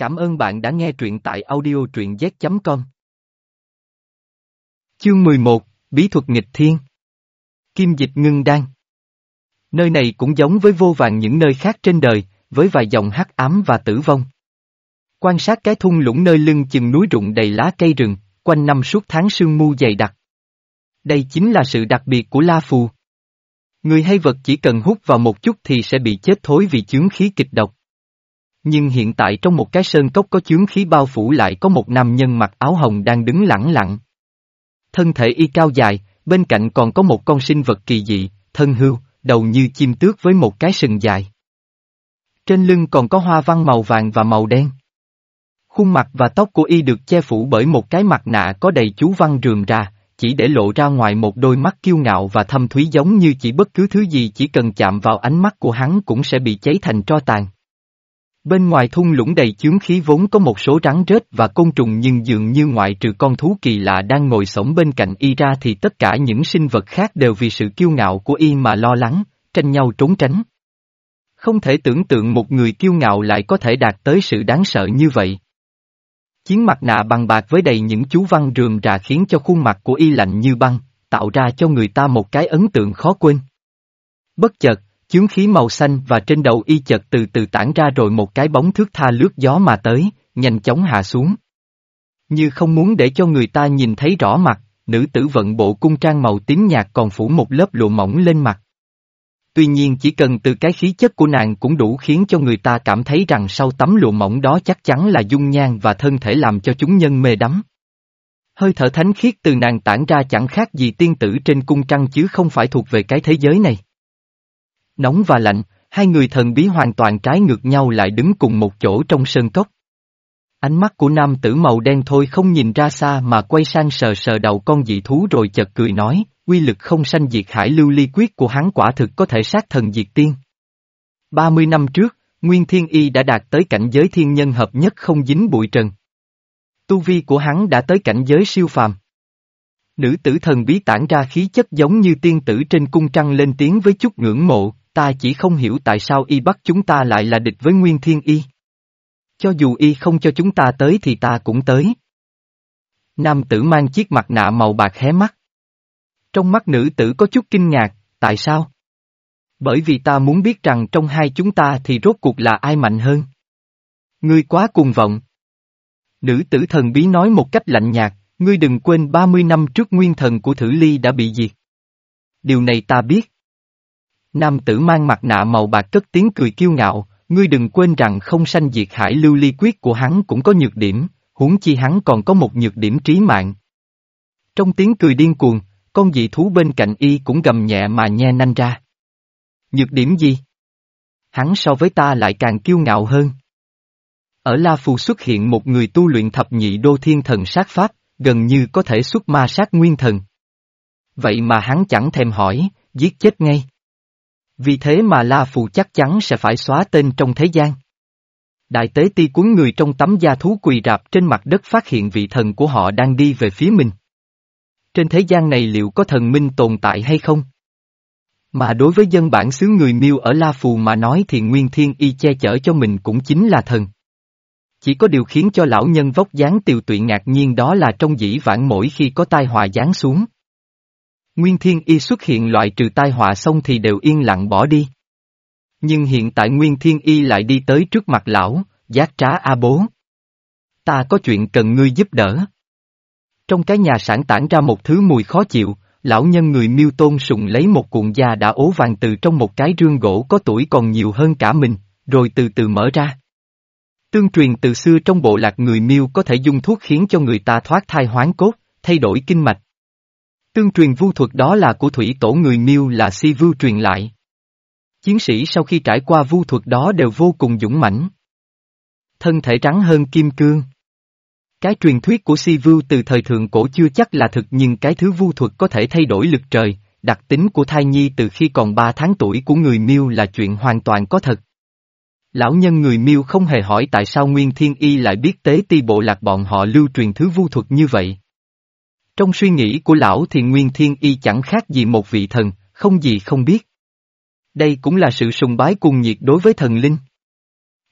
Cảm ơn bạn đã nghe truyện tại audio truyện z.com. Chương 11, Bí thuật nghịch thiên Kim dịch ngưng đan Nơi này cũng giống với vô vàng những nơi khác trên đời, với vài dòng hắc ám và tử vong. Quan sát cái thung lũng nơi lưng chừng núi rụng đầy lá cây rừng, quanh năm suốt tháng sương mu dày đặc. Đây chính là sự đặc biệt của La Phù. Người hay vật chỉ cần hút vào một chút thì sẽ bị chết thối vì chướng khí kịch độc. Nhưng hiện tại trong một cái sơn cốc có chướng khí bao phủ lại có một nam nhân mặc áo hồng đang đứng lẳng lặng. Thân thể y cao dài, bên cạnh còn có một con sinh vật kỳ dị, thân hưu, đầu như chim tước với một cái sừng dài. Trên lưng còn có hoa văn màu vàng và màu đen. Khuôn mặt và tóc của y được che phủ bởi một cái mặt nạ có đầy chú văn rườm rà, chỉ để lộ ra ngoài một đôi mắt kiêu ngạo và thâm thúy giống như chỉ bất cứ thứ gì chỉ cần chạm vào ánh mắt của hắn cũng sẽ bị cháy thành tro tàn. Bên ngoài thung lũng đầy chướng khí vốn có một số rắn rết và côn trùng nhưng dường như ngoại trừ con thú kỳ lạ đang ngồi sống bên cạnh y ra thì tất cả những sinh vật khác đều vì sự kiêu ngạo của y mà lo lắng, tranh nhau trốn tránh. Không thể tưởng tượng một người kiêu ngạo lại có thể đạt tới sự đáng sợ như vậy. Chiến mặt nạ bằng bạc với đầy những chú văn rườm rà khiến cho khuôn mặt của y lạnh như băng, tạo ra cho người ta một cái ấn tượng khó quên. Bất chợt, chướng khí màu xanh và trên đầu y chợt từ từ tản ra rồi một cái bóng thước tha lướt gió mà tới, nhanh chóng hạ xuống. Như không muốn để cho người ta nhìn thấy rõ mặt, nữ tử vận bộ cung trang màu tím nhạt còn phủ một lớp lụa mỏng lên mặt. Tuy nhiên chỉ cần từ cái khí chất của nàng cũng đủ khiến cho người ta cảm thấy rằng sau tấm lụa mỏng đó chắc chắn là dung nhan và thân thể làm cho chúng nhân mê đắm. Hơi thở thánh khiết từ nàng tản ra chẳng khác gì tiên tử trên cung trăng chứ không phải thuộc về cái thế giới này. Nóng và lạnh, hai người thần bí hoàn toàn trái ngược nhau lại đứng cùng một chỗ trong sơn cốc. Ánh mắt của nam tử màu đen thôi không nhìn ra xa mà quay sang sờ sờ đầu con dị thú rồi chợt cười nói, quy lực không sanh diệt hải lưu ly quyết của hắn quả thực có thể sát thần diệt tiên. 30 năm trước, Nguyên Thiên Y đã đạt tới cảnh giới thiên nhân hợp nhất không dính bụi trần. Tu vi của hắn đã tới cảnh giới siêu phàm. Nữ tử thần bí tản ra khí chất giống như tiên tử trên cung trăng lên tiếng với chút ngưỡng mộ, ta chỉ không hiểu tại sao y bắt chúng ta lại là địch với Nguyên Thiên Y. Cho dù y không cho chúng ta tới thì ta cũng tới. Nam tử mang chiếc mặt nạ màu bạc hé mắt. Trong mắt nữ tử có chút kinh ngạc, tại sao? Bởi vì ta muốn biết rằng trong hai chúng ta thì rốt cuộc là ai mạnh hơn. Ngươi quá cuồng vọng. Nữ tử thần bí nói một cách lạnh nhạt, ngươi đừng quên 30 năm trước nguyên thần của thử ly đã bị diệt. Điều này ta biết. Nam tử mang mặt nạ màu bạc cất tiếng cười kiêu ngạo, ngươi đừng quên rằng không sanh diệt hải lưu ly quyết của hắn cũng có nhược điểm, huống chi hắn còn có một nhược điểm trí mạng. Trong tiếng cười điên cuồng, con dị thú bên cạnh y cũng gầm nhẹ mà nhe nanh ra. Nhược điểm gì? Hắn so với ta lại càng kiêu ngạo hơn. Ở La Phù xuất hiện một người tu luyện thập nhị đô thiên thần sát pháp, gần như có thể xuất ma sát nguyên thần. Vậy mà hắn chẳng thèm hỏi, giết chết ngay. Vì thế mà La Phù chắc chắn sẽ phải xóa tên trong thế gian. Đại tế ti cuốn người trong tấm da thú quỳ rạp trên mặt đất phát hiện vị thần của họ đang đi về phía mình. Trên thế gian này liệu có thần minh tồn tại hay không? Mà đối với dân bản xứ người miêu ở La Phù mà nói thì Nguyên Thiên Y che chở cho mình cũng chính là thần. Chỉ có điều khiến cho lão nhân vóc dáng tiều tụy ngạc nhiên đó là trong dĩ vãng mỗi khi có tai họa giáng xuống. Nguyên Thiên Y xuất hiện loại trừ tai họa xong thì đều yên lặng bỏ đi. Nhưng hiện tại Nguyên Thiên Y lại đi tới trước mặt lão, giác trá A bố. Ta có chuyện cần ngươi giúp đỡ. Trong cái nhà sản tản ra một thứ mùi khó chịu, lão nhân người miêu tôn sùng lấy một cuộn da đã ố vàng từ trong một cái rương gỗ có tuổi còn nhiều hơn cả mình, rồi từ từ mở ra. Tương truyền từ xưa trong bộ lạc người miêu có thể dùng thuốc khiến cho người ta thoát thai hoán cốt, thay đổi kinh mạch. Tương truyền vu thuật đó là của thủy tổ người miêu là si vưu truyền lại. Chiến sĩ sau khi trải qua vu thuật đó đều vô cùng dũng mãnh. Thân thể trắng hơn kim cương. Cái truyền thuyết của si vưu từ thời thượng cổ chưa chắc là thực nhưng cái thứ vu thuật có thể thay đổi lực trời, đặc tính của thai nhi từ khi còn 3 tháng tuổi của người miêu là chuyện hoàn toàn có thật. Lão nhân người miêu không hề hỏi tại sao Nguyên Thiên Y lại biết tế ti bộ lạc bọn họ lưu truyền thứ vu thuật như vậy. Trong suy nghĩ của lão thì Nguyên Thiên Y chẳng khác gì một vị thần, không gì không biết. Đây cũng là sự sùng bái cuồng nhiệt đối với thần linh.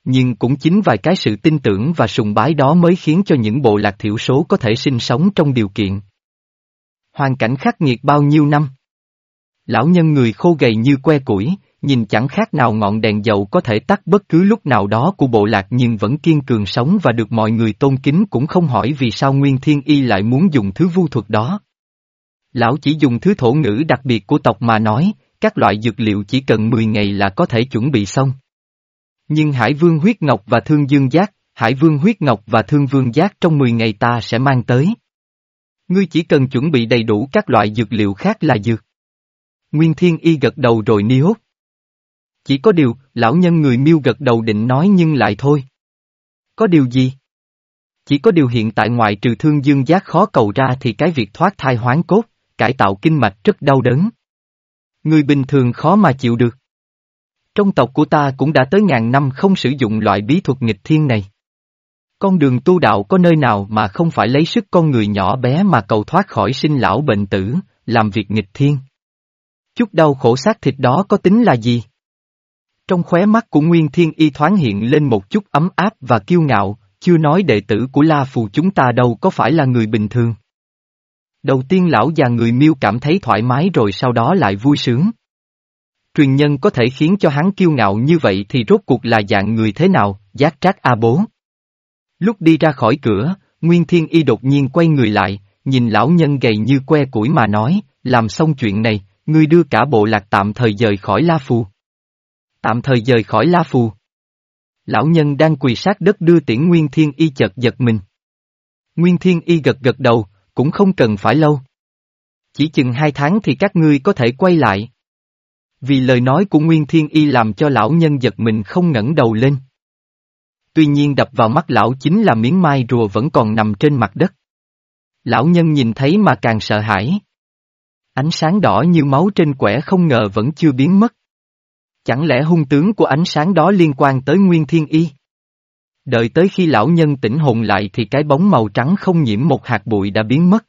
Nhưng cũng chính vài cái sự tin tưởng và sùng bái đó mới khiến cho những bộ lạc thiểu số có thể sinh sống trong điều kiện. Hoàn cảnh khắc nghiệt bao nhiêu năm. Lão nhân người khô gầy như que củi, nhìn chẳng khác nào ngọn đèn dầu có thể tắt bất cứ lúc nào đó của bộ lạc nhưng vẫn kiên cường sống và được mọi người tôn kính cũng không hỏi vì sao Nguyên Thiên Y lại muốn dùng thứ vu thuật đó. Lão chỉ dùng thứ thổ ngữ đặc biệt của tộc mà nói, các loại dược liệu chỉ cần 10 ngày là có thể chuẩn bị xong. Nhưng Hải Vương huyết ngọc và Thương Dương Giác, Hải Vương huyết ngọc và Thương Vương Giác trong 10 ngày ta sẽ mang tới. Ngươi chỉ cần chuẩn bị đầy đủ các loại dược liệu khác là dược. Nguyên Thiên Y gật đầu rồi ni hốt. Chỉ có điều, lão nhân người miêu gật đầu định nói nhưng lại thôi. Có điều gì? Chỉ có điều hiện tại ngoại trừ thương dương giác khó cầu ra thì cái việc thoát thai hoán cốt, cải tạo kinh mạch rất đau đớn. Người bình thường khó mà chịu được. Trong tộc của ta cũng đã tới ngàn năm không sử dụng loại bí thuật nghịch thiên này. Con đường tu đạo có nơi nào mà không phải lấy sức con người nhỏ bé mà cầu thoát khỏi sinh lão bệnh tử, làm việc nghịch thiên. Chút đau khổ xác thịt đó có tính là gì? Trong khóe mắt của Nguyên Thiên Y thoáng hiện lên một chút ấm áp và kiêu ngạo, chưa nói đệ tử của La Phù chúng ta đâu có phải là người bình thường. Đầu tiên lão già người miêu cảm thấy thoải mái rồi sau đó lại vui sướng. Truyền nhân có thể khiến cho hắn kiêu ngạo như vậy thì rốt cuộc là dạng người thế nào, giác trác a bố. Lúc đi ra khỏi cửa, Nguyên Thiên Y đột nhiên quay người lại, nhìn lão nhân gầy như que củi mà nói, làm xong chuyện này, ngươi đưa cả bộ lạc tạm thời rời khỏi La Phù. Tạm thời rời khỏi La Phù. Lão nhân đang quỳ sát đất đưa tiễn Nguyên Thiên Y chợt giật mình. Nguyên Thiên Y gật gật đầu, cũng không cần phải lâu. Chỉ chừng hai tháng thì các ngươi có thể quay lại. Vì lời nói của Nguyên Thiên Y làm cho lão nhân giật mình không ngẩng đầu lên. Tuy nhiên đập vào mắt lão chính là miếng mai rùa vẫn còn nằm trên mặt đất. Lão nhân nhìn thấy mà càng sợ hãi. Ánh sáng đỏ như máu trên quẻ không ngờ vẫn chưa biến mất. Chẳng lẽ hung tướng của ánh sáng đó liên quan tới Nguyên Thiên Y? Đợi tới khi lão nhân tỉnh hồn lại thì cái bóng màu trắng không nhiễm một hạt bụi đã biến mất.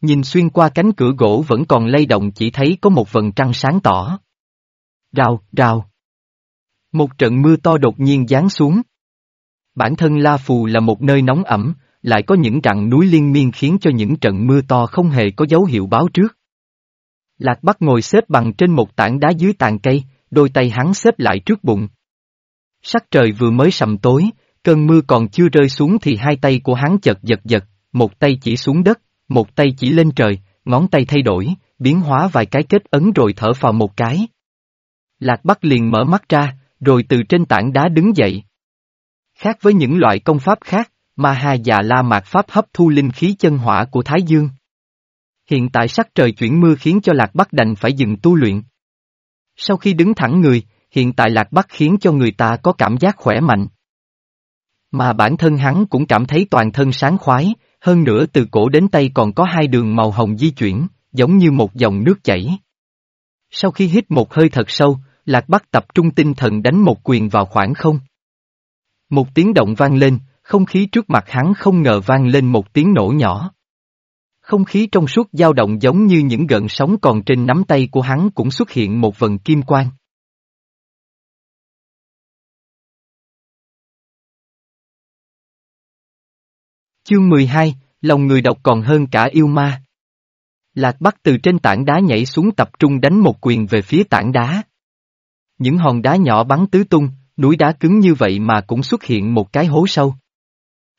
Nhìn xuyên qua cánh cửa gỗ vẫn còn lay động chỉ thấy có một vần trăng sáng tỏ. Rào, rào. Một trận mưa to đột nhiên giáng xuống. Bản thân La Phù là một nơi nóng ẩm, lại có những rặng núi liên miên khiến cho những trận mưa to không hề có dấu hiệu báo trước. Lạc Bắc ngồi xếp bằng trên một tảng đá dưới tàn cây, đôi tay hắn xếp lại trước bụng. Sắc trời vừa mới sầm tối, cơn mưa còn chưa rơi xuống thì hai tay của hắn chật giật giật, một tay chỉ xuống đất, một tay chỉ lên trời, ngón tay thay đổi, biến hóa vài cái kết ấn rồi thở vào một cái. Lạc Bắc liền mở mắt ra, rồi từ trên tảng đá đứng dậy. Khác với những loại công pháp khác, Ma Ha già La Mạc Pháp hấp thu linh khí chân hỏa của Thái Dương. Hiện tại sắc trời chuyển mưa khiến cho Lạc Bắc đành phải dừng tu luyện. Sau khi đứng thẳng người, hiện tại Lạc Bắc khiến cho người ta có cảm giác khỏe mạnh. Mà bản thân hắn cũng cảm thấy toàn thân sáng khoái, hơn nữa từ cổ đến tay còn có hai đường màu hồng di chuyển, giống như một dòng nước chảy. Sau khi hít một hơi thật sâu, Lạc Bắc tập trung tinh thần đánh một quyền vào khoảng không. Một tiếng động vang lên, không khí trước mặt hắn không ngờ vang lên một tiếng nổ nhỏ. Không khí trong suốt dao động giống như những gợn sóng còn trên nắm tay của hắn cũng xuất hiện một vần kim quang. Chương 12, lòng người độc còn hơn cả yêu ma. Lạc Bắc từ trên tảng đá nhảy xuống tập trung đánh một quyền về phía tảng đá. Những hòn đá nhỏ bắn tứ tung, núi đá cứng như vậy mà cũng xuất hiện một cái hố sâu.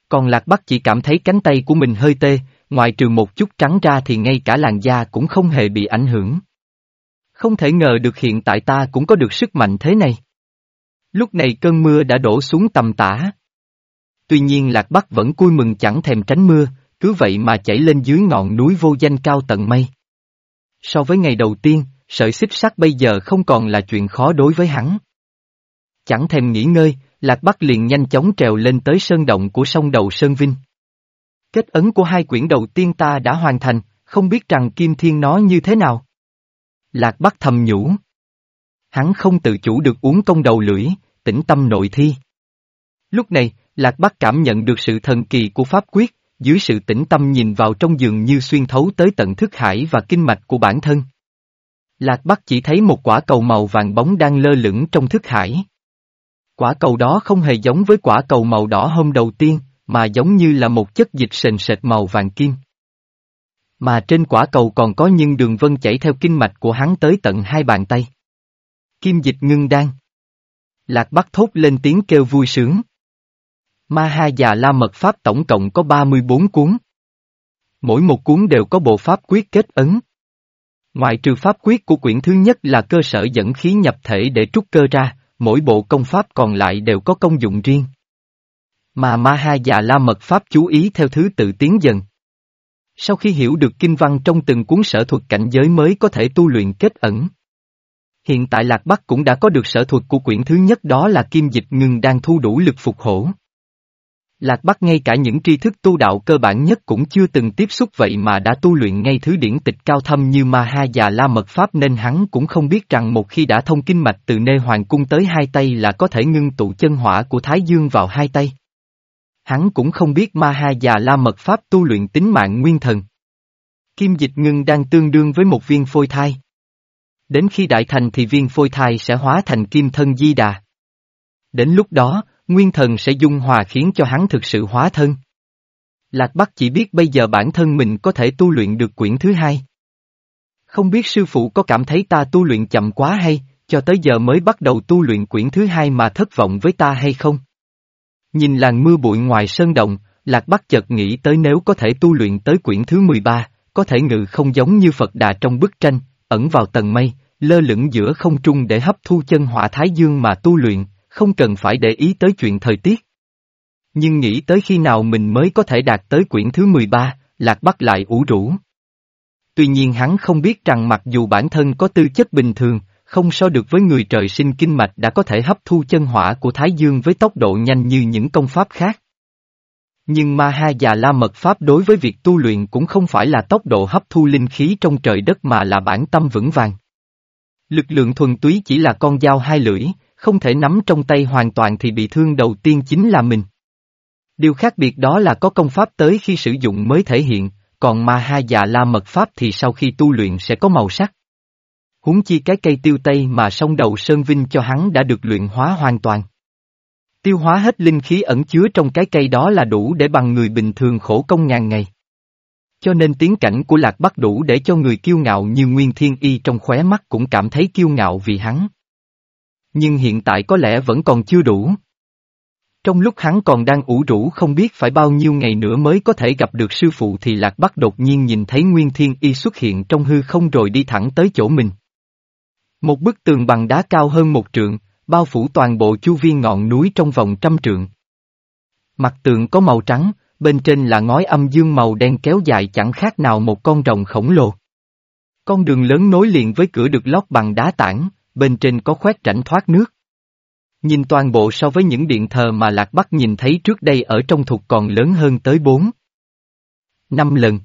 Còn Lạc Bắc chỉ cảm thấy cánh tay của mình hơi tê, ngoài trừ một chút trắng ra thì ngay cả làn da cũng không hề bị ảnh hưởng. Không thể ngờ được hiện tại ta cũng có được sức mạnh thế này. Lúc này cơn mưa đã đổ xuống tầm tả. Tuy nhiên Lạc Bắc vẫn vui mừng chẳng thèm tránh mưa, cứ vậy mà chảy lên dưới ngọn núi vô danh cao tận mây. So với ngày đầu tiên, sợi xích sắt bây giờ không còn là chuyện khó đối với hắn. Chẳng thèm nghỉ ngơi, Lạc Bắc liền nhanh chóng trèo lên tới sơn động của sông đầu Sơn Vinh. Kết ấn của hai quyển đầu tiên ta đã hoàn thành, không biết rằng Kim Thiên nó như thế nào. Lạc Bắc thầm nhủ. Hắn không tự chủ được uống công đầu lưỡi, tĩnh tâm nội thi. Lúc này, Lạc Bắc cảm nhận được sự thần kỳ của pháp quyết, dưới sự tĩnh tâm nhìn vào trong giường như xuyên thấu tới tận thức hải và kinh mạch của bản thân. Lạc Bắc chỉ thấy một quả cầu màu vàng bóng đang lơ lửng trong thức hải. Quả cầu đó không hề giống với quả cầu màu đỏ hôm đầu tiên, mà giống như là một chất dịch sền sệt màu vàng kim. Mà trên quả cầu còn có những đường vân chảy theo kinh mạch của hắn tới tận hai bàn tay. Kim dịch ngưng đan. Lạc Bắc thốt lên tiếng kêu vui sướng. Ma Ha già la mật pháp tổng cộng có 34 cuốn. Mỗi một cuốn đều có bộ pháp quyết kết ấn. Ngoại trừ pháp quyết của quyển thứ nhất là cơ sở dẫn khí nhập thể để trút cơ ra, mỗi bộ công pháp còn lại đều có công dụng riêng. Mà Ma Ha già la mật pháp chú ý theo thứ tự tiến dần. Sau khi hiểu được kinh văn trong từng cuốn sở thuật cảnh giới mới có thể tu luyện kết ẩn. Hiện tại Lạc Bắc cũng đã có được sở thuật của quyển thứ nhất đó là kim dịch ngừng đang thu đủ lực phục hổ. Lạc Bắc ngay cả những tri thức tu đạo cơ bản nhất cũng chưa từng tiếp xúc vậy mà đã tu luyện ngay thứ điển tịch cao thâm như Ma Ha và La Mật Pháp nên hắn cũng không biết rằng một khi đã thông kinh mạch từ nê hoàng cung tới hai tay là có thể ngưng tụ chân hỏa của Thái Dương vào hai tay. Hắn cũng không biết Ma Ha già La Mật Pháp tu luyện tính mạng nguyên thần. Kim dịch ngưng đang tương đương với một viên phôi thai. Đến khi đại thành thì viên phôi thai sẽ hóa thành kim thân di đà. Đến lúc đó, nguyên thần sẽ dung hòa khiến cho hắn thực sự hóa thân. Lạc Bắc chỉ biết bây giờ bản thân mình có thể tu luyện được quyển thứ hai. Không biết sư phụ có cảm thấy ta tu luyện chậm quá hay, cho tới giờ mới bắt đầu tu luyện quyển thứ hai mà thất vọng với ta hay không? Nhìn làng mưa bụi ngoài sơn động, Lạc Bắc chợt nghĩ tới nếu có thể tu luyện tới quyển thứ 13, có thể ngự không giống như Phật Đà trong bức tranh, ẩn vào tầng mây, lơ lửng giữa không trung để hấp thu chân hỏa thái dương mà tu luyện, không cần phải để ý tới chuyện thời tiết. Nhưng nghĩ tới khi nào mình mới có thể đạt tới quyển thứ 13, Lạc Bắc lại ủ rũ. Tuy nhiên hắn không biết rằng mặc dù bản thân có tư chất bình thường, không so được với người trời sinh kinh mạch đã có thể hấp thu chân hỏa của Thái Dương với tốc độ nhanh như những công pháp khác. Nhưng Ma Ha già La Mật Pháp đối với việc tu luyện cũng không phải là tốc độ hấp thu linh khí trong trời đất mà là bản tâm vững vàng. Lực lượng thuần túy chỉ là con dao hai lưỡi, không thể nắm trong tay hoàn toàn thì bị thương đầu tiên chính là mình. Điều khác biệt đó là có công pháp tới khi sử dụng mới thể hiện, còn ma ha già la mật pháp thì sau khi tu luyện sẽ có màu sắc. Huống chi cái cây tiêu tây mà sông đầu Sơn Vinh cho hắn đã được luyện hóa hoàn toàn. Tiêu hóa hết linh khí ẩn chứa trong cái cây đó là đủ để bằng người bình thường khổ công ngàn ngày. Cho nên tiến cảnh của Lạc Bắc đủ để cho người kiêu ngạo như Nguyên Thiên Y trong khóe mắt cũng cảm thấy kiêu ngạo vì hắn. Nhưng hiện tại có lẽ vẫn còn chưa đủ. Trong lúc hắn còn đang ủ rũ không biết phải bao nhiêu ngày nữa mới có thể gặp được sư phụ thì Lạc Bắc đột nhiên nhìn thấy Nguyên Thiên Y xuất hiện trong hư không rồi đi thẳng tới chỗ mình. Một bức tường bằng đá cao hơn một trượng, bao phủ toàn bộ chu viên ngọn núi trong vòng trăm trượng. Mặt tường có màu trắng, bên trên là ngói âm dương màu đen kéo dài chẳng khác nào một con rồng khổng lồ. Con đường lớn nối liền với cửa được lót bằng đá tảng, bên trên có khoét rãnh thoát nước. Nhìn toàn bộ so với những điện thờ mà Lạc Bắc nhìn thấy trước đây ở trong thục còn lớn hơn tới 4. năm lần.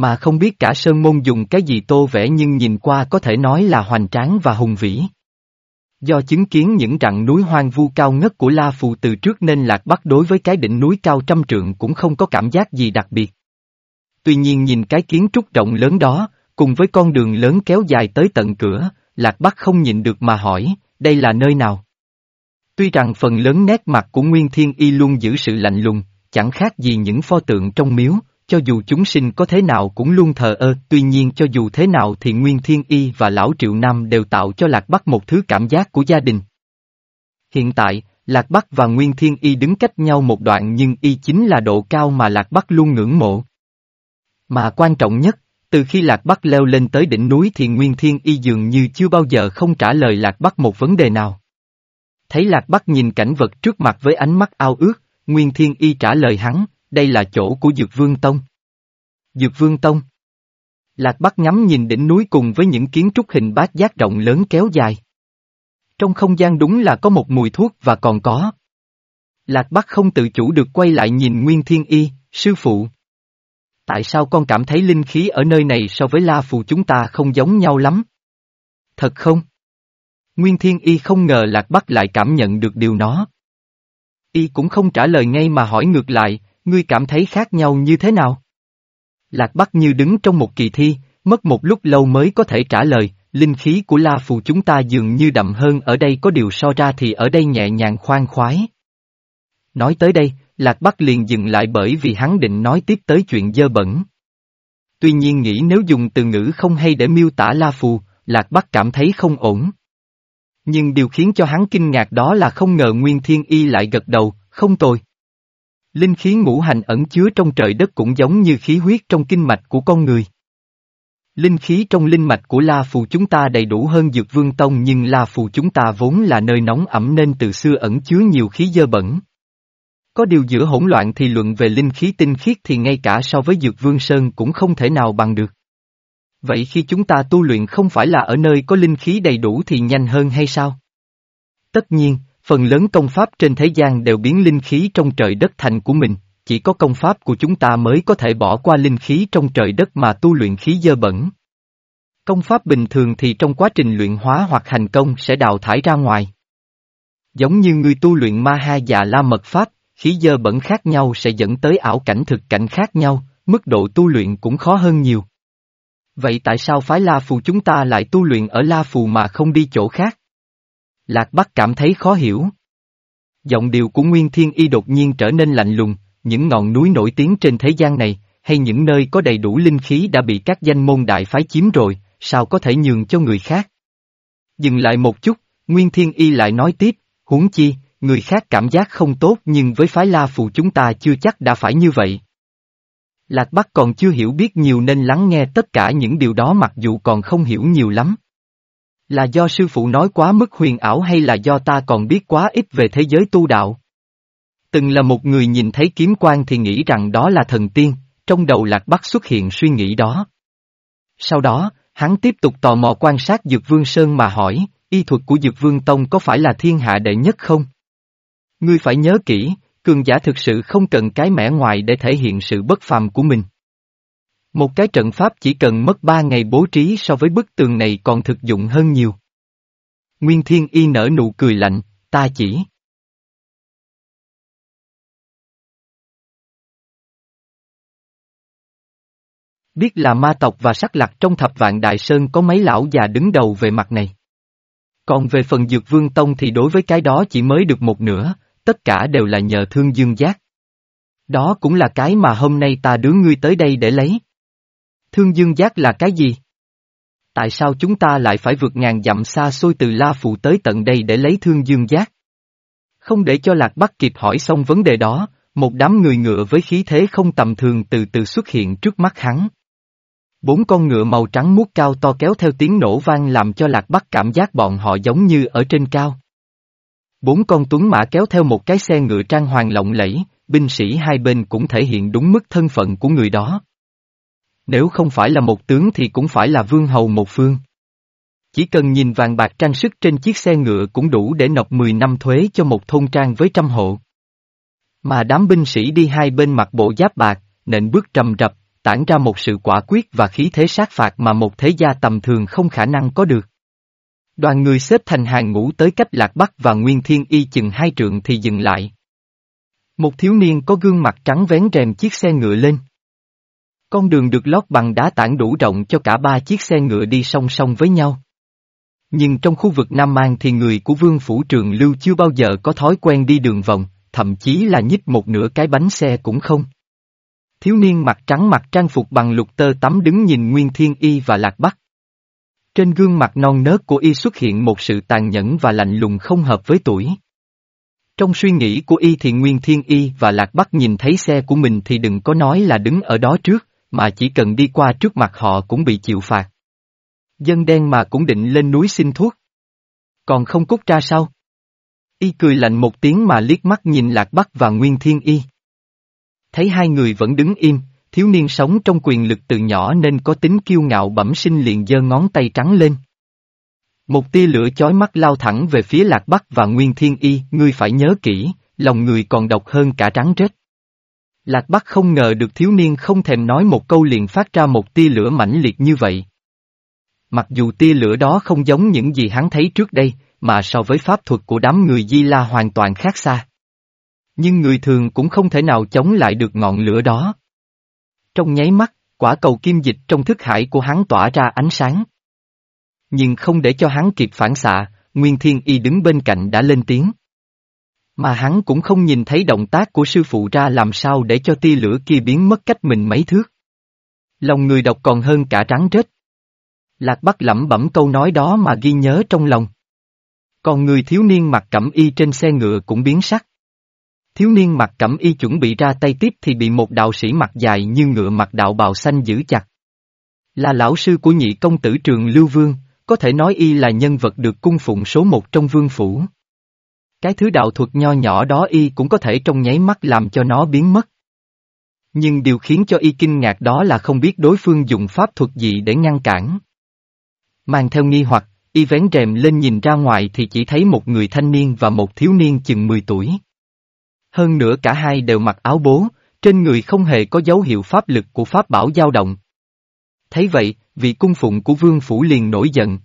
Mà không biết cả Sơn Môn dùng cái gì tô vẽ nhưng nhìn qua có thể nói là hoành tráng và hùng vĩ. Do chứng kiến những rặng núi hoang vu cao ngất của La Phù từ trước nên Lạc Bắc đối với cái đỉnh núi cao trăm trượng cũng không có cảm giác gì đặc biệt. Tuy nhiên nhìn cái kiến trúc rộng lớn đó, cùng với con đường lớn kéo dài tới tận cửa, Lạc Bắc không nhìn được mà hỏi, đây là nơi nào? Tuy rằng phần lớn nét mặt của Nguyên Thiên Y luôn giữ sự lạnh lùng, chẳng khác gì những pho tượng trong miếu, cho dù chúng sinh có thế nào cũng luôn thờ ơ, tuy nhiên cho dù thế nào thì Nguyên Thiên Y và Lão Triệu Nam đều tạo cho Lạc Bắc một thứ cảm giác của gia đình. Hiện tại, Lạc Bắc và Nguyên Thiên Y đứng cách nhau một đoạn nhưng Y chính là độ cao mà Lạc Bắc luôn ngưỡng mộ. Mà quan trọng nhất, từ khi Lạc Bắc leo lên tới đỉnh núi thì Nguyên Thiên Y dường như chưa bao giờ không trả lời Lạc Bắc một vấn đề nào. Thấy Lạc Bắc nhìn cảnh vật trước mặt với ánh mắt ao ước, Nguyên Thiên Y trả lời hắn, đây là chỗ của Dược Vương Tông. Dược Vương Tông. Lạc Bắc ngắm nhìn đỉnh núi cùng với những kiến trúc hình bát giác rộng lớn kéo dài. Trong không gian đúng là có một mùi thuốc và còn có. Lạc Bắc không tự chủ được quay lại nhìn Nguyên Thiên Y, sư phụ. Tại sao con cảm thấy linh khí ở nơi này so với La Phù chúng ta không giống nhau lắm? Thật không? Nguyên Thiên Y không ngờ Lạc Bắc lại cảm nhận được điều đó. Y cũng không trả lời ngay mà hỏi ngược lại, ngươi cảm thấy khác nhau như thế nào? Lạc Bắc như đứng trong một kỳ thi, mất một lúc lâu mới có thể trả lời, linh khí của La Phù chúng ta dường như đậm hơn ở đây có điều so ra thì ở đây nhẹ nhàng khoan khoái. Nói tới đây, Lạc Bắc liền dừng lại bởi vì hắn định nói tiếp tới chuyện dơ bẩn. Tuy nhiên nghĩ nếu dùng từ ngữ không hay để miêu tả La Phù, Lạc Bắc cảm thấy không ổn. Nhưng điều khiến cho hắn kinh ngạc đó là không ngờ Nguyên Thiên Y lại gật đầu, không tồi. Linh khí ngũ hành ẩn chứa trong trời đất cũng giống như khí huyết trong kinh mạch của con người. Linh khí trong linh mạch của La Phù chúng ta đầy đủ hơn Dược Vương Tông nhưng La Phù chúng ta vốn là nơi nóng ẩm nên từ xưa ẩn chứa nhiều khí dơ bẩn. Có điều giữa hỗn loạn thì luận về linh khí tinh khiết thì ngay cả so với Dược Vương Sơn cũng không thể nào bằng được. Vậy khi chúng ta tu luyện không phải là ở nơi có linh khí đầy đủ thì nhanh hơn hay sao? Tất nhiên, phần lớn công pháp trên thế gian đều biến linh khí trong trời đất thành của mình, chỉ có công pháp của chúng ta mới có thể bỏ qua linh khí trong trời đất mà tu luyện khí dơ bẩn. Công pháp bình thường thì trong quá trình luyện hóa hoặc hành công sẽ đào thải ra ngoài. Giống như người tu luyện ma ha già la mật pháp, khí dơ bẩn khác nhau sẽ dẫn tới ảo cảnh thực cảnh khác nhau, mức độ tu luyện cũng khó hơn nhiều. Vậy tại sao phái La Phù chúng ta lại tu luyện ở La Phù mà không đi chỗ khác? Lạc Bắc cảm thấy khó hiểu. Giọng điệu của Nguyên Thiên Y đột nhiên trở nên lạnh lùng, những ngọn núi nổi tiếng trên thế gian này, hay những nơi có đầy đủ linh khí đã bị các danh môn đại phái chiếm rồi, sao có thể nhường cho người khác? Dừng lại một chút, Nguyên Thiên Y lại nói tiếp, huống chi, người khác cảm giác không tốt nhưng với phái La Phù chúng ta chưa chắc đã phải như vậy. Lạc Bắc còn chưa hiểu biết nhiều nên lắng nghe tất cả những điều đó mặc dù còn không hiểu nhiều lắm. Là do sư phụ nói quá mức huyền ảo hay là do ta còn biết quá ít về thế giới tu đạo? Từng là một người nhìn thấy kiếm quan thì nghĩ rằng đó là thần tiên, trong đầu Lạc Bắc xuất hiện suy nghĩ đó. Sau đó, hắn tiếp tục tò mò quan sát Dược Vương Sơn mà hỏi, y thuật của Dược Vương Tông có phải là thiên hạ đệ nhất không? Ngươi phải nhớ kỹ, cường giả thực sự không cần cái mẻ ngoài để thể hiện sự bất phàm của mình. Một cái trận pháp chỉ cần mất ba ngày bố trí so với bức tường này còn thực dụng hơn nhiều. Nguyên Thiên Y nở nụ cười lạnh, ta chỉ. Biết là ma tộc và sắc lạc trong thập vạn đại sơn có mấy lão già đứng đầu về mặt này. Còn về phần dược vương tông thì đối với cái đó chỉ mới được một nửa, tất cả đều là nhờ thương dương giác. Đó cũng là cái mà hôm nay ta đưa ngươi tới đây để lấy. Thương dương giác là cái gì? Tại sao chúng ta lại phải vượt ngàn dặm xa xôi từ La Phù tới tận đây để lấy thương dương giác? Không để cho Lạc Bắc kịp hỏi xong vấn đề đó, một đám người ngựa với khí thế không tầm thường từ từ xuất hiện trước mắt hắn. Bốn con ngựa màu trắng muốt cao to kéo theo tiếng nổ vang làm cho Lạc Bắc cảm giác bọn họ giống như ở trên cao. Bốn con tuấn mã kéo theo một cái xe ngựa trang hoàng lộng lẫy, binh sĩ hai bên cũng thể hiện đúng mức thân phận của người đó. Nếu không phải là một tướng thì cũng phải là vương hầu một phương. Chỉ cần nhìn vàng bạc trang sức trên chiếc xe ngựa cũng đủ để nộp 10 năm thuế cho một thôn trang với trăm hộ. Mà đám binh sĩ đi hai bên mặt bộ giáp bạc, nện bước trầm rập, tản ra một sự quả quyết và khí thế sát phạt mà một thế gia tầm thường không khả năng có được. Đoàn người xếp thành hàng ngũ tới cách Lạc Bắc và Nguyên Thiên Y chừng hai trượng thì dừng lại. Một thiếu niên có gương mặt trắng vén rèm chiếc xe ngựa lên. Con đường được lót bằng đá tảng đủ rộng cho cả ba chiếc xe ngựa đi song song với nhau. Nhưng trong khu vực Nam Mang thì người của Vương Phủ Trường Lưu chưa bao giờ có thói quen đi đường vòng, thậm chí là nhích một nửa cái bánh xe cũng không. Thiếu niên mặt trắng mặc trang phục bằng lục tơ tắm đứng nhìn Nguyên Thiên Y và Lạc Bắc. Trên gương mặt non nớt của y xuất hiện một sự tàn nhẫn và lạnh lùng không hợp với tuổi. Trong suy nghĩ của y thì Nguyên Thiên Y và Lạc Bắc nhìn thấy xe của mình thì đừng có nói là đứng ở đó trước, mà chỉ cần đi qua trước mặt họ cũng bị chịu phạt. Dân đen mà cũng định lên núi xin thuốc. Còn không cút ra sao? Y cười lạnh một tiếng mà liếc mắt nhìn Lạc Bắc và Nguyên Thiên Y. Thấy hai người vẫn đứng im, thiếu niên sống trong quyền lực từ nhỏ nên có tính kiêu ngạo bẩm sinh liền giơ ngón tay trắng lên. Một tia lửa chói mắt lao thẳng về phía Lạc Bắc và Nguyên Thiên Y, ngươi phải nhớ kỹ, lòng người còn độc hơn cả trắng rết. Lạc Bắc không ngờ được thiếu niên không thèm nói một câu liền phát ra một tia lửa mãnh liệt như vậy. Mặc dù tia lửa đó không giống những gì hắn thấy trước đây, mà so với pháp thuật của đám người Di La hoàn toàn khác xa. Nhưng người thường cũng không thể nào chống lại được ngọn lửa đó. Trong nháy mắt, quả cầu kim dịch trong thức hải của hắn tỏa ra ánh sáng. Nhưng không để cho hắn kịp phản xạ, Nguyên Thiên Y đứng bên cạnh đã lên tiếng. Mà hắn cũng không nhìn thấy động tác của sư phụ ra làm sao để cho tia lửa kia biến mất cách mình mấy thước. Lòng người đọc còn hơn cả rắn rết. Lạc Bắc lẩm bẩm câu nói đó mà ghi nhớ trong lòng. Còn người thiếu niên mặc cẩm y trên xe ngựa cũng biến sắc. Thiếu niên mặc cẩm y chuẩn bị ra tay tiếp thì bị một đạo sĩ mặt dài như ngựa mặc đạo bào xanh giữ chặt. Là lão sư của nhị công tử trường Lưu Vương, có thể nói y là nhân vật được cung phụng số một trong vương phủ. Cái thứ đạo thuật nho nhỏ đó y cũng có thể trong nháy mắt làm cho nó biến mất. Nhưng điều khiến cho y kinh ngạc đó là không biết đối phương dùng pháp thuật gì để ngăn cản. Mang theo nghi hoặc, y vén rèm lên nhìn ra ngoài thì chỉ thấy một người thanh niên và một thiếu niên chừng 10 tuổi. Hơn nữa cả hai đều mặc áo bố, trên người không hề có dấu hiệu pháp lực của pháp bảo dao động. Thấy vậy, vị cung phụng của vương phủ liền nổi giận.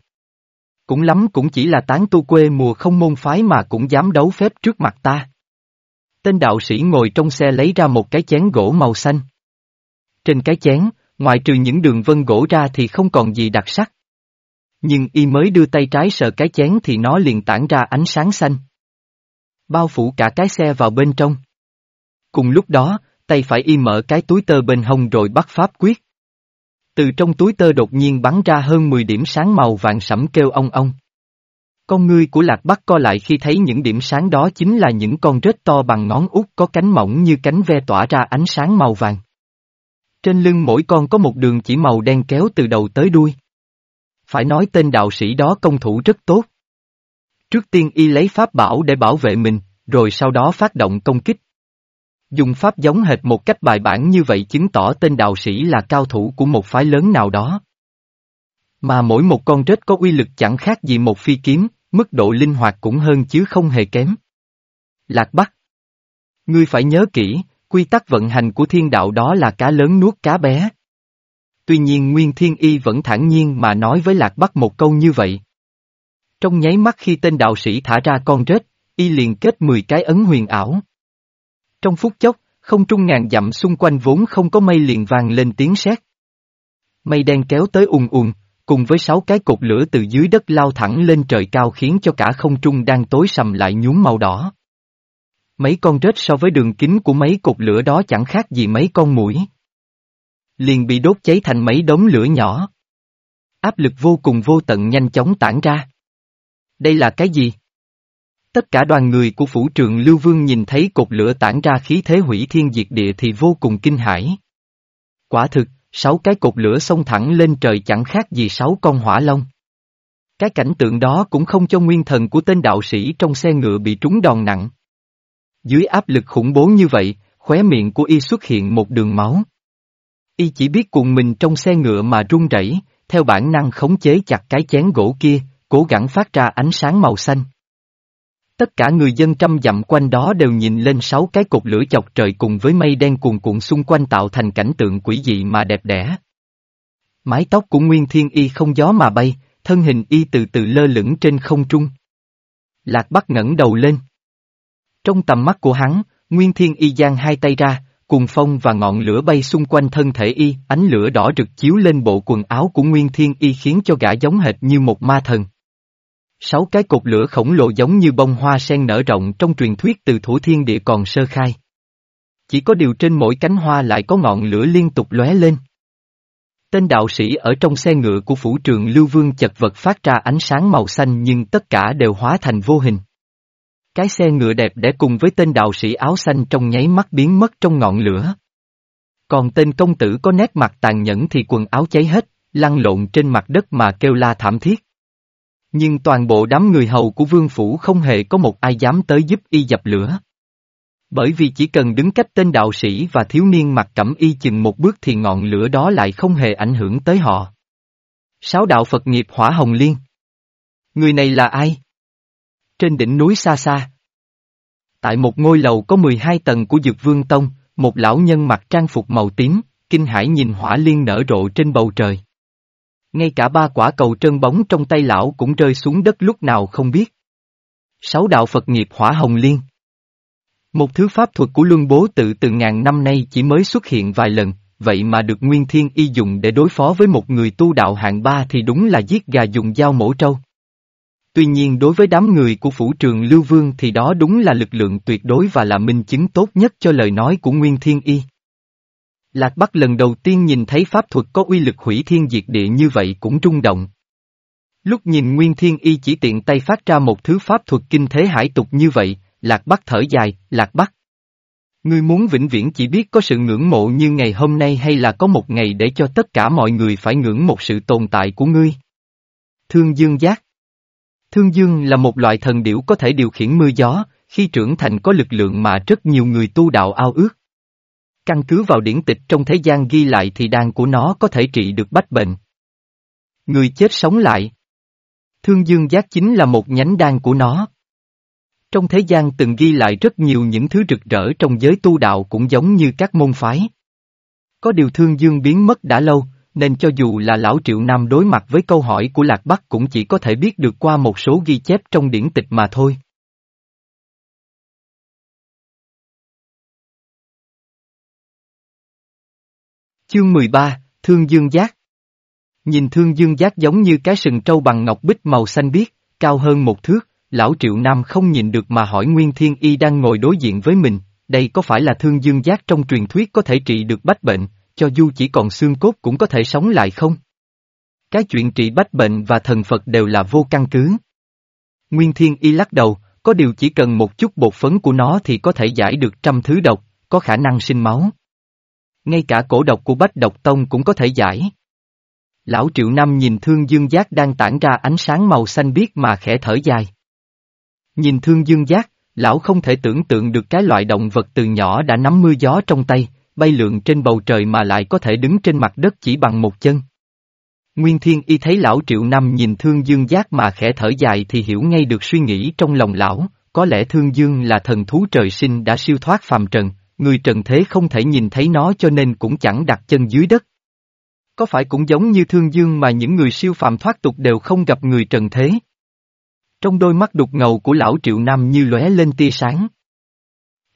Cũng lắm cũng chỉ là tán tu quê mùa không môn phái mà cũng dám đấu phép trước mặt ta. Tên đạo sĩ ngồi trong xe lấy ra một cái chén gỗ màu xanh. Trên cái chén, ngoại trừ những đường vân gỗ ra thì không còn gì đặc sắc. Nhưng y mới đưa tay trái sờ cái chén thì nó liền tản ra ánh sáng xanh. Bao phủ cả cái xe vào bên trong. Cùng lúc đó, tay phải y mở cái túi tơ bên hông rồi bắt pháp quyết. Từ trong túi tơ đột nhiên bắn ra hơn 10 điểm sáng màu vàng sẫm kêu ong ong. Con ngươi của lạc bắc co lại khi thấy những điểm sáng đó chính là những con rết to bằng ngón út có cánh mỏng như cánh ve tỏa ra ánh sáng màu vàng. Trên lưng mỗi con có một đường chỉ màu đen kéo từ đầu tới đuôi. Phải nói tên đạo sĩ đó công thủ rất tốt. Trước tiên y lấy pháp bảo để bảo vệ mình, rồi sau đó phát động công kích. Dùng pháp giống hệt một cách bài bản như vậy chứng tỏ tên đạo sĩ là cao thủ của một phái lớn nào đó. Mà mỗi một con rết có uy lực chẳng khác gì một phi kiếm, mức độ linh hoạt cũng hơn chứ không hề kém. Lạc Bắc Ngươi phải nhớ kỹ, quy tắc vận hành của thiên đạo đó là cá lớn nuốt cá bé. Tuy nhiên Nguyên Thiên Y vẫn thản nhiên mà nói với Lạc Bắc một câu như vậy. Trong nháy mắt khi tên đạo sĩ thả ra con rết, Y liền kết 10 cái ấn huyền ảo. Trong phút chốc, không trung ngàn dặm xung quanh vốn không có mây liền vàng lên tiếng sét. Mây đen kéo tới ùn ùn, cùng với sáu cái cột lửa từ dưới đất lao thẳng lên trời cao khiến cho cả không trung đang tối sầm lại nhuốm màu đỏ. Mấy con rết so với đường kính của mấy cột lửa đó chẳng khác gì mấy con mũi. Liền bị đốt cháy thành mấy đống lửa nhỏ. Áp lực vô cùng vô tận nhanh chóng tản ra. Đây là cái gì? Tất cả đoàn người của phủ trường Lưu Vương nhìn thấy cột lửa tản ra khí thế hủy thiên diệt địa thì vô cùng kinh hãi. Quả thực, sáu cái cột lửa xông thẳng lên trời chẳng khác gì sáu con hỏa long. Cái cảnh tượng đó cũng không cho nguyên thần của tên đạo sĩ trong xe ngựa bị trúng đòn nặng. Dưới áp lực khủng bố như vậy, khóe miệng của y xuất hiện một đường máu. Y chỉ biết cuộn mình trong xe ngựa mà run rẩy, theo bản năng khống chế chặt cái chén gỗ kia, cố gắng phát ra ánh sáng màu xanh. Tất cả người dân trăm dặm quanh đó đều nhìn lên sáu cái cột lửa chọc trời cùng với mây đen cuồn cuộn xung quanh tạo thành cảnh tượng quỷ dị mà đẹp đẽ. Mái tóc của Nguyên Thiên Y không gió mà bay, thân hình Y từ từ lơ lửng trên không trung. Lạc Bắc ngẩng đầu lên. Trong tầm mắt của hắn, Nguyên Thiên Y giang hai tay ra, cùng phong và ngọn lửa bay xung quanh thân thể Y, ánh lửa đỏ rực chiếu lên bộ quần áo của Nguyên Thiên Y khiến cho gã giống hệt như một ma thần. Sáu cái cột lửa khổng lồ giống như bông hoa sen nở rộng trong truyền thuyết từ thủ thiên địa còn sơ khai. Chỉ có điều trên mỗi cánh hoa lại có ngọn lửa liên tục lóe lên. Tên đạo sĩ ở trong xe ngựa của phủ trường Lưu Vương chật vật phát ra ánh sáng màu xanh nhưng tất cả đều hóa thành vô hình. Cái xe ngựa đẹp để cùng với tên đạo sĩ áo xanh trong nháy mắt biến mất trong ngọn lửa. Còn tên công tử có nét mặt tàn nhẫn thì quần áo cháy hết, lăn lộn trên mặt đất mà kêu la thảm thiết. Nhưng toàn bộ đám người hầu của vương phủ không hề có một ai dám tới giúp y dập lửa. Bởi vì chỉ cần đứng cách tên đạo sĩ và thiếu niên mặc cẩm y chừng một bước thì ngọn lửa đó lại không hề ảnh hưởng tới họ. Sáu đạo Phật nghiệp hỏa hồng liên. Người này là ai? Trên đỉnh núi xa xa. Tại một ngôi lầu có 12 tầng của Dược Vương Tông, một lão nhân mặc trang phục màu tím, kinh hãi nhìn hỏa liên nở rộ trên bầu trời. Ngay cả ba quả cầu trơn bóng trong tay lão cũng rơi xuống đất lúc nào không biết. Sáu đạo Phật nghiệp hỏa hồng liên. Một thứ pháp thuật của luân bố tự từ ngàn năm nay chỉ mới xuất hiện vài lần, vậy mà được Nguyên Thiên Y dùng để đối phó với một người tu đạo hạng ba thì đúng là giết gà dùng dao mổ trâu. Tuy nhiên đối với đám người của phủ trường Lưu Vương thì đó đúng là lực lượng tuyệt đối và là minh chứng tốt nhất cho lời nói của Nguyên Thiên Y. Lạc Bắc lần đầu tiên nhìn thấy pháp thuật có uy lực hủy thiên diệt địa như vậy cũng rung động. Lúc nhìn Nguyên Thiên Y chỉ tiện tay phát ra một thứ pháp thuật kinh thế hải tục như vậy, Lạc Bắc thở dài, Lạc Bắc. Ngươi muốn vĩnh viễn chỉ biết có sự ngưỡng mộ như ngày hôm nay hay là có một ngày để cho tất cả mọi người phải ngưỡng một sự tồn tại của ngươi? Thương Dương Giác Thương Dương là một loại thần điểu có thể điều khiển mưa gió, khi trưởng thành có lực lượng mà rất nhiều người tu đạo ao ước. Căn cứ vào điển tịch trong thế gian ghi lại thì đan của nó có thể trị được bách bệnh. Người chết sống lại. Thương Dương Giác chính là một nhánh đan của nó. Trong thế gian từng ghi lại rất nhiều những thứ rực rỡ trong giới tu đạo cũng giống như các môn phái. Có điều thương dương biến mất đã lâu, nên cho dù là lão Triệu Nam đối mặt với câu hỏi của Lạc Bắc cũng chỉ có thể biết được qua một số ghi chép trong điển tịch mà thôi. Chương 13, Thương Dương Giác Nhìn Thương Dương Giác giống như cái sừng trâu bằng ngọc bích màu xanh biếc, cao hơn một thước, lão Triệu Nam không nhìn được mà hỏi Nguyên Thiên Y đang ngồi đối diện với mình, đây có phải là thương dương giác trong truyền thuyết có thể trị được bách bệnh, cho dù chỉ còn xương cốt cũng có thể sống lại không? Cái chuyện trị bách bệnh và thần Phật đều là vô căn cứ. Nguyên Thiên Y lắc đầu, có điều chỉ cần một chút bột phấn của nó thì có thể giải được trăm thứ độc, có khả năng sinh máu. Ngay cả cổ độc của Bách Độc Tông cũng có thể giải. Lão Triệu Năm nhìn thương dương giác đang tản ra ánh sáng màu xanh biếc mà khẽ thở dài. Nhìn thương dương giác, lão không thể tưởng tượng được cái loại động vật từ nhỏ đã nắm mưa gió trong tay, bay lượn trên bầu trời mà lại có thể đứng trên mặt đất chỉ bằng một chân. Nguyên Thiên Y thấy lão Triệu Năm nhìn Thương Dương Giác mà khẽ thở dài thì hiểu ngay được suy nghĩ trong lòng lão, có lẽ Thương Dương là thần thú trời sinh đã siêu thoát phàm trần, người trần thế không thể nhìn thấy nó cho nên cũng chẳng đặt chân dưới đất. Có phải cũng giống như Thương Dương mà những người siêu phàm thoát tục đều không gặp người trần thế? Trong đôi mắt đục ngầu của lão Triệu Nam như lóe lên tia sáng.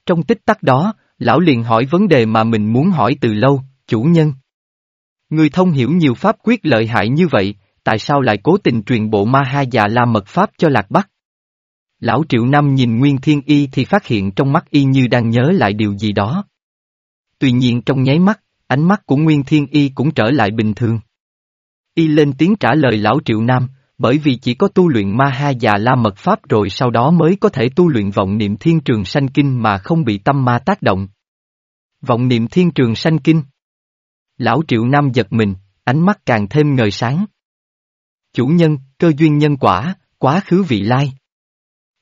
Trong tích tắc đó, lão liền hỏi vấn đề mà mình muốn hỏi từ lâu, chủ nhân. Người thông hiểu nhiều pháp quyết lợi hại như vậy, tại sao lại cố tình truyền bộ ma ha già la mật pháp cho Lạc Bắc? Lão Triệu Năm nhìn Nguyên Thiên Y thì phát hiện trong mắt Y như đang nhớ lại điều gì đó. Tuy nhiên trong nháy mắt, ánh mắt của Nguyên Thiên Y cũng trở lại bình thường. Y lên tiếng trả lời Lão Triệu Nam, bởi vì chỉ có tu luyện ma ha già la mật pháp rồi sau đó mới có thể tu luyện vọng niệm thiên trường sanh kinh mà không bị tâm ma tác động. Vọng niệm thiên trường sanh kinh. Lão Triệu Nam giật mình, ánh mắt càng thêm ngời sáng. Chủ nhân, cơ duyên nhân quả, quá khứ vị lai.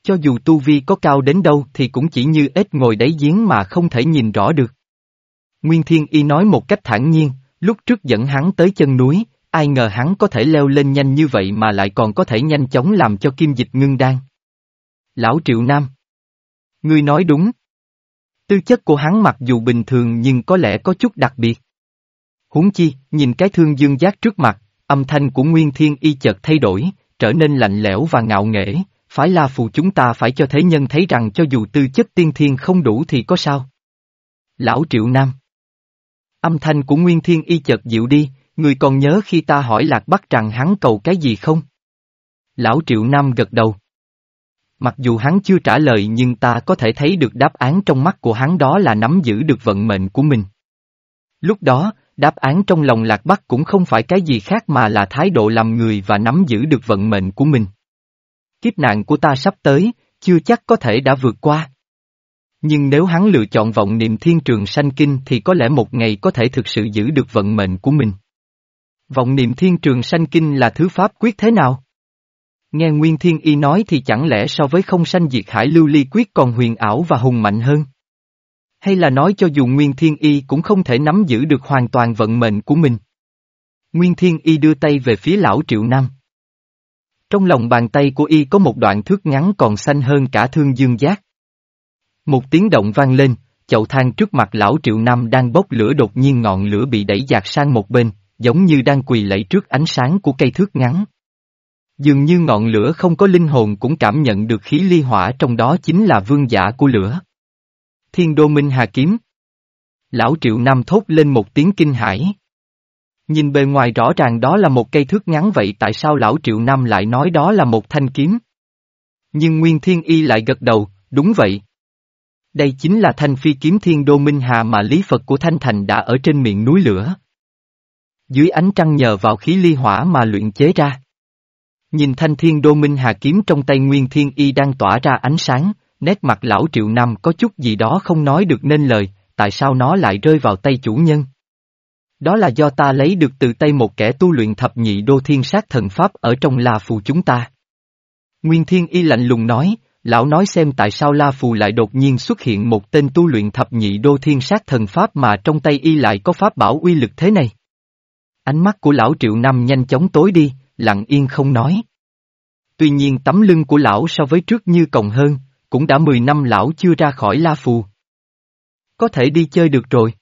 Cho dù tu vi có cao đến đâu thì cũng chỉ như ếch ngồi đáy giếng mà không thể nhìn rõ được. Nguyên Thiên Y nói một cách thản nhiên, lúc trước dẫn hắn tới chân núi, ai ngờ hắn có thể leo lên nhanh như vậy mà lại còn có thể nhanh chóng làm cho kim dịch ngưng đan. Lão Triệu Nam Ngươi nói đúng. Tư chất của hắn mặc dù bình thường nhưng có lẽ có chút đặc biệt. Huống chi, nhìn cái thương dương giác trước mặt, âm thanh của Nguyên Thiên Y chợt thay đổi, trở nên lạnh lẽo và ngạo nghễ, phải là phù chúng ta phải cho thế nhân thấy rằng cho dù tư chất tiên thiên không đủ thì có sao. Lão Triệu Nam Âm thanh của Nguyên Thiên Y chợt dịu đi, Người còn nhớ khi ta hỏi Lạc Bắc rằng hắn cầu cái gì không? Lão Triệu Nam gật đầu. Mặc dù hắn chưa trả lời nhưng ta có thể thấy được đáp án trong mắt của hắn đó là nắm giữ được vận mệnh của mình. Lúc đó, đáp án trong lòng Lạc Bắc cũng không phải cái gì khác mà là thái độ làm người và nắm giữ được vận mệnh của mình. Kiếp nạn của ta sắp tới, chưa chắc có thể đã vượt qua. Nhưng nếu hắn lựa chọn vọng niệm thiên trường sanh kinh thì có lẽ một ngày có thể thực sự giữ được vận mệnh của mình. Vọng niệm thiên trường sanh kinh là thứ pháp quyết thế nào? Nghe Nguyên Thiên Y nói thì chẳng lẽ so với không sanh diệt hải lưu ly quyết còn huyền ảo và hùng mạnh hơn? Hay là nói cho dù Nguyên Thiên Y cũng không thể nắm giữ được hoàn toàn vận mệnh của mình? Nguyên Thiên Y đưa tay về phía lão Triệu Nam. Trong lòng bàn tay của Y có một đoạn thước ngắn còn xanh hơn cả thương dương giác. Một tiếng động vang lên, chậu than trước mặt lão Triệu Nam đang bốc lửa đột nhiên ngọn lửa bị đẩy dạt sang một bên, giống như đang quỳ lạy trước ánh sáng của cây thước ngắn. Dường như ngọn lửa không có linh hồn cũng cảm nhận được khí ly hỏa trong đó chính là vương giả của lửa. Thiên đô minh hà kiếm. Lão Triệu Nam thốt lên một tiếng kinh hãi. Nhìn bề ngoài rõ ràng đó là một cây thước ngắn vậy tại sao lão Triệu Nam lại nói đó là một thanh kiếm? Nhưng Nguyên Thiên Y lại gật đầu, đúng vậy. Đây chính là thanh phi kiếm thiên đô minh hà mà lý Phật của Thanh Thành đã ở trên miệng núi lửa. Dưới ánh trăng nhờ vào khí ly hỏa mà luyện chế ra. Nhìn thanh thiên đô minh hà kiếm trong tay Nguyên Thiên Y đang tỏa ra ánh sáng, nét mặt lão Triệu Nam có chút gì đó không nói được nên lời, tại sao nó lại rơi vào tay chủ nhân? Đó là do ta lấy được từ tay một kẻ tu luyện thập nhị đô thiên sát thần pháp ở trong La Phù chúng ta. Nguyên Thiên Y lạnh lùng nói, lão nói xem tại sao La Phù lại đột nhiên xuất hiện một tên tu luyện thập nhị đô thiên sát thần pháp mà trong tay Y lại có pháp bảo uy lực thế này. Ánh mắt của lão Triệu Năm nhanh chóng tối đi, lặng yên không nói. Tuy nhiên tấm lưng của lão so với trước như còng hơn, cũng đã 10 năm lão chưa ra khỏi La Phù. Có thể đi chơi được rồi.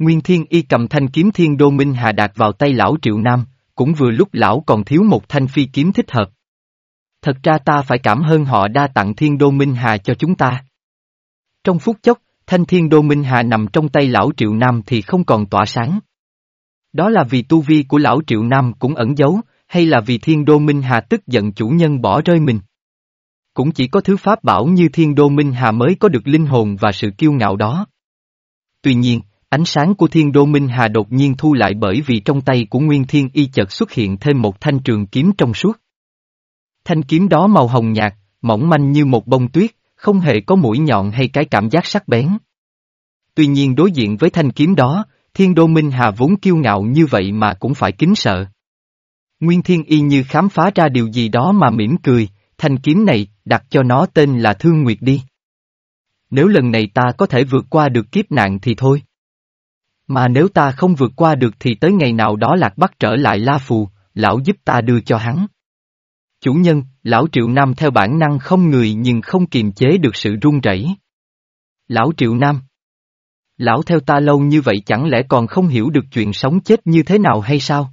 Nguyên Thiên Y cầm thanh kiếm Thiên Đô Minh Hà đạt vào tay lão Triệu Nam, cũng vừa lúc lão còn thiếu một thanh phi kiếm thích hợp. Thật ra ta phải cảm ơn họ đa tặng Thiên Đô Minh Hà cho chúng ta. Trong phút chốc, thanh Thiên Đô Minh Hà nằm trong tay lão Triệu Nam thì không còn tỏa sáng. Đó là vì tu vi của lão Triệu Nam cũng ẩn giấu, hay là vì Thiên Đô Minh Hà tức giận chủ nhân bỏ rơi mình. Cũng chỉ có thứ pháp bảo như Thiên Đô Minh Hà mới có được linh hồn và sự kiêu ngạo đó. Tuy nhiên, ánh sáng của Thiên Đô Minh Hà đột nhiên thu lại bởi vì trong tay của Nguyên Thiên Y chợt xuất hiện thêm một thanh trường kiếm trong suốt. Thanh kiếm đó màu hồng nhạt, mỏng manh như một bông tuyết, không hề có mũi nhọn hay cái cảm giác sắc bén. Tuy nhiên đối diện với thanh kiếm đó, Thiên Đô Minh Hà vốn kiêu ngạo như vậy mà cũng phải kính sợ. Nguyên Thiên Y như khám phá ra điều gì đó mà mỉm cười, thanh kiếm này, đặt cho nó tên là Thương Nguyệt đi. Nếu lần này ta có thể vượt qua được kiếp nạn thì thôi. Mà nếu ta không vượt qua được thì tới ngày nào đó lạc bắt trở lại La Phù, lão giúp ta đưa cho hắn. Chủ nhân, lão Triệu Nam theo bản năng không người nhưng không kiềm chế được sự run rẩy. Lão Triệu Nam Lão theo ta lâu như vậy chẳng lẽ còn không hiểu được chuyện sống chết như thế nào hay sao?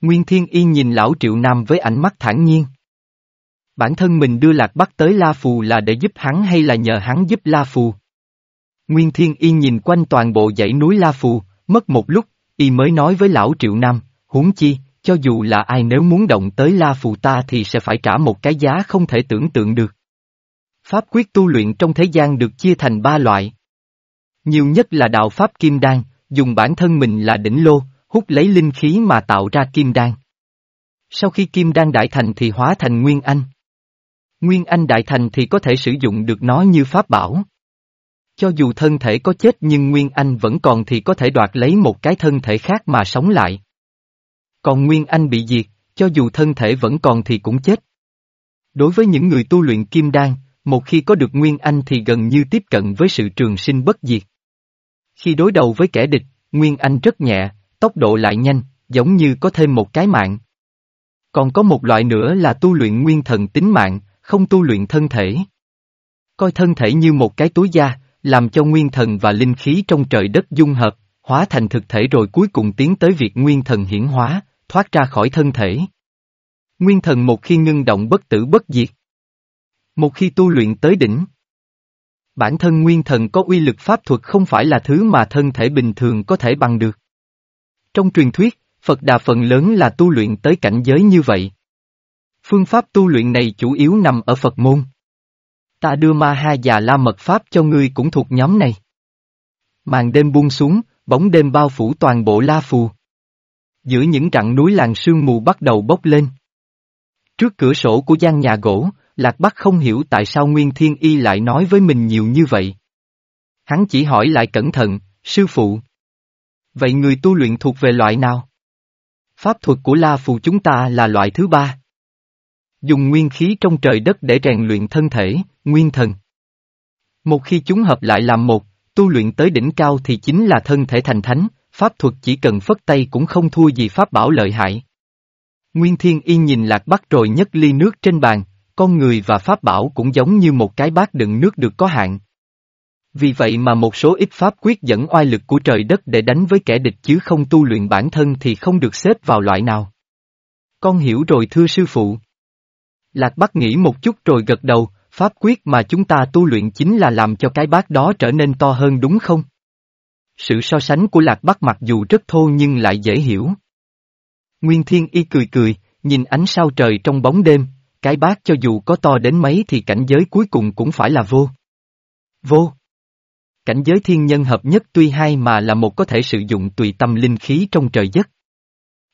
Nguyên Thiên Y nhìn lão Triệu Nam với ánh mắt thản nhiên. Bản thân mình đưa Lạc Bắc tới La Phù là để giúp hắn hay là nhờ hắn giúp La Phù? Nguyên Thiên Y nhìn quanh toàn bộ dãy núi La Phù, mất một lúc, y mới nói với lão Triệu Nam, huống chi, cho dù là ai nếu muốn động tới La Phù ta thì sẽ phải trả một cái giá không thể tưởng tượng được. Pháp quyết tu luyện trong thế gian được chia thành ba loại. Nhiều nhất là đạo Pháp Kim Đan, dùng bản thân mình là đỉnh lô, hút lấy linh khí mà tạo ra Kim Đan. Sau khi Kim Đan đại thành thì hóa thành Nguyên Anh. Nguyên Anh đại thành thì có thể sử dụng được nó như pháp bảo. Cho dù thân thể có chết nhưng Nguyên Anh vẫn còn thì có thể đoạt lấy một cái thân thể khác mà sống lại. Còn Nguyên Anh bị diệt, cho dù thân thể vẫn còn thì cũng chết. Đối với những người tu luyện kim đan, một khi có được Nguyên Anh thì gần như tiếp cận với sự trường sinh bất diệt. Khi đối đầu với kẻ địch, Nguyên Anh rất nhẹ, tốc độ lại nhanh, giống như có thêm một cái mạng. Còn có một loại nữa là tu luyện nguyên thần tính mạng, không tu luyện thân thể. Coi thân thể như một cái túi da, làm cho nguyên thần và linh khí trong trời đất dung hợp, hóa thành thực thể rồi cuối cùng tiến tới việc nguyên thần hiển hóa, thoát ra khỏi thân thể. Nguyên thần một khi ngưng động bất tử bất diệt. Một khi tu luyện tới đỉnh. Bản thân nguyên thần có uy lực pháp thuật không phải là thứ mà thân thể bình thường có thể bằng được. Trong truyền thuyết, Phật Đà phần lớn là tu luyện tới cảnh giới như vậy. Phương pháp tu luyện này chủ yếu nằm ở Phật môn. Ta đưa ma ha già la mật pháp cho ngươi cũng thuộc nhóm này. Màn đêm buông xuống, bóng đêm bao phủ toàn bộ la phù. Giữa những rặng núi làng sương mù bắt đầu bốc lên. Trước cửa sổ của gian nhà gỗ, Lạc Bắc không hiểu tại sao Nguyên Thiên Y lại nói với mình nhiều như vậy. Hắn chỉ hỏi lại cẩn thận, sư phụ. Vậy người tu luyện thuộc về loại nào? Pháp thuật của La Phù chúng ta là loại thứ ba. Dùng nguyên khí trong trời đất để rèn luyện thân thể, nguyên thần. Một khi chúng hợp lại làm một, tu luyện tới đỉnh cao thì chính là thân thể thành thánh, pháp thuật chỉ cần phất tay cũng không thua gì pháp bảo lợi hại. Nguyên Thiên Yên nhìn Lạc Bắc rồi nhấc ly nước trên bàn, con người và pháp bảo cũng giống như một cái bát đựng nước được có hạn. Vì vậy mà một số ít pháp quyết dẫn oai lực của trời đất để đánh với kẻ địch chứ không tu luyện bản thân thì không được xếp vào loại nào. Con hiểu rồi thưa sư phụ. Lạc Bắc nghĩ một chút rồi gật đầu, pháp quyết mà chúng ta tu luyện chính là làm cho cái bát đó trở nên to hơn đúng không? Sự so sánh của Lạc Bắc mặc dù rất thô nhưng lại dễ hiểu. Nguyên Thiên Y cười cười, nhìn ánh sao trời trong bóng đêm, cái bát cho dù có to đến mấy thì cảnh giới cuối cùng cũng phải là vô. Vô. Cảnh giới thiên nhân hợp nhất tuy hai mà là một có thể sử dụng tùy tâm linh khí trong trời giấc.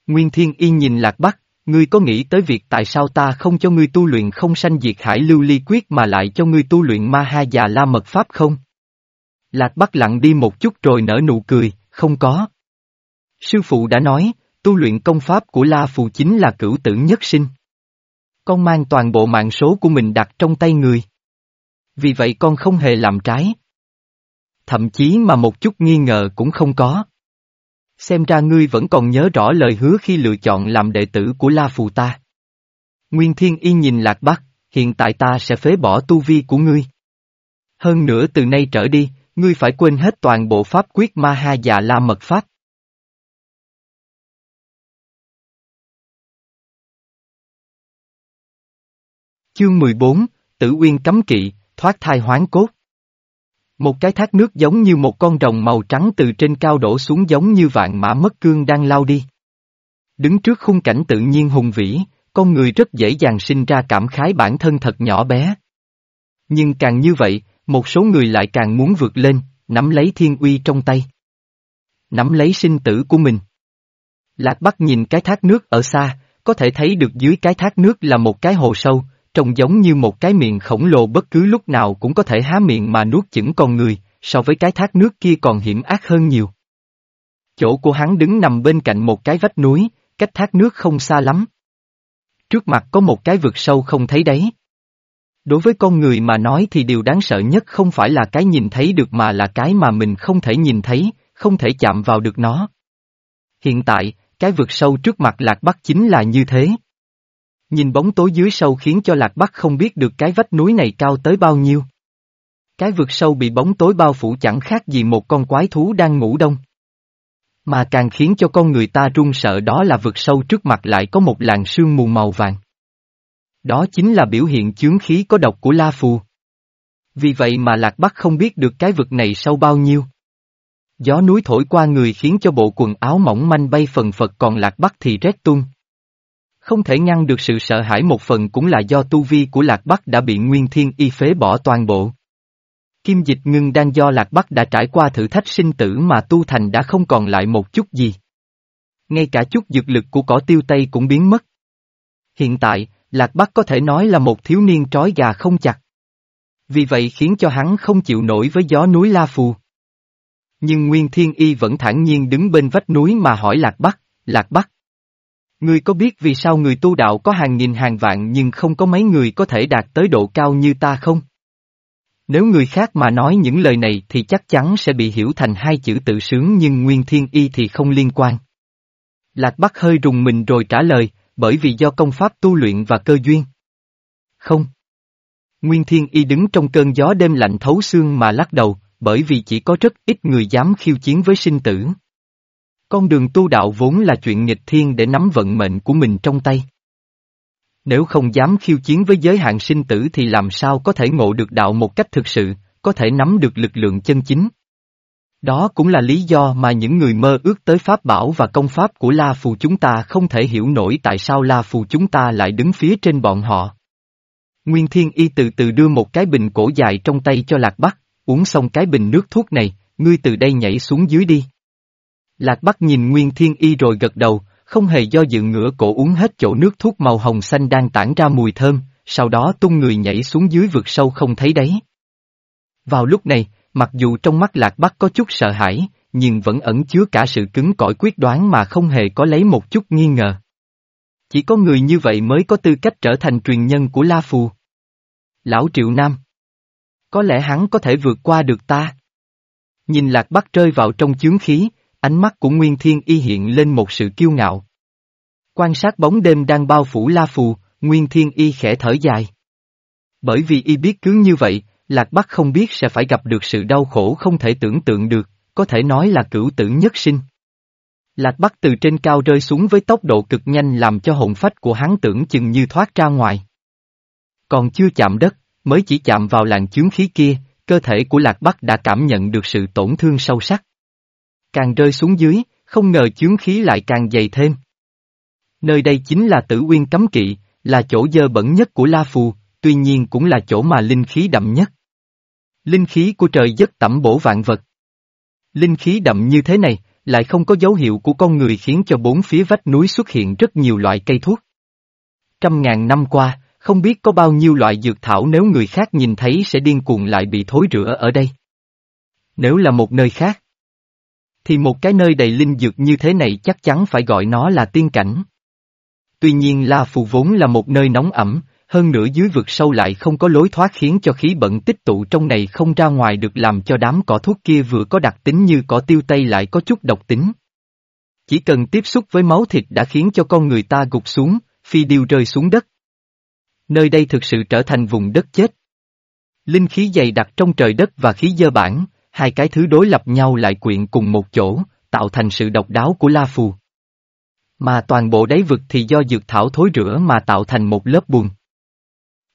Nguyên Thiên Y nhìn Lạc Bắc, ngươi có nghĩ tới việc tại sao ta không cho ngươi tu luyện không sanh diệt hải lưu ly quyết mà lại cho ngươi tu luyện ma ha già la mật pháp không? Lạc Bắc lặng đi một chút rồi nở nụ cười, không có. Sư phụ đã nói, tu luyện công pháp của La Phù chính là cửu tử nhất sinh. Con mang toàn bộ mạng số của mình đặt trong tay người. Vì vậy con không hề làm trái. Thậm chí mà một chút nghi ngờ cũng không có. Xem ra ngươi vẫn còn nhớ rõ lời hứa khi lựa chọn làm đệ tử của La Phù ta. Nguyên Thiên Y nhìn Lạc Bắc, hiện tại ta sẽ phế bỏ tu vi của ngươi. Hơn nữa từ nay trở đi, ngươi phải quên hết toàn bộ pháp quyết ma ha và la mật pháp. Chương 14, Tử Uyên cấm kỵ, thoát thai hoán cốt. Một cái thác nước giống như một con rồng màu trắng từ trên cao đổ xuống giống như vạn mã mất cương đang lao đi. Đứng trước khung cảnh tự nhiên hùng vĩ, con người rất dễ dàng sinh ra cảm khái bản thân thật nhỏ bé. Nhưng càng như vậy, một số người lại càng muốn vượt lên, nắm lấy thiên uy trong tay. Nắm lấy sinh tử của mình. Lạc Bắc nhìn cái thác nước ở xa, có thể thấy được dưới cái thác nước là một cái hồ sâu, trông giống như một cái miệng khổng lồ bất cứ lúc nào cũng có thể há miệng mà nuốt chửng con người, so với cái thác nước kia còn hiểm ác hơn nhiều. Chỗ của hắn đứng nằm bên cạnh một cái vách núi, cách thác nước không xa lắm. Trước mặt có một cái vực sâu không thấy đấy. Đối với con người mà nói thì điều đáng sợ nhất không phải là cái nhìn thấy được mà là cái mà mình không thể nhìn thấy, không thể chạm vào được nó. Hiện tại, cái vực sâu trước mặt Lạc Bắc chính là như thế. Nhìn bóng tối dưới sâu khiến cho Lạc Bắc không biết được cái vách núi này cao tới bao nhiêu. Cái vực sâu bị bóng tối bao phủ chẳng khác gì một con quái thú đang ngủ đông. Mà càng khiến cho con người ta run sợ đó là vực sâu trước mặt lại có một làn sương mù màu vàng. Đó chính là biểu hiện chướng khí có độc của La Phù. Vì vậy mà Lạc Bắc không biết được cái vực này sâu bao nhiêu. Gió núi thổi qua người khiến cho bộ quần áo mỏng manh bay phần phật còn Lạc Bắc thì rét tung. Không thể ngăn được sự sợ hãi một phần cũng là do tu vi của Lạc Bắc đã bị Nguyên Thiên y phế bỏ toàn bộ. Kim dịch ngưng đang do Lạc Bắc đã trải qua thử thách sinh tử mà tu thành đã không còn lại một chút gì. Ngay cả chút dược lực của cỏ tiêu tây cũng biến mất. Hiện tại, Lạc Bắc có thể nói là một thiếu niên trói gà không chặt. Vì vậy khiến cho hắn không chịu nổi với gió núi La Phù. Nhưng Nguyên Thiên Y vẫn thản nhiên đứng bên vách núi mà hỏi Lạc Bắc, Lạc Bắc. Ngươi có biết vì sao người tu đạo có hàng nghìn hàng vạn nhưng không có mấy người có thể đạt tới độ cao như ta không? Nếu người khác mà nói những lời này thì chắc chắn sẽ bị hiểu thành hai chữ tự sướng nhưng Nguyên Thiên Y thì không liên quan. Lạc Bắc hơi rùng mình rồi trả lời, bởi vì do công pháp tu luyện và cơ duyên. Không. Nguyên Thiên Y đứng trong cơn gió đêm lạnh thấu xương mà lắc đầu, bởi vì chỉ có rất ít người dám khiêu chiến với sinh tử. Con đường tu đạo vốn là chuyện nghịch thiên để nắm vận mệnh của mình trong tay. Nếu không dám khiêu chiến với giới hạn sinh tử thì làm sao có thể ngộ được đạo một cách thực sự, có thể nắm được lực lượng chân chính. Đó cũng là lý do mà những người mơ ước tới pháp bảo và công pháp của La Phù chúng ta không thể hiểu nổi tại sao La Phù chúng ta lại đứng phía trên bọn họ. Nguyên Thiên Y từ từ đưa một cái bình cổ dài trong tay cho Lạc Bắc, uống xong cái bình nước thuốc này, ngươi từ đây nhảy xuống dưới đi. Lạc Bắc nhìn Nguyên Thiên Y rồi gật đầu, không hề do dự ngửa cổ uống hết chỗ nước thuốc màu hồng xanh đang tản ra mùi thơm, sau đó tung người nhảy xuống dưới vực sâu không thấy đấy. Vào lúc này, mặc dù trong mắt Lạc Bắc có chút sợ hãi, nhưng vẫn ẩn chứa cả sự cứng cỏi quyết đoán mà không hề có lấy một chút nghi ngờ. Chỉ có người như vậy mới có tư cách trở thành truyền nhân của La Phù. Lão Triệu Nam. Có lẽ hắn có thể vượt qua được ta. Nhìn Lạc Bắc rơi vào trong chướng khí, ánh mắt của Nguyên Thiên Y hiện lên một sự kiêu ngạo. Quan sát bóng đêm đang bao phủ La Phù, Nguyên Thiên Y khẽ thở dài. Bởi vì y biết cứ như vậy, Lạc Bắc không biết sẽ phải gặp được sự đau khổ không thể tưởng tượng được, có thể nói là cửu tử nhất sinh. Lạc Bắc từ trên cao rơi xuống với tốc độ cực nhanh làm cho hồn phách của hắn tưởng chừng như thoát ra ngoài. Còn chưa chạm đất, mới chỉ chạm vào làn chướng khí kia, cơ thể của Lạc Bắc đã cảm nhận được sự tổn thương sâu sắc. Càng rơi xuống dưới, không ngờ chướng khí lại càng dày thêm. Nơi đây chính là tử uyên cấm kỵ, là chỗ dơ bẩn nhất của La Phù, tuy nhiên cũng là chỗ mà linh khí đậm nhất. Linh khí của trời rất tẩm bổ vạn vật. Linh khí đậm như thế này, lại không có dấu hiệu của con người khiến cho bốn phía vách núi xuất hiện rất nhiều loại cây thuốc. Trăm ngàn năm qua, không biết có bao nhiêu loại dược thảo nếu người khác nhìn thấy sẽ điên cuồng lại bị thối rữa ở đây. Nếu là một nơi khác, thì một cái nơi đầy linh dược như thế này chắc chắn phải gọi nó là tiên cảnh. Tuy nhiên La Phù vốn là một nơi nóng ẩm, hơn nữa dưới vực sâu lại không có lối thoát khiến cho khí bẩn tích tụ trong này không ra ngoài được làm cho đám cỏ thuốc kia vừa có đặc tính như cỏ tiêu tây lại có chút độc tính. Chỉ cần tiếp xúc với máu thịt đã khiến cho con người ta gục xuống, phi điêu rơi xuống đất. Nơi đây thực sự trở thành vùng đất chết. Linh khí dày đặc trong trời đất và khí dơ bản, hai cái thứ đối lập nhau lại quyện cùng một chỗ, tạo thành sự độc đáo của La Phù. Mà toàn bộ đáy vực thì do dược thảo thối rửa mà tạo thành một lớp bùn.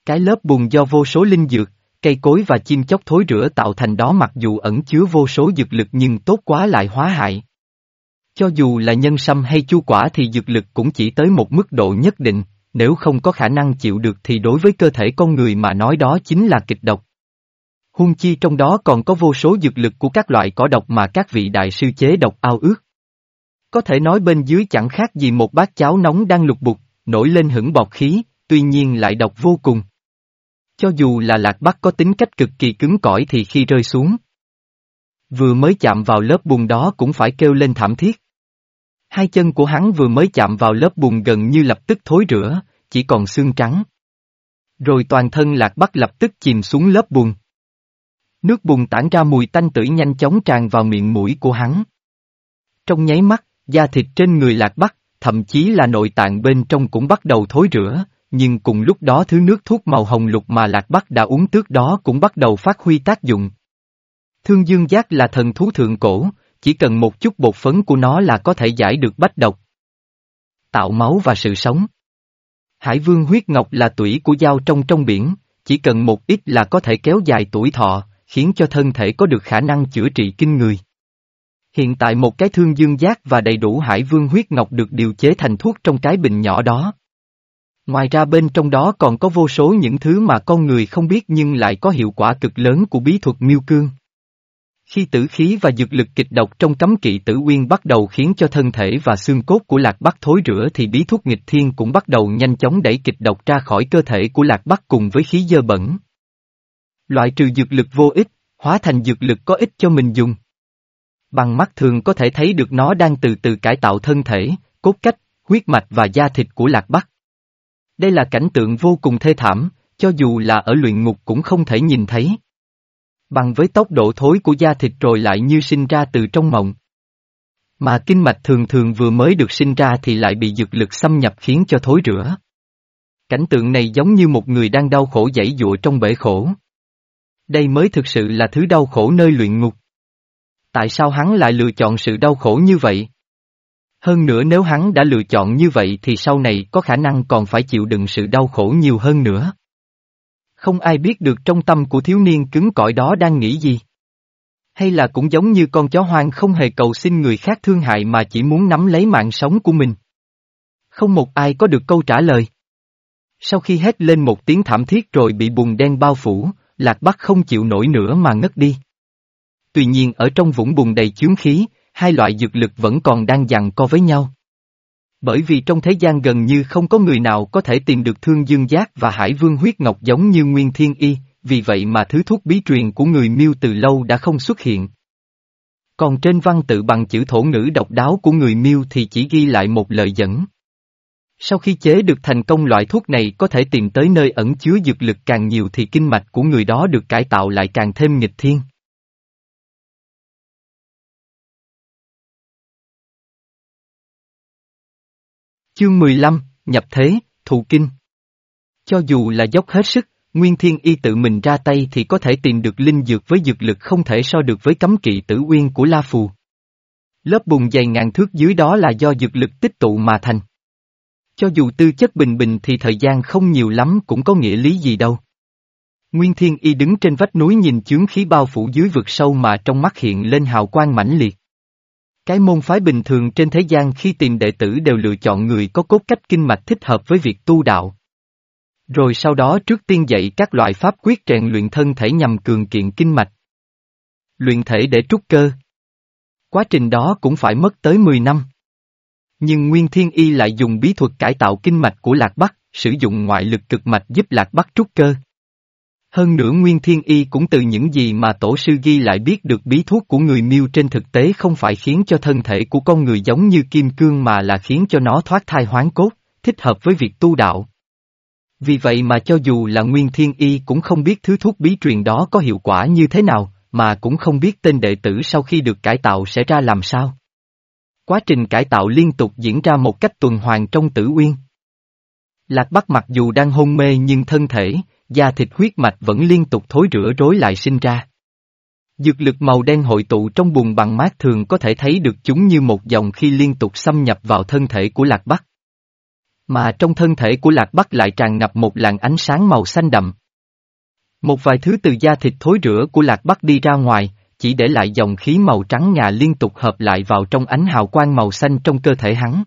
Cái lớp bùn do vô số linh dược, cây cối và chim chóc thối rửa tạo thành đó mặc dù ẩn chứa vô số dược lực nhưng tốt quá lại hóa hại. Cho dù là nhân sâm hay chu quả thì dược lực cũng chỉ tới một mức độ nhất định, nếu không có khả năng chịu được thì đối với cơ thể con người mà nói đó chính là kịch độc. Hung chi trong đó còn có vô số dược lực của các loại cỏ độc mà các vị đại sư chế độc ao ước. Có thể nói bên dưới chẳng khác gì một bát cháo nóng đang lục bục, nổi lên hửng bọt khí, tuy nhiên lại độc vô cùng. Cho dù là lạc bắc có tính cách cực kỳ cứng cỏi thì khi rơi xuống, vừa mới chạm vào lớp bùn đó cũng phải kêu lên thảm thiết. Hai chân của hắn vừa mới chạm vào lớp bùn gần như lập tức thối rữa, chỉ còn xương trắng. Rồi toàn thân lạc bắc lập tức chìm xuống lớp bùn. Nước bùn tản ra mùi tanh tưởi nhanh chóng tràn vào miệng mũi của hắn. Trong nháy mắt, da thịt trên người lạc bắc, thậm chí là nội tạng bên trong cũng bắt đầu thối rữa, nhưng cùng lúc đó thứ nước thuốc màu hồng lục mà lạc bắc đã uống trước đó cũng bắt đầu phát huy tác dụng. Thương dương giác là thần thú thượng cổ, chỉ cần một chút bột phấn của nó là có thể giải được bách độc. Tạo máu và sự sống. Hải vương huyết ngọc là tủy của dao trong trong biển, chỉ cần một ít là có thể kéo dài tuổi thọ, khiến cho thân thể có được khả năng chữa trị kinh người. Hiện tại một cái thương dương giác và đầy đủ hải vương huyết ngọc được điều chế thành thuốc trong cái bình nhỏ đó. Ngoài ra bên trong đó còn có vô số những thứ mà con người không biết nhưng lại có hiệu quả cực lớn của bí thuật miêu cương. Khi tử khí và dược lực kịch độc trong cấm kỵ tử uyên bắt đầu khiến cho thân thể và xương cốt của lạc bắc thối rữa thì bí thuốc nghịch thiên cũng bắt đầu nhanh chóng đẩy kịch độc ra khỏi cơ thể của lạc bắc cùng với khí dơ bẩn. Loại trừ dược lực vô ích, hóa thành dược lực có ích cho mình dùng. Bằng mắt thường có thể thấy được nó đang từ từ cải tạo thân thể, cốt cách, huyết mạch và da thịt của lạc bắc. Đây là cảnh tượng vô cùng thê thảm, cho dù là ở luyện ngục cũng không thể nhìn thấy. Bằng với tốc độ thối của da thịt rồi lại như sinh ra từ trong mộng. Mà kinh mạch thường thường vừa mới được sinh ra thì lại bị dược lực xâm nhập khiến cho thối rữa. Cảnh tượng này giống như một người đang đau khổ dãy dụa trong bể khổ. Đây mới thực sự là thứ đau khổ nơi luyện ngục. Tại sao hắn lại lựa chọn sự đau khổ như vậy? Hơn nữa nếu hắn đã lựa chọn như vậy thì sau này có khả năng còn phải chịu đựng sự đau khổ nhiều hơn nữa. Không ai biết được trong tâm của thiếu niên cứng cỏi đó đang nghĩ gì. Hay là cũng giống như con chó hoang không hề cầu xin người khác thương hại mà chỉ muốn nắm lấy mạng sống của mình. Không một ai có được câu trả lời. Sau khi hét lên một tiếng thảm thiết rồi bị bùn đen bao phủ, Lạc Bắc không chịu nổi nữa mà ngất đi. Tuy nhiên ở trong vũng bùn đầy chướng khí, hai loại dược lực vẫn còn đang giằng co với nhau. Bởi vì trong thế gian gần như không có người nào có thể tìm được thương dương giác và hải vương huyết ngọc giống như nguyên thiên y, vì vậy mà thứ thuốc bí truyền của người miêu từ lâu đã không xuất hiện. Còn trên văn tự bằng chữ thổ ngữ độc đáo của người miêu thì chỉ ghi lại một lời dẫn. Sau khi chế được thành công loại thuốc này có thể tìm tới nơi ẩn chứa dược lực càng nhiều thì kinh mạch của người đó được cải tạo lại càng thêm nghịch thiên. Chương 15, Nhập Thế, Thụ Kinh Cho dù là dốc hết sức, Nguyên Thiên Y tự mình ra tay thì có thể tìm được linh dược với dược lực không thể so được với cấm kỵ tử uyên của La Phù. Lớp bùn dày ngàn thước dưới đó là do dược lực tích tụ mà thành. Cho dù tư chất bình bình thì thời gian không nhiều lắm cũng có nghĩa lý gì đâu. Nguyên Thiên Y đứng trên vách núi nhìn chướng khí bao phủ dưới vực sâu mà trong mắt hiện lên hào quang mãnh liệt. Cái môn phái bình thường trên thế gian khi tìm đệ tử đều lựa chọn người có cốt cách kinh mạch thích hợp với việc tu đạo. Rồi sau đó trước tiên dạy các loại pháp quyết rèn luyện thân thể nhằm cường kiện kinh mạch. Luyện thể để trúc cơ. Quá trình đó cũng phải mất tới 10 năm. Nhưng Nguyên Thiên Y lại dùng bí thuật cải tạo kinh mạch của Lạc Bắc, sử dụng ngoại lực cực mạch giúp Lạc Bắc trúc cơ. Hơn nữa Nguyên Thiên Y cũng từ những gì mà tổ sư ghi lại biết được bí thuốc của người miêu trên thực tế không phải khiến cho thân thể của con người giống như kim cương mà là khiến cho nó thoát thai hoán cốt, thích hợp với việc tu đạo. Vì vậy mà cho dù là Nguyên Thiên Y cũng không biết thứ thuốc bí truyền đó có hiệu quả như thế nào, mà cũng không biết tên đệ tử sau khi được cải tạo sẽ ra làm sao. Quá trình cải tạo liên tục diễn ra một cách tuần hoàn trong tử uyên. Lạc Bắc mặc dù đang hôn mê nhưng thân thể, da thịt huyết mạch vẫn liên tục thối rửa rối lại sinh ra. Dược lực màu đen hội tụ trong bùn bằng mát thường có thể thấy được chúng như một dòng khi liên tục xâm nhập vào thân thể của Lạc Bắc. Mà trong thân thể của Lạc Bắc lại tràn ngập một làn ánh sáng màu xanh đậm. Một vài thứ từ da thịt thối rửa của Lạc Bắc đi ra ngoài, chỉ để lại dòng khí màu trắng ngà liên tục hợp lại vào trong ánh hào quang màu xanh trong cơ thể hắn.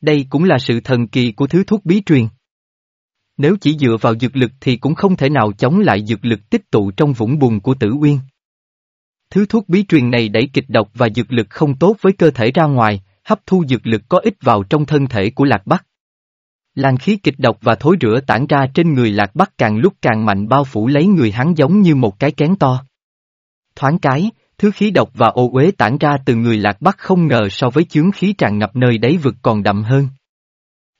Đây cũng là sự thần kỳ của thứ thuốc bí truyền. Nếu chỉ dựa vào dược lực thì cũng không thể nào chống lại dược lực tích tụ trong vũng bùn của tử uyên. Thứ thuốc bí truyền này đẩy kịch độc và dược lực không tốt với cơ thể ra ngoài, hấp thu dược lực có ích vào trong thân thể của Lạc Bắc. Làn khí kịch độc và thối rửa tản ra trên người Lạc Bắc càng lúc càng mạnh bao phủ lấy người hắn giống như một cái kén to. Thoáng cái, thứ khí độc và ô uế tản ra từ người Lạc Bắc không ngờ so với chướng khí tràn ngập nơi đáy vực còn đậm hơn.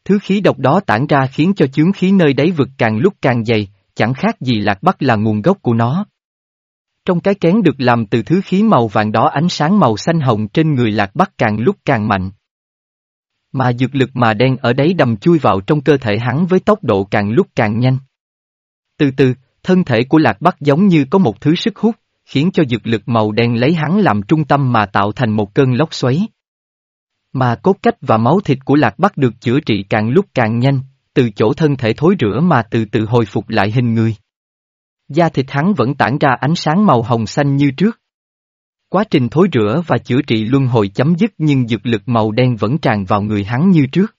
Thứ khí độc đó tản ra khiến cho chướng khí nơi đáy vực càng lúc càng dày, chẳng khác gì Lạc Bắc là nguồn gốc của nó. Trong cái kén được làm từ thứ khí màu vàng đó ánh sáng màu xanh hồng trên người Lạc Bắc càng lúc càng mạnh. Mà dược lực mà đen ở đấy đầm chui vào trong cơ thể hắn với tốc độ càng lúc càng nhanh. Từ từ, thân thể của Lạc Bắc giống như có một thứ sức hút, khiến cho dược lực màu đen lấy hắn làm trung tâm mà tạo thành một cơn lốc xoáy. Mà cốt cách và máu thịt của Lạc Bắc được chữa trị càng lúc càng nhanh, từ chỗ thân thể thối rữa mà từ từ hồi phục lại hình người. Da thịt hắn vẫn tản ra ánh sáng màu hồng xanh như trước. Quá trình thối rửa và chữa trị luân hồi chấm dứt nhưng dược lực màu đen vẫn tràn vào người hắn như trước.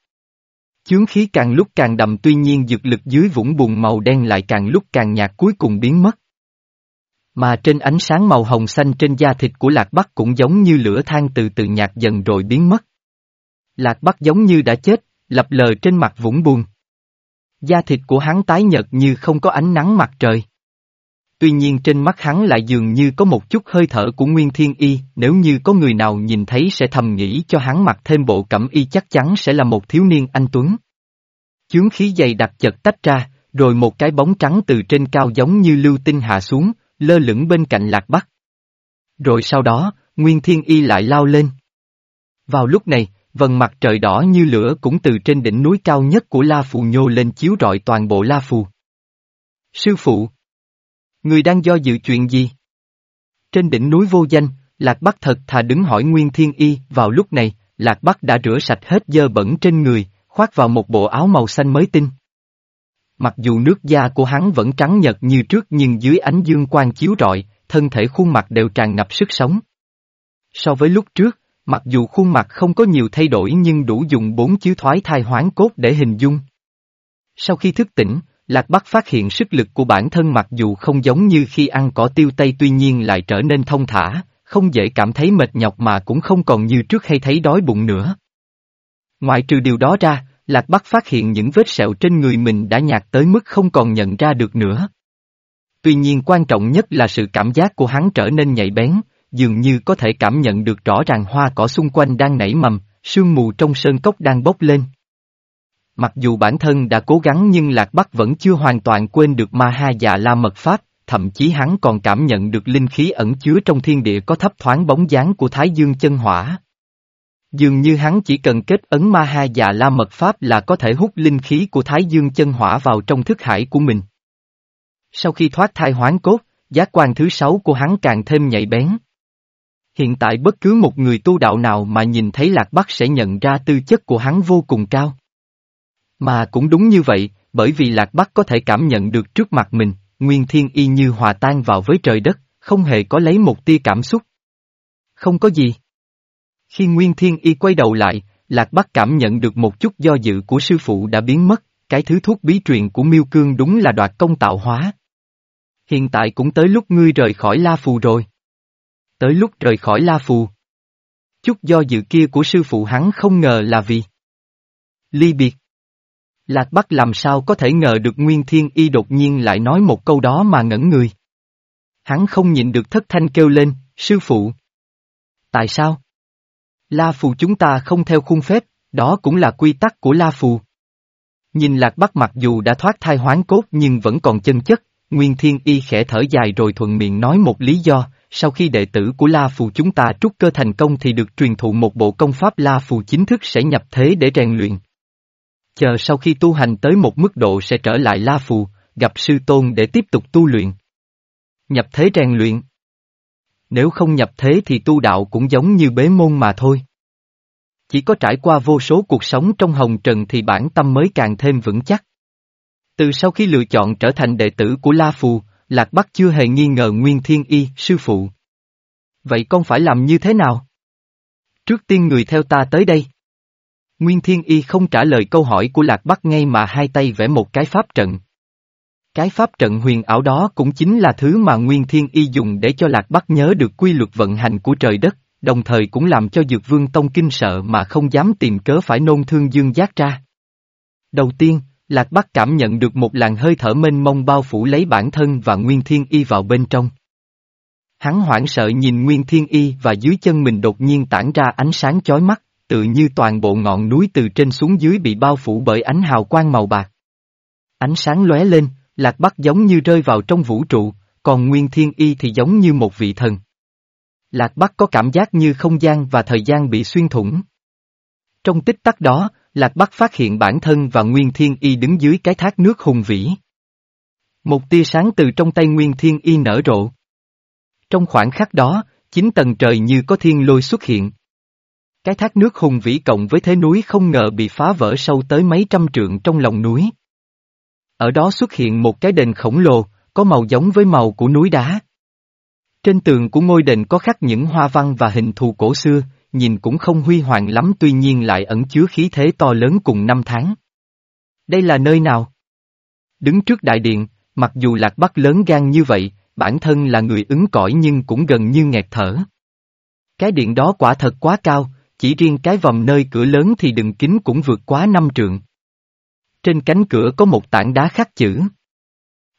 Chướng khí càng lúc càng đậm tuy nhiên dược lực dưới vũng bùn màu đen lại càng lúc càng nhạt cuối cùng biến mất. Mà trên ánh sáng màu hồng xanh trên da thịt của Lạc Bắc cũng giống như lửa than từ từ nhạt dần rồi biến mất. Lạc Bắc giống như đã chết, lập lờ trên mặt vũng buồn. Da thịt của hắn tái nhợt như không có ánh nắng mặt trời. Tuy nhiên trên mắt hắn lại dường như có một chút hơi thở của Nguyên Thiên Y, nếu như có người nào nhìn thấy sẽ thầm nghĩ cho hắn mặc thêm bộ cẩm y chắc chắn sẽ là một thiếu niên anh Tuấn. Chướng khí dày đặc chật tách ra, rồi một cái bóng trắng từ trên cao giống như lưu tinh hạ xuống, lơ lửng bên cạnh lạc bắc. Rồi sau đó, Nguyên Thiên Y lại lao lên. Vào lúc này, vần mặt trời đỏ như lửa cũng từ trên đỉnh núi cao nhất của La Phù nhô lên chiếu rọi toàn bộ La Phù. Sư phụ! Người đang do dự chuyện gì? Trên đỉnh núi vô danh, Lạc Bắc thật thà đứng hỏi Nguyên Thiên Y, vào lúc này, Lạc Bắc đã rửa sạch hết dơ bẩn trên người, khoác vào một bộ áo màu xanh mới tinh. Mặc dù nước da của hắn vẫn trắng nhật như trước nhưng dưới ánh dương quang chiếu rọi, thân thể khuôn mặt đều tràn ngập sức sống. So với lúc trước, mặc dù khuôn mặt không có nhiều thay đổi nhưng đủ dùng bốn chiếu thoái thai hoán cốt để hình dung. Sau khi thức tỉnh, Lạc Bắc phát hiện sức lực của bản thân mặc dù không giống như khi ăn cỏ tiêu tây tuy nhiên lại trở nên thông thả, không dễ cảm thấy mệt nhọc mà cũng không còn như trước hay thấy đói bụng nữa. Ngoại trừ điều đó ra, Lạc Bắc phát hiện những vết sẹo trên người mình đã nhạt tới mức không còn nhận ra được nữa. Tuy nhiên quan trọng nhất là sự cảm giác của hắn trở nên nhạy bén, dường như có thể cảm nhận được rõ ràng hoa cỏ xung quanh đang nảy mầm, sương mù trong sơn cốc đang bốc lên. Mặc dù bản thân đã cố gắng nhưng Lạc Bắc vẫn chưa hoàn toàn quên được ma ha dạ la mật pháp, thậm chí hắn còn cảm nhận được linh khí ẩn chứa trong thiên địa có thấp thoáng bóng dáng của Thái Dương chân hỏa. Dường như hắn chỉ cần kết ấn ma ha dạ la mật pháp là có thể hút linh khí của Thái Dương chân hỏa vào trong thức hải của mình. Sau khi thoát thai hoán cốt, giác quan thứ sáu của hắn càng thêm nhạy bén. Hiện tại bất cứ một người tu đạo nào mà nhìn thấy Lạc Bắc sẽ nhận ra tư chất của hắn vô cùng cao. Mà cũng đúng như vậy, bởi vì Lạc Bắc có thể cảm nhận được trước mặt mình, Nguyên Thiên Y như hòa tan vào với trời đất, không hề có lấy một tia cảm xúc. Không có gì. Khi Nguyên Thiên Y quay đầu lại, Lạc Bắc cảm nhận được một chút do dự của sư phụ đã biến mất, cái thứ thuốc bí truyền của Miêu Cương đúng là đoạt công tạo hóa. Hiện tại cũng tới lúc ngươi rời khỏi La Phù rồi. Tới lúc rời khỏi La Phù. Chút do dự kia của sư phụ hắn không ngờ là vì ly biệt. Lạc Bắc làm sao có thể ngờ được Nguyên Thiên Y đột nhiên lại nói một câu đó mà ngẩn người. Hắn không nhịn được thất thanh kêu lên, sư phụ. Tại sao? La Phù chúng ta không theo khuôn phép, đó cũng là quy tắc của La Phù. Nhìn Lạc Bắc mặc dù đã thoát thai hoán cốt nhưng vẫn còn chân chất, Nguyên Thiên Y khẽ thở dài rồi thuận miệng nói một lý do, sau khi đệ tử của La Phù chúng ta trúc cơ thành công thì được truyền thụ một bộ công pháp La Phù chính thức sẽ nhập thế để rèn luyện. Chờ sau khi tu hành tới một mức độ sẽ trở lại La Phù, gặp sư tôn để tiếp tục tu luyện. Nhập thế rèn luyện. Nếu không nhập thế thì tu đạo cũng giống như bế môn mà thôi. Chỉ có trải qua vô số cuộc sống trong hồng trần thì bản tâm mới càng thêm vững chắc. Từ sau khi lựa chọn trở thành đệ tử của La Phù, Lạc Bắc chưa hề nghi ngờ Nguyên Thiên Y, sư phụ. Vậy con phải làm như thế nào? Trước tiên người theo ta tới đây. Nguyên Thiên Y không trả lời câu hỏi của Lạc Bắc ngay mà hai tay vẽ một cái pháp trận. Cái pháp trận huyền ảo đó cũng chính là thứ mà Nguyên Thiên Y dùng để cho Lạc Bắc nhớ được quy luật vận hành của trời đất, đồng thời cũng làm cho Dược Vương Tông kinh sợ mà không dám tìm cớ phải nôn thương dương giác ra. Đầu tiên, Lạc Bắc cảm nhận được một làn hơi thở mênh mông bao phủ lấy bản thân và Nguyên Thiên Y vào bên trong. Hắn hoảng sợ nhìn Nguyên Thiên Y và dưới chân mình đột nhiên tản ra ánh sáng chói mắt, tự như toàn bộ ngọn núi từ trên xuống dưới bị bao phủ bởi ánh hào quang màu bạc. Ánh sáng lóe lên, Lạc Bắc giống như rơi vào trong vũ trụ, còn Nguyên Thiên Y thì giống như một vị thần. Lạc Bắc có cảm giác như không gian và thời gian bị xuyên thủng. Trong tích tắc đó, Lạc Bắc phát hiện bản thân và Nguyên Thiên Y đứng dưới cái thác nước hùng vĩ. Một tia sáng từ trong tay Nguyên Thiên Y nở rộ. Trong khoảng khắc đó, chín tầng trời như có thiên lôi xuất hiện. Cái thác nước hùng vĩ cộng với thế núi không ngờ bị phá vỡ sâu tới mấy trăm trượng trong lòng núi. Ở đó xuất hiện một cái đền khổng lồ, có màu giống với màu của núi đá. Trên tường của ngôi đền có khắc những hoa văn và hình thù cổ xưa, nhìn cũng không huy hoàng lắm tuy nhiên lại ẩn chứa khí thế to lớn cùng năm tháng. Đây là nơi nào? Đứng trước đại điện, mặc dù lạc bắc lớn gan như vậy, bản thân là người ứng cõi nhưng cũng gần như nghẹt thở. Cái điện đó quả thật quá cao, chỉ riêng cái vòng nơi cửa lớn thì đường kính cũng vượt quá năm trượng. Trên cánh cửa có một tảng đá khắc chữ.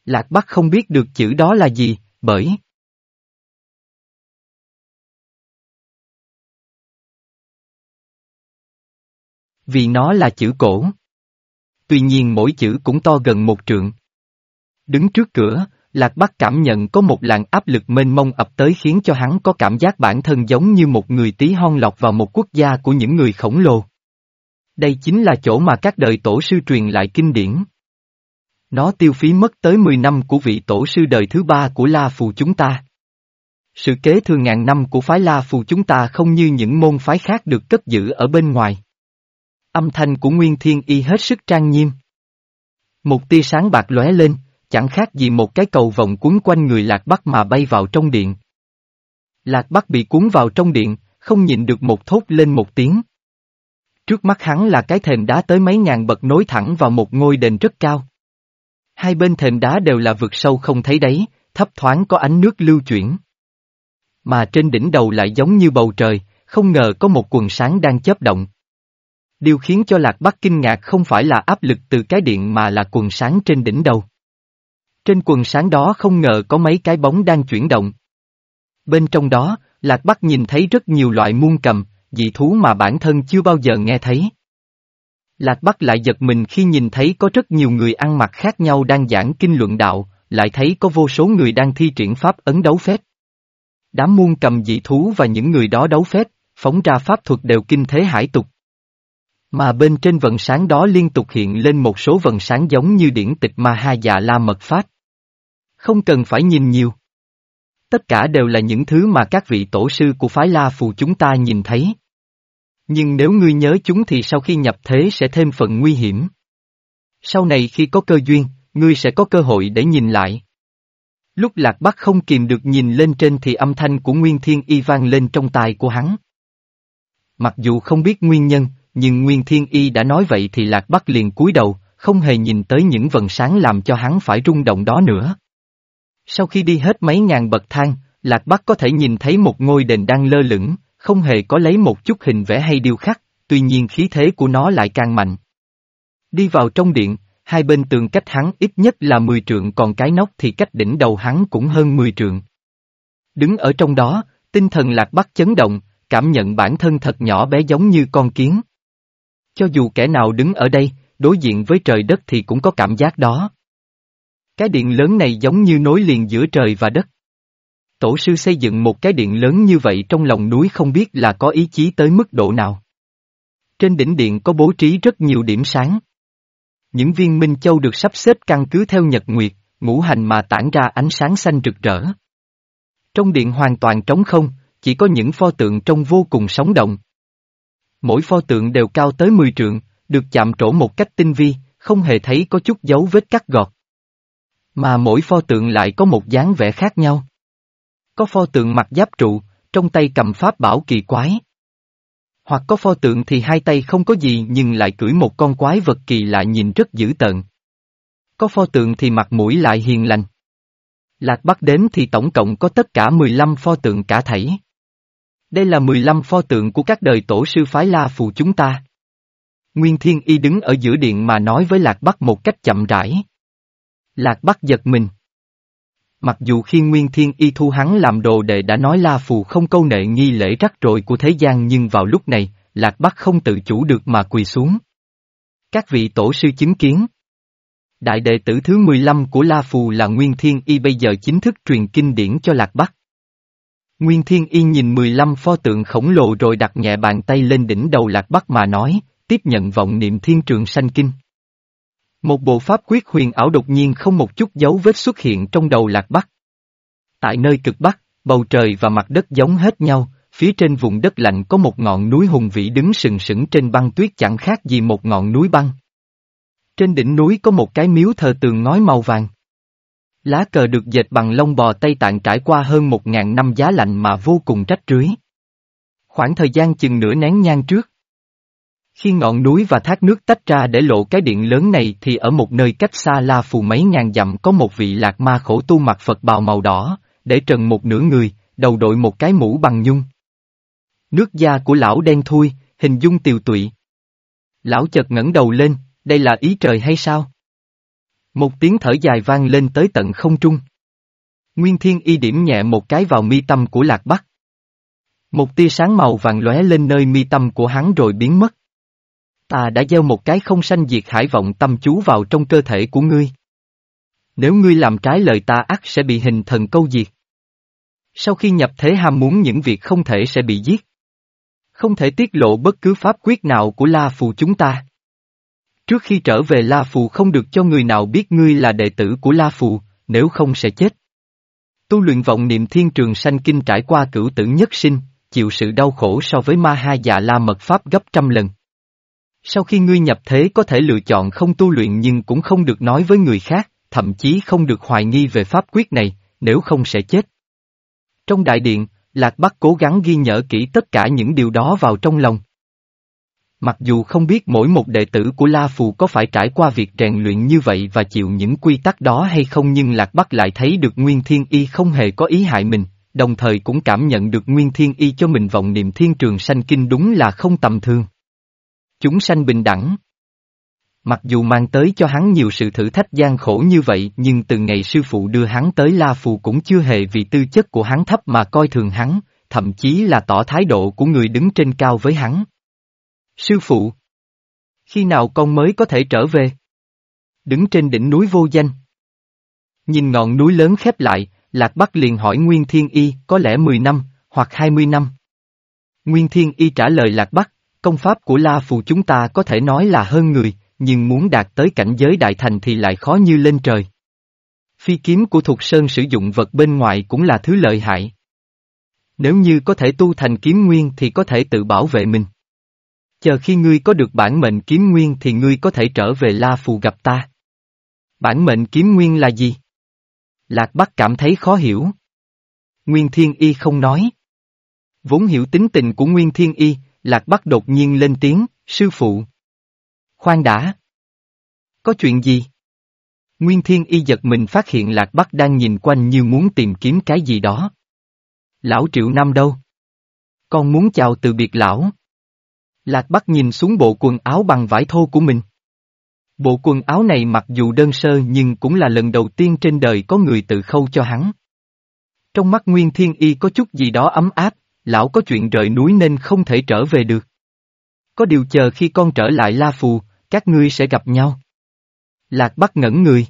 Lạc Bắc không biết được chữ đó là gì, bởi vì nó là chữ cổ. Tuy nhiên mỗi chữ cũng to gần một trượng. Đứng trước cửa, Lạc Bắc cảm nhận có một làn áp lực mênh mông ập tới khiến cho hắn có cảm giác bản thân giống như một người tí hon lọc vào một quốc gia của những người khổng lồ. Đây chính là chỗ mà các đời tổ sư truyền lại kinh điển. Nó tiêu phí mất tới 10 năm của vị tổ sư đời thứ ba của La Phù chúng ta. Sự kế thừa ngàn năm của phái La Phù chúng ta không như những môn phái khác được cất giữ ở bên ngoài. Âm thanh của Nguyên Thiên Y hết sức trang nghiêm. Một tia sáng bạc lóe lên, chẳng khác gì một cái cầu vòng cuốn quanh người Lạc Bắc mà bay vào trong điện. Lạc Bắc bị cuốn vào trong điện, không nhịn được một thốt lên một tiếng. Trước mắt hắn là cái thềm đá tới mấy ngàn bậc nối thẳng vào một ngôi đền rất cao. Hai bên thềm đá đều là vực sâu không thấy đấy, thấp thoáng có ánh nước lưu chuyển. Mà trên đỉnh đầu lại giống như bầu trời, không ngờ có một quần sáng đang chớp động. Điều khiến cho Lạc Bắc kinh ngạc không phải là áp lực từ cái điện mà là quần sáng trên đỉnh đầu. Trên quần sáng đó không ngờ có mấy cái bóng đang chuyển động. Bên trong đó, Lạc Bắc nhìn thấy rất nhiều loại muôn cầm, dị thú mà bản thân chưa bao giờ nghe thấy. Lạc Bắc lại giật mình khi nhìn thấy có rất nhiều người ăn mặc khác nhau đang giảng kinh luận đạo, lại thấy có vô số người đang thi triển pháp ấn đấu phép. Đám muôn cầm dị thú và những người đó đấu phép, phóng ra pháp thuật đều kinh thế hải tục. Mà bên trên vần sáng đó liên tục hiện lên một số vần sáng giống như điển tịch ma ha dạ la mật pháp. Không cần phải nhìn nhiều. Tất cả đều là những thứ mà các vị tổ sư của phái La Phù chúng ta nhìn thấy. Nhưng nếu ngươi nhớ chúng thì sau khi nhập thế sẽ thêm phần nguy hiểm. Sau này khi có cơ duyên, ngươi sẽ có cơ hội để nhìn lại. Lúc Lạc Bắc không kìm được nhìn lên trên thì âm thanh của Nguyên Thiên Y vang lên trong tai của hắn. Mặc dù không biết nguyên nhân, nhưng Nguyên Thiên Y đã nói vậy thì Lạc Bắc liền cúi đầu, không hề nhìn tới những vần sáng làm cho hắn phải rung động đó nữa. Sau khi đi hết mấy ngàn bậc thang, Lạc Bắc có thể nhìn thấy một ngôi đền đang lơ lửng, không hề có lấy một chút hình vẽ hay điêu khắc, tuy nhiên khí thế của nó lại càng mạnh. Đi vào trong điện, hai bên tường cách hắn ít nhất là 10 trượng còn cái nóc thì cách đỉnh đầu hắn cũng hơn 10 trượng. Đứng ở trong đó, tinh thần Lạc Bắc chấn động, cảm nhận bản thân thật nhỏ bé giống như con kiến. Cho dù kẻ nào đứng ở đây, đối diện với trời đất thì cũng có cảm giác đó. Cái điện lớn này giống như nối liền giữa trời và đất. Tổ sư xây dựng một cái điện lớn như vậy trong lòng núi không biết là có ý chí tới mức độ nào. Trên đỉnh điện có bố trí rất nhiều điểm sáng. Những viên minh châu được sắp xếp căn cứ theo nhật nguyệt, ngũ hành mà tản ra ánh sáng xanh rực rỡ. Trong điện hoàn toàn trống không, chỉ có những pho tượng trông vô cùng sống động. Mỗi pho tượng đều cao tới 10 trượng, được chạm trổ một cách tinh vi, không hề thấy có chút dấu vết cắt gọt. Mà mỗi pho tượng lại có một dáng vẻ khác nhau. Có pho tượng mặc giáp trụ, trong tay cầm pháp bảo kỳ quái. Hoặc có pho tượng thì hai tay không có gì nhưng lại cưỡi một con quái vật kỳ lạ nhìn rất dữ tợn. Có pho tượng thì mặt mũi lại hiền lành. Lạc Bắc đếm thì tổng cộng có tất cả 15 pho tượng cả thảy. Đây là 15 pho tượng của các đời tổ sư phái La Phù chúng ta. Nguyên Thiên Y đứng ở giữa điện mà nói với Lạc Bắc một cách chậm rãi. Lạc Bắc giật mình. Mặc dù khi Nguyên Thiên Y thu hắn làm đồ đệ đã nói La Phù không câu nệ nghi lễ rắc rối của thế gian nhưng vào lúc này, Lạc Bắc không tự chủ được mà quỳ xuống. Các vị tổ sư chứng kiến. Đại đệ tử thứ 15 của La Phù là Nguyên Thiên Y bây giờ chính thức truyền kinh điển cho Lạc Bắc. Nguyên Thiên Y nhìn 15 pho tượng khổng lồ rồi đặt nhẹ bàn tay lên đỉnh đầu Lạc Bắc mà nói, tiếp nhận vọng niệm thiên trường sanh kinh. Một bộ pháp quyết huyền ảo đột nhiên không một chút dấu vết xuất hiện trong đầu Lạc Bắc. Tại nơi cực Bắc, bầu trời và mặt đất giống hết nhau, phía trên vùng đất lạnh có một ngọn núi hùng vĩ đứng sừng sững trên băng tuyết chẳng khác gì một ngọn núi băng. Trên đỉnh núi có một cái miếu thờ tường ngói màu vàng. Lá cờ được dệt bằng lông bò Tây Tạng trải qua hơn một ngàn năm giá lạnh mà vô cùng trách rưới. Khoảng thời gian chừng nửa nén nhang trước. Khi ngọn núi và thác nước tách ra để lộ cái điện lớn này thì ở một nơi cách xa La Phù mấy ngàn dặm có một vị lạc ma khổ tu mặc Phật bào màu đỏ, để trần một nửa người, đầu đội một cái mũ bằng nhung. Nước da của lão đen thui, hình dung tiều tụy. Lão chợt ngẩng đầu lên, đây là ý trời hay sao? Một tiếng thở dài vang lên tới tận không trung. Nguyên Thiên y điểm nhẹ một cái vào mi tâm của Lạc Bắc. Một tia sáng màu vàng lóe lên nơi mi tâm của hắn rồi biến mất. Ta đã gieo một cái không sanh diệt hải vọng tâm chú vào trong cơ thể của ngươi. Nếu ngươi làm trái lời ta ắt sẽ bị hình thần câu diệt. Sau khi nhập thế ham muốn những việc không thể sẽ bị giết. Không thể tiết lộ bất cứ pháp quyết nào của La Phù chúng ta. Trước khi trở về La Phù không được cho người nào biết ngươi là đệ tử của La Phù, nếu không sẽ chết. Tu luyện vọng niệm thiên trường sanh kinh trải qua cửu tử nhất sinh, chịu sự đau khổ so với ma ha dạ la mật pháp gấp trăm lần. Sau khi ngươi nhập thế có thể lựa chọn không tu luyện nhưng cũng không được nói với người khác, thậm chí không được hoài nghi về pháp quyết này, nếu không sẽ chết. Trong đại điện, Lạc Bắc cố gắng ghi nhớ kỹ tất cả những điều đó vào trong lòng. Mặc dù không biết mỗi một đệ tử của La Phù có phải trải qua việc rèn luyện như vậy và chịu những quy tắc đó hay không nhưng Lạc Bắc lại thấy được Nguyên Thiên Y không hề có ý hại mình, đồng thời cũng cảm nhận được Nguyên Thiên Y cho mình vọng niệm thiên trường sanh kinh đúng là không tầm thường. Chúng sanh bình đẳng. Mặc dù mang tới cho hắn nhiều sự thử thách gian khổ như vậy nhưng từ ngày sư phụ đưa hắn tới La Phù cũng chưa hề vì tư chất của hắn thấp mà coi thường hắn, thậm chí là tỏ thái độ của người đứng trên cao với hắn. Sư phụ! Khi nào con mới có thể trở về? Đứng trên đỉnh núi vô danh. Nhìn ngọn núi lớn khép lại, Lạc Bắc liền hỏi Nguyên Thiên Y có lẽ 10 năm, hoặc 20 năm. Nguyên Thiên Y trả lời Lạc Bắc, công pháp của La Phù chúng ta có thể nói là hơn người, nhưng muốn đạt tới cảnh giới đại thành thì lại khó như lên trời. Phi kiếm của Thục Sơn sử dụng vật bên ngoài cũng là thứ lợi hại. Nếu như có thể tu thành kiếm nguyên thì có thể tự bảo vệ mình. Chờ khi ngươi có được bản mệnh kiếm nguyên thì ngươi có thể trở về La Phù gặp ta. Bản mệnh kiếm nguyên là gì? Lạc Bắc cảm thấy khó hiểu. Nguyên Thiên Y không nói. Vốn hiểu tính tình của Nguyên Thiên Y, Lạc Bắc đột nhiên lên tiếng, sư phụ. Khoan đã. Có chuyện gì? Nguyên Thiên Y giật mình phát hiện Lạc Bắc đang nhìn quanh như muốn tìm kiếm cái gì đó. Lão Triệu Năm đâu? Con muốn chào từ biệt lão. Lạc Bắc nhìn xuống bộ quần áo bằng vải thô của mình. Bộ quần áo này mặc dù đơn sơ nhưng cũng là lần đầu tiên trên đời có người tự khâu cho hắn. Trong mắt Nguyên Thiên Y có chút gì đó ấm áp, lão có chuyện rời núi nên không thể trở về được. Có điều chờ khi con trở lại La Phù, các ngươi sẽ gặp nhau. Lạc Bắc ngẩn người.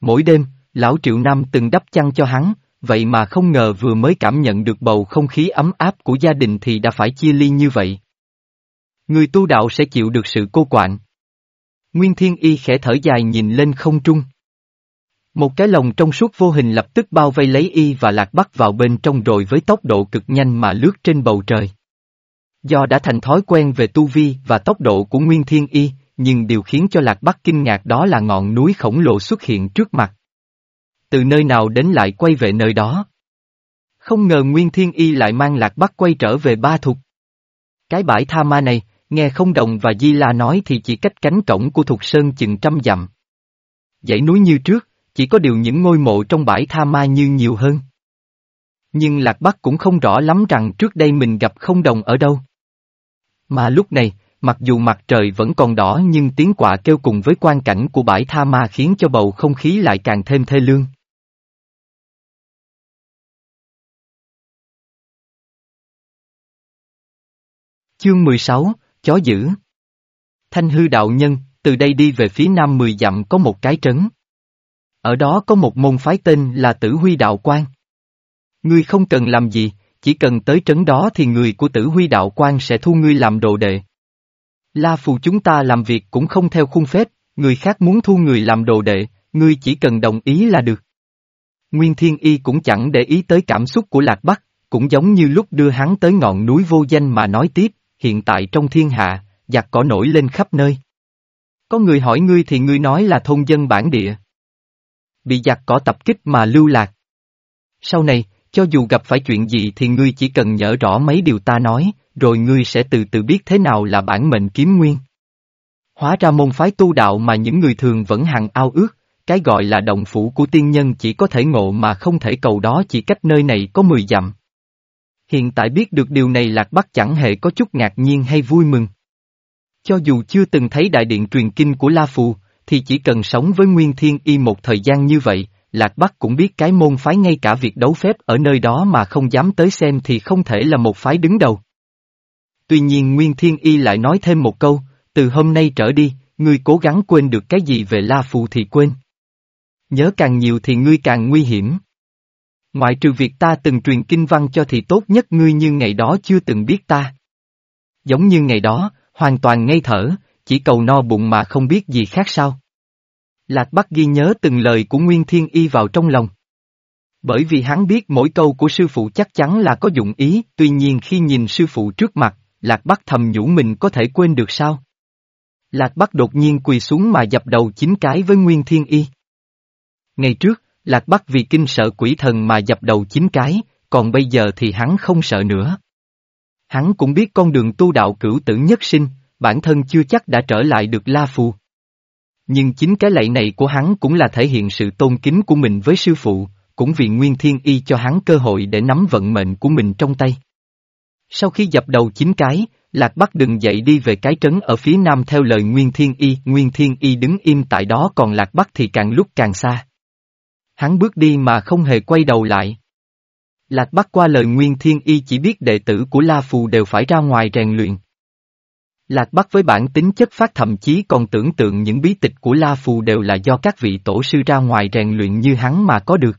Mỗi đêm, lão Triệu Nam từng đắp chăn cho hắn, vậy mà không ngờ vừa mới cảm nhận được bầu không khí ấm áp của gia đình thì đã phải chia ly như vậy. Người tu đạo sẽ chịu được sự cô quạnh. Nguyên Thiên Y khẽ thở dài nhìn lên không trung. Một cái lồng trong suốt vô hình lập tức bao vây lấy Y và Lạc Bắc vào bên trong rồi với tốc độ cực nhanh mà lướt trên bầu trời. Do đã thành thói quen về tu vi và tốc độ của Nguyên Thiên Y, nhưng điều khiến cho Lạc Bắc kinh ngạc đó là ngọn núi khổng lồ xuất hiện trước mặt. Từ nơi nào đến lại quay về nơi đó. Không ngờ Nguyên Thiên Y lại mang Lạc Bắc quay trở về ba thục. Cái bãi tha ma này, nghe không đồng và Di La nói thì chỉ cách cánh cổng của Thục Sơn chừng trăm dặm. Dãy núi như trước, chỉ có điều những ngôi mộ trong bãi tha ma như nhiều hơn. Nhưng Lạc Bắc cũng không rõ lắm rằng trước đây mình gặp không đồng ở đâu. Mà lúc này, mặc dù mặt trời vẫn còn đỏ nhưng tiếng quạ kêu cùng với quan cảnh của bãi tha ma khiến cho bầu không khí lại càng thêm thê lương. Chương 16, Chó dữ Thanh hư đạo nhân, từ đây đi về phía nam mười dặm có một cái trấn. Ở đó có một môn phái tên là Tử Huy Đạo Quan. Ngươi không cần làm gì, chỉ cần tới trấn đó thì người của Tử Huy Đạo Quan sẽ thu ngươi làm đồ đệ. La phù chúng ta làm việc cũng không theo khuôn phép, người khác muốn thu người làm đồ đệ, ngươi chỉ cần đồng ý là được. Nguyên Thiên Y cũng chẳng để ý tới cảm xúc của Lạc Bắc, cũng giống như lúc đưa hắn tới ngọn núi vô danh mà nói tiếp, hiện tại trong thiên hạ, giặc cỏ nổi lên khắp nơi. Có người hỏi ngươi thì ngươi nói là thôn dân bản địa. Bị giặc cỏ tập kích mà lưu lạc. Sau này, cho dù gặp phải chuyện gì thì ngươi chỉ cần nhớ rõ mấy điều ta nói, rồi ngươi sẽ từ từ biết thế nào là bản mệnh kiếm nguyên. Hóa ra môn phái tu đạo mà những người thường vẫn hằng ao ước, cái gọi là động phủ của tiên nhân chỉ có thể ngộ mà không thể cầu đó chỉ cách nơi này có 10 dặm. Hiện tại biết được điều này Lạc Bắc chẳng hề có chút ngạc nhiên hay vui mừng. Cho dù chưa từng thấy đại điện truyền kinh của La Phù, thì chỉ cần sống với Nguyên Thiên Y một thời gian như vậy, Lạc Bắc cũng biết cái môn phái ngay cả việc đấu phép ở nơi đó mà không dám tới xem thì không thể là một phái đứng đầu. Tuy nhiên Nguyên Thiên Y lại nói thêm một câu, từ hôm nay trở đi, ngươi cố gắng quên được cái gì về La Phù thì quên. Nhớ càng nhiều thì ngươi càng nguy hiểm. Ngoại trừ việc ta từng truyền kinh văn cho thì tốt nhất ngươi như ngày đó chưa từng biết ta. Giống như ngày đó, hoàn toàn ngây thở, chỉ cầu no bụng mà không biết gì khác sao. Lạc Bắc ghi nhớ từng lời của Nguyên Thiên Y vào trong lòng. Bởi vì hắn biết mỗi câu của sư phụ chắc chắn là có dụng ý, tuy nhiên khi nhìn sư phụ trước mặt, Lạc Bắc thầm nhủ mình có thể quên được sao? Lạc Bắc đột nhiên quỳ xuống mà dập đầu chín cái với Nguyên Thiên Y. Ngày trước, Lạc Bắc vì kinh sợ quỷ thần mà dập đầu chín cái, còn bây giờ thì hắn không sợ nữa. Hắn cũng biết con đường tu đạo cửu tử nhất sinh, bản thân chưa chắc đã trở lại được La Phù. Nhưng chính cái lạy này của hắn cũng là thể hiện sự tôn kính của mình với sư phụ, cũng vì Nguyên Thiên Y cho hắn cơ hội để nắm vận mệnh của mình trong tay. Sau khi dập đầu chín cái, Lạc Bắc đừng dậy đi về cái trấn ở phía nam theo lời Nguyên Thiên Y, Nguyên Thiên Y đứng im tại đó còn Lạc Bắc thì càng lúc càng xa. Hắn bước đi mà không hề quay đầu lại. Lạc Bắc qua lời Nguyên Thiên Y chỉ biết đệ tử của La Phù đều phải ra ngoài rèn luyện. Lạc Bắc với bản tính chất phát thậm chí còn tưởng tượng những bí tịch của La Phù đều là do các vị tổ sư ra ngoài rèn luyện như hắn mà có được.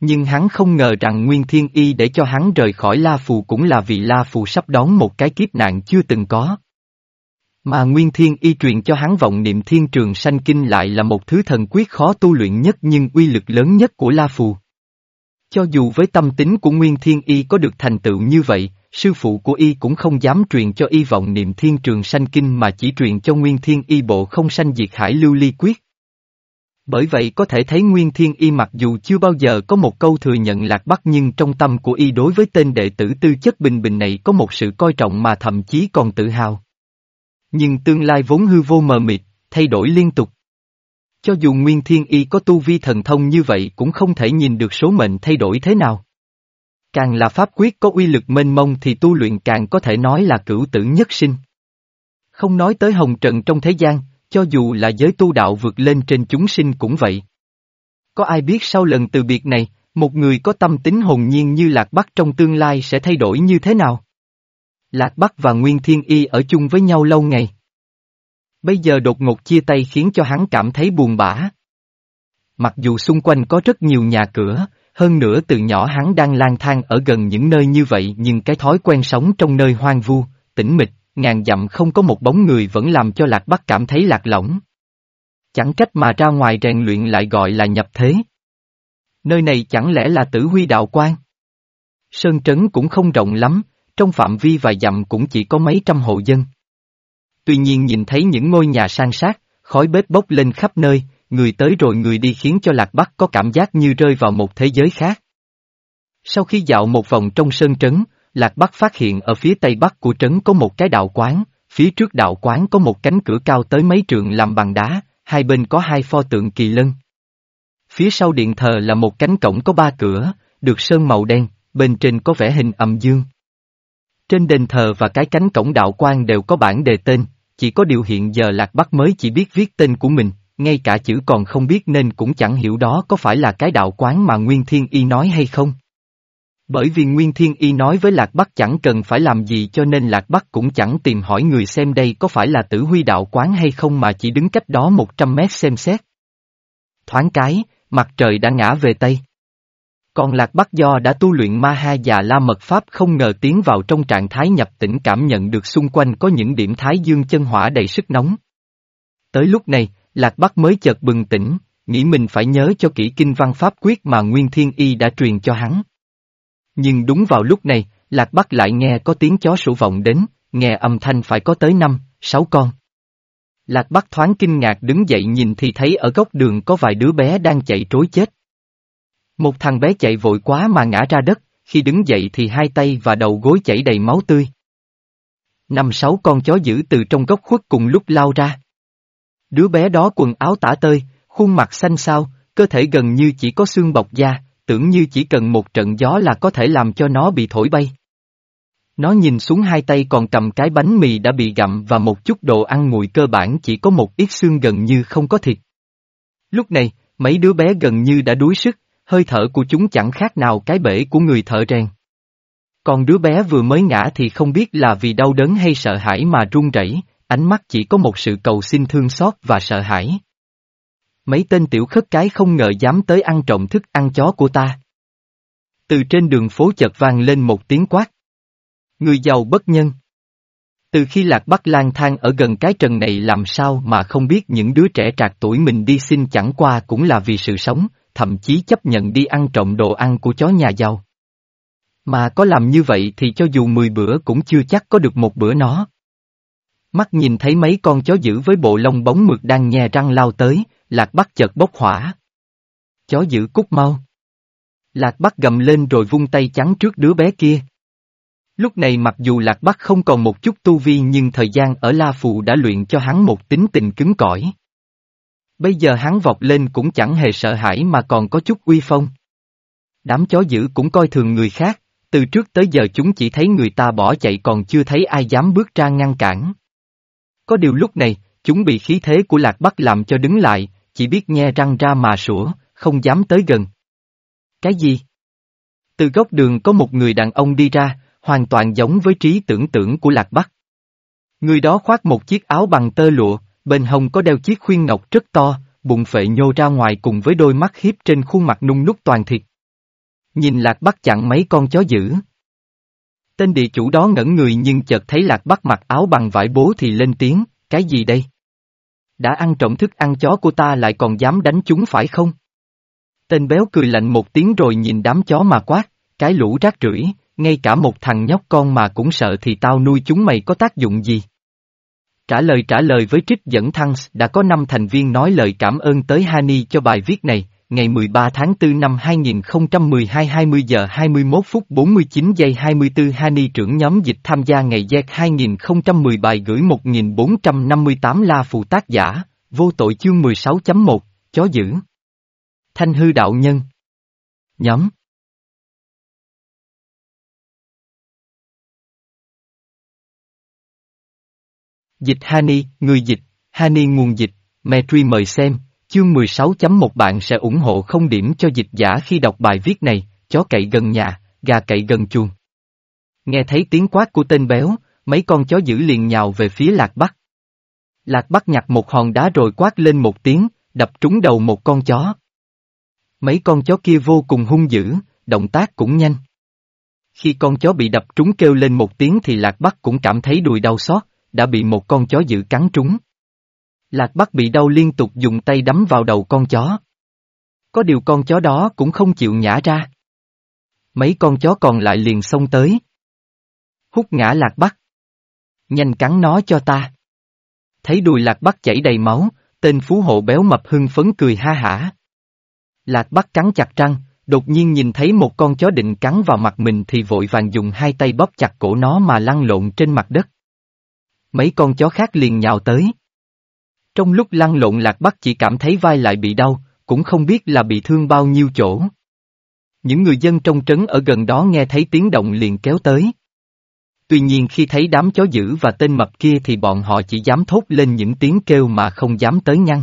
Nhưng hắn không ngờ rằng Nguyên Thiên Y để cho hắn rời khỏi La Phù cũng là vì La Phù sắp đón một cái kiếp nạn chưa từng có. Mà Nguyên Thiên Y truyền cho hắn vọng niệm thiên trường sanh kinh lại là một thứ thần quyết khó tu luyện nhất nhưng uy lực lớn nhất của La Phù. Cho dù với tâm tính của Nguyên Thiên Y có được thành tựu như vậy, sư phụ của Y cũng không dám truyền cho Y vọng niệm thiên trường sanh kinh mà chỉ truyền cho Nguyên Thiên Y bộ không sanh diệt hải lưu ly quyết. Bởi vậy có thể thấy Nguyên Thiên Y mặc dù chưa bao giờ có một câu thừa nhận Lạc Bắc nhưng trong tâm của Y đối với tên đệ tử tư chất bình bình này có một sự coi trọng mà thậm chí còn tự hào. Nhưng tương lai vốn hư vô mờ mịt, thay đổi liên tục. Cho dù Nguyên Thiên Y có tu vi thần thông như vậy cũng không thể nhìn được số mệnh thay đổi thế nào. Càng là pháp quyết có uy lực mênh mông thì tu luyện càng có thể nói là cửu tử nhất sinh. Không nói tới hồng trận trong thế gian, cho dù là giới tu đạo vượt lên trên chúng sinh cũng vậy. Có ai biết sau lần từ biệt này, một người có tâm tính hồn nhiên như Lạc Bắc trong tương lai sẽ thay đổi như thế nào? Lạc Bắc và Nguyên Thiên Y ở chung với nhau lâu ngày. Bây giờ đột ngột chia tay khiến cho hắn cảm thấy buồn bã. Mặc dù xung quanh có rất nhiều nhà cửa, hơn nữa từ nhỏ hắn đang lang thang ở gần những nơi như vậy nhưng cái thói quen sống trong nơi hoang vu, tĩnh mịch, ngàn dặm không có một bóng người vẫn làm cho Lạc Bắc cảm thấy lạc lõng. Chẳng cách mà ra ngoài rèn luyện lại gọi là nhập thế. Nơi này chẳng lẽ là tử huy đạo quan? Sơn trấn cũng không rộng lắm, trong phạm vi vài dặm cũng chỉ có mấy trăm hộ dân. Tuy nhiên nhìn thấy những ngôi nhà sang sát, khói bếp bốc lên khắp nơi, người tới rồi người đi khiến cho Lạc Bắc có cảm giác như rơi vào một thế giới khác. Sau khi dạo một vòng trong sơn trấn, Lạc Bắc phát hiện ở phía tây bắc của trấn có một cái đạo quán, phía trước đạo quán có một cánh cửa cao tới mấy trượng làm bằng đá, hai bên có hai pho tượng kỳ lân. Phía sau điện thờ là một cánh cổng có ba cửa, được sơn màu đen, bên trên có vẻ hình âm dương. Trên đền thờ và cái cánh cổng đạo quan đều có bản đề tên, chỉ có điều hiện giờ Lạc Bắc mới chỉ biết viết tên của mình, ngay cả chữ còn không biết nên cũng chẳng hiểu đó có phải là cái đạo quán mà Nguyên Thiên Y nói hay không. Bởi vì Nguyên Thiên Y nói với Lạc Bắc chẳng cần phải làm gì cho nên Lạc Bắc cũng chẳng tìm hỏi người xem đây có phải là tử huy đạo quán hay không mà chỉ đứng cách đó 100 mét xem xét. Thoáng cái, mặt trời đã ngã về Tây. Còn Lạc Bắc do đã tu luyện ma ha và la mật pháp không ngờ tiến vào trong trạng thái nhập tỉnh cảm nhận được xung quanh có những điểm thái dương chân hỏa đầy sức nóng. Tới lúc này, Lạc Bắc mới chợt bừng tỉnh, nghĩ mình phải nhớ cho kỹ kinh văn pháp quyết mà Nguyên Thiên Y đã truyền cho hắn. Nhưng đúng vào lúc này, Lạc Bắc lại nghe có tiếng chó sủa vọng đến, nghe âm thanh phải có tới năm, sáu con. Lạc Bắc thoáng kinh ngạc đứng dậy nhìn thì thấy ở góc đường có vài đứa bé đang chạy trối chết. Một thằng bé chạy vội quá mà ngã ra đất, khi đứng dậy thì hai tay và đầu gối chảy đầy máu tươi. Năm sáu con chó dữ từ trong góc khuất cùng lúc lao ra. Đứa bé đó quần áo tả tơi, khuôn mặt xanh xao, cơ thể gần như chỉ có xương bọc da, tưởng như chỉ cần một trận gió là có thể làm cho nó bị thổi bay. Nó nhìn xuống hai tay còn cầm cái bánh mì đã bị gặm và một chút đồ ăn nguội cơ bản chỉ có một ít xương gần như không có thịt. Lúc này, mấy đứa bé gần như đã đuối sức, hơi thở của chúng chẳng khác nào cái bể của người thợ rèn. Còn đứa bé vừa mới ngã thì không biết là vì đau đớn hay sợ hãi mà run rẩy, ánh mắt chỉ có một sự cầu xin thương xót và sợ hãi. Mấy tên tiểu khất cái không ngờ dám tới ăn trộm thức ăn chó của ta. Từ trên đường phố chợt vang lên một tiếng quát. Người giàu bất nhân. Từ khi Lạc Bắc lang thang ở gần cái trần này làm sao mà không biết những đứa trẻ trạc tuổi mình đi xin chẳng qua cũng là vì sự sống, thậm chí chấp nhận đi ăn trộm đồ ăn của chó nhà giàu. Mà có làm như vậy thì cho dù 10 bữa cũng chưa chắc có được một bữa nó. Mắt nhìn thấy mấy con chó dữ với bộ lông bóng mượt đang nhè răng lao tới, Lạc Bắc chợt bốc hỏa. Chó dữ cút mau. Lạc Bắc gầm lên rồi vung tay chắn trước đứa bé kia. Lúc này mặc dù Lạc Bắc không còn một chút tu vi nhưng thời gian ở La Phù đã luyện cho hắn một tính tình cứng cỏi. Bây giờ hắn vọt lên cũng chẳng hề sợ hãi mà còn có chút uy phong. Đám chó dữ cũng coi thường người khác, từ trước tới giờ chúng chỉ thấy người ta bỏ chạy còn chưa thấy ai dám bước ra ngăn cản. Có điều lúc này, chúng bị khí thế của Lạc Bắc làm cho đứng lại, chỉ biết nghe răng ra mà sủa, không dám tới gần. Cái gì? Từ góc đường có một người đàn ông đi ra, hoàn toàn giống với trí tưởng tượng của Lạc Bắc. Người đó khoác một chiếc áo bằng tơ lụa, bên hông có đeo chiếc khuyên ngọc rất to, bụng phệ nhô ra ngoài cùng với đôi mắt hiếp trên khuôn mặt nung nút toàn thịt. Nhìn Lạc Bắc chặn mấy con chó dữ. Tên địa chủ đó ngẩn người nhưng chợt thấy Lạc Bắc mặc áo bằng vải bố thì lên tiếng, cái gì đây? Đã ăn trộm thức ăn chó của ta lại còn dám đánh chúng phải không? Tên béo cười lạnh một tiếng rồi nhìn đám chó mà quát, cái lũ rác rưởi, ngay cả một thằng nhóc con mà cũng sợ thì tao nuôi chúng mày có tác dụng gì? Trả lời trả lời với trích dẫn Thăng đã có năm thành viên nói lời cảm ơn tới Hani cho bài viết này, ngày 13 tháng 4 năm 2012 20 giờ 21 phút 49 giây 24 Hani trưởng nhóm dịch tham gia ngày Z 2010 bài gửi 1458 la phù tác giả, vô tội chương 16.1, chó dữ. Thanh hư đạo nhân. Nhóm. Dịch Hani, người dịch, Hani nguồn dịch, Metri mời xem, chương 16.1 bạn sẽ ủng hộ không điểm cho dịch giả khi đọc bài viết này, chó cậy gần nhà, gà cậy gần chuồng. Nghe thấy tiếng quát của tên béo, mấy con chó dữ liền nhào về phía Lạc Bắc. Lạc Bắc nhặt một hòn đá rồi quát lên một tiếng, đập trúng đầu một con chó. Mấy con chó kia vô cùng hung dữ, động tác cũng nhanh. Khi con chó bị đập trúng kêu lên một tiếng thì Lạc Bắc cũng cảm thấy đùi đau xót, đã bị một con chó dữ cắn trúng. Lạc Bắc bị đau liên tục dùng tay đấm vào đầu con chó. Có điều con chó đó cũng không chịu nhả ra. Mấy con chó còn lại liền xông tới. Hút ngã Lạc Bắc. Nhanh cắn nó cho ta. Thấy đùi Lạc Bắc chảy đầy máu, tên phú hộ béo mập hưng phấn cười ha hả. Lạc Bắc cắn chặt răng, đột nhiên nhìn thấy một con chó định cắn vào mặt mình thì vội vàng dùng hai tay bóp chặt cổ nó mà lăn lộn trên mặt đất. Mấy con chó khác liền nhào tới. Trong lúc lăn lộn lạc bắc chỉ cảm thấy vai lại bị đau, cũng không biết là bị thương bao nhiêu chỗ. Những người dân trong trấn ở gần đó nghe thấy tiếng động liền kéo tới. Tuy nhiên khi thấy đám chó dữ và tên mập kia thì bọn họ chỉ dám thốt lên những tiếng kêu mà không dám tới ngăn.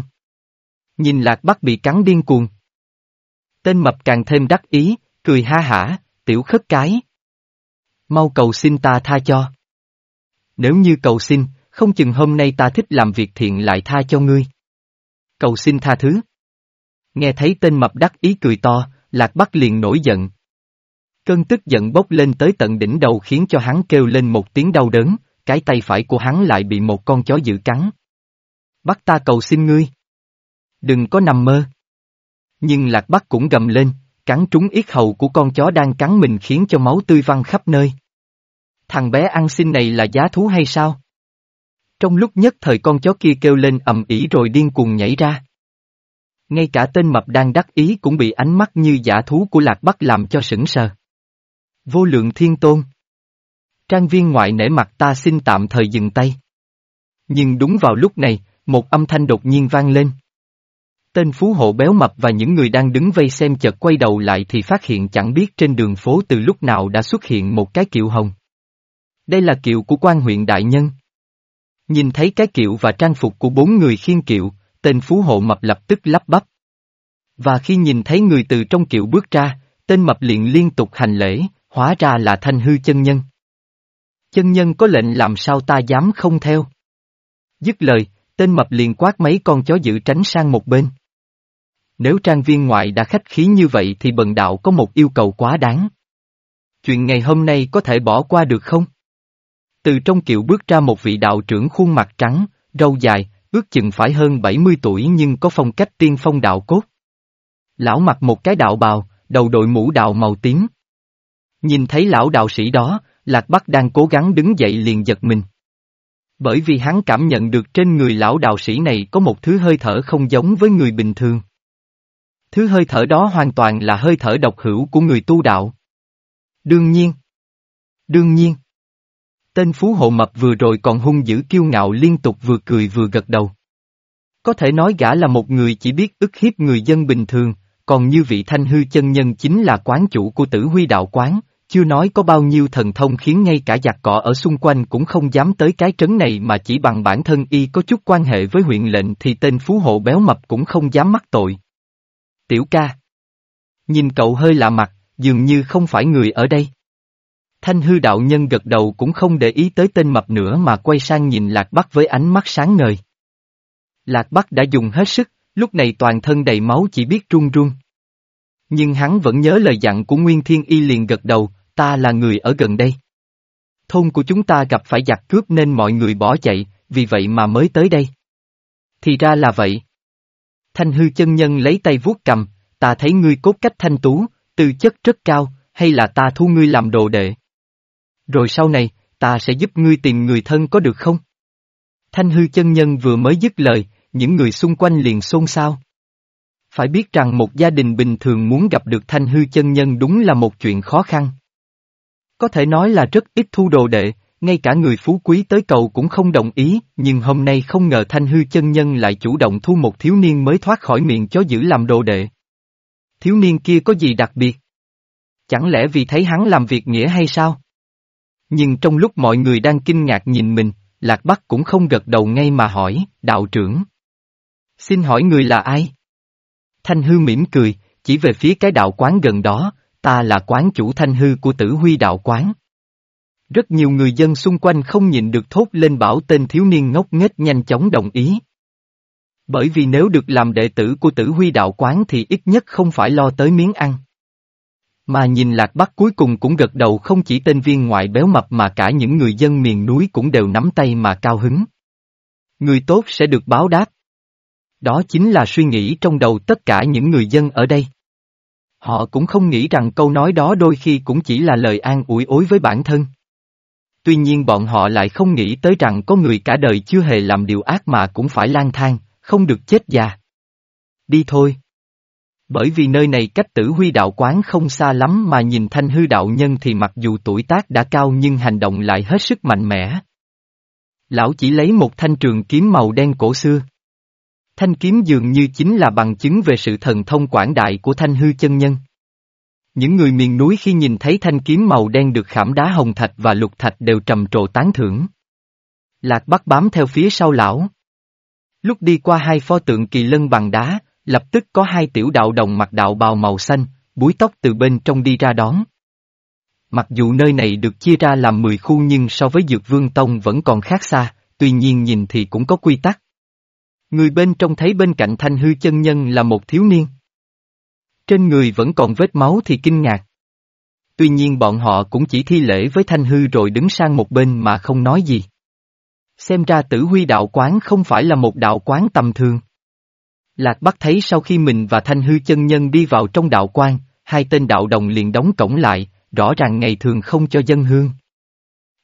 Nhìn lạc bắc bị cắn điên cuồng. Tên mập càng thêm đắc ý, cười ha hả, tiểu khất cái. Mau cầu xin ta tha cho. Nếu như cầu xin, không chừng hôm nay ta thích làm việc thiện lại tha cho ngươi. Cầu xin tha thứ. Nghe thấy tên mập đắc ý cười to, Lạc Bắc liền nổi giận. Cơn tức giận bốc lên tới tận đỉnh đầu khiến cho hắn kêu lên một tiếng đau đớn, cái tay phải của hắn lại bị một con chó dữ cắn. Bắt ta cầu xin ngươi. Đừng có nằm mơ. Nhưng Lạc Bắc cũng gầm lên, cắn trúng yết hầu của con chó đang cắn mình khiến cho máu tươi văng khắp nơi. Thằng bé ăn xin này là giá thú hay sao? Trong lúc nhất thời con chó kia kêu lên ầm ĩ rồi điên cuồng nhảy ra. Ngay cả tên mập đang đắc ý cũng bị ánh mắt như giả thú của Lạc Bắc làm cho sững sờ. Vô lượng thiên tôn. Trang viên ngoại nể mặt ta xin tạm thời dừng tay. Nhưng đúng vào lúc này, một âm thanh đột nhiên vang lên. Tên phú hộ béo mập và những người đang đứng vây xem chợt quay đầu lại thì phát hiện chẳng biết trên đường phố từ lúc nào đã xuất hiện một cái kiệu hồng. Đây là kiệu của quan huyện đại nhân. Nhìn thấy cái kiệu và trang phục của bốn người khiên kiệu, tên phú hộ mập lập tức lắp bắp. Và khi nhìn thấy người từ trong kiệu bước ra, tên mập liền liên tục hành lễ, hóa ra là thanh hư chân nhân. Chân nhân có lệnh làm sao ta dám không theo. Dứt lời, tên mập liền quát mấy con chó giữ tránh sang một bên. Nếu trang viên ngoại đã khách khí như vậy thì bần đạo có một yêu cầu quá đáng. Chuyện ngày hôm nay có thể bỏ qua được không? Từ trong kiệu bước ra một vị đạo trưởng khuôn mặt trắng, râu dài, ước chừng phải hơn 70 tuổi nhưng có phong cách tiên phong đạo cốt. Lão mặc một cái đạo bào, đầu đội mũ đạo màu tím. Nhìn thấy lão đạo sĩ đó, Lạc Bắc đang cố gắng đứng dậy liền giật mình. Bởi vì hắn cảm nhận được trên người lão đạo sĩ này có một thứ hơi thở không giống với người bình thường. Thứ hơi thở đó hoàn toàn là hơi thở độc hữu của người tu đạo. Đương nhiên. Đương nhiên. Tên phú hộ mập vừa rồi còn hung dữ kiêu ngạo liên tục vừa cười vừa gật đầu. Có thể nói gã là một người chỉ biết ức hiếp người dân bình thường, còn như vị thanh hư chân nhân chính là quán chủ của tử huy đạo quán, chưa nói có bao nhiêu thần thông khiến ngay cả giặc cỏ ở xung quanh cũng không dám tới cái trấn này mà chỉ bằng bản thân y có chút quan hệ với huyện lệnh thì tên phú hộ béo mập cũng không dám mắc tội. Tiểu ca. Nhìn cậu hơi lạ mặt, dường như không phải người ở đây. Thanh hư đạo nhân gật đầu cũng không để ý tới tên mập nữa mà quay sang nhìn Lạc Bắc với ánh mắt sáng ngời. Lạc Bắc đã dùng hết sức, lúc này toàn thân đầy máu chỉ biết run run. Nhưng hắn vẫn nhớ lời dặn của Nguyên Thiên Y liền gật đầu, ta là người ở gần đây. Thôn của chúng ta gặp phải giặc cướp nên mọi người bỏ chạy, vì vậy mà mới tới đây. Thì ra là vậy. Thanh hư chân nhân lấy tay vuốt cầm, ta thấy ngươi cốt cách thanh tú, tư chất rất cao, hay là ta thu ngươi làm đồ đệ. Rồi sau này, ta sẽ giúp ngươi tìm người thân có được không? Thanh hư chân nhân vừa mới dứt lời, những người xung quanh liền xôn xao. Phải biết rằng một gia đình bình thường muốn gặp được thanh hư chân nhân đúng là một chuyện khó khăn. Có thể nói là rất ít thu đồ đệ, ngay cả người phú quý tới cầu cũng không đồng ý, nhưng hôm nay không ngờ thanh hư chân nhân lại chủ động thu một thiếu niên mới thoát khỏi miệng chó giữ làm đồ đệ. Thiếu niên kia có gì đặc biệt? Chẳng lẽ vì thấy hắn làm việc nghĩa hay sao? Nhưng trong lúc mọi người đang kinh ngạc nhìn mình, Lạc Bắc cũng không gật đầu ngay mà hỏi, đạo trưởng. Xin hỏi người là ai? Thanh hư mỉm cười, chỉ về phía cái đạo quán gần đó, ta là quán chủ thanh hư của tử huy đạo quán. Rất nhiều người dân xung quanh không nhìn được thốt lên bảo tên thiếu niên ngốc nghếch nhanh chóng đồng ý. Bởi vì nếu được làm đệ tử của tử huy đạo quán thì ít nhất không phải lo tới miếng ăn. Mà nhìn lạc bắc cuối cùng cũng gật đầu không chỉ tên viên ngoại béo mập mà cả những người dân miền núi cũng đều nắm tay mà cao hứng. Người tốt sẽ được báo đáp. Đó chính là suy nghĩ trong đầu tất cả những người dân ở đây. Họ cũng không nghĩ rằng câu nói đó đôi khi cũng chỉ là lời an ủi ối với bản thân. Tuy nhiên bọn họ lại không nghĩ tới rằng có người cả đời chưa hề làm điều ác mà cũng phải lang thang, không được chết già. Đi thôi. Bởi vì nơi này cách tử huy đạo quán không xa lắm mà nhìn thanh hư đạo nhân thì mặc dù tuổi tác đã cao nhưng hành động lại hết sức mạnh mẽ. Lão chỉ lấy một thanh trường kiếm màu đen cổ xưa. Thanh kiếm dường như chính là bằng chứng về sự thần thông quảng đại của thanh hư chân nhân. Những người miền núi khi nhìn thấy thanh kiếm màu đen được khảm đá hồng thạch và lục thạch đều trầm trồ tán thưởng. Lạc Bắc bám theo phía sau lão. Lúc đi qua hai pho tượng kỳ lân bằng đá, lập tức có hai tiểu đạo đồng mặc đạo bào màu xanh, búi tóc từ bên trong đi ra đón. Mặc dù nơi này được chia ra làm 10 khu nhưng so với Dược Vương Tông vẫn còn khác xa, tuy nhiên nhìn thì cũng có quy tắc. Người bên trong thấy bên cạnh thanh hư chân nhân là một thiếu niên. Trên người vẫn còn vết máu thì kinh ngạc. Tuy nhiên bọn họ cũng chỉ thi lễ với thanh hư rồi đứng sang một bên mà không nói gì. Xem ra tử huy đạo quán không phải là một đạo quán tầm thường. Lạc Bắc thấy sau khi mình và thanh hư chân nhân đi vào trong đạo quan, hai tên đạo đồng liền đóng cổng lại, rõ ràng ngày thường không cho dân hương.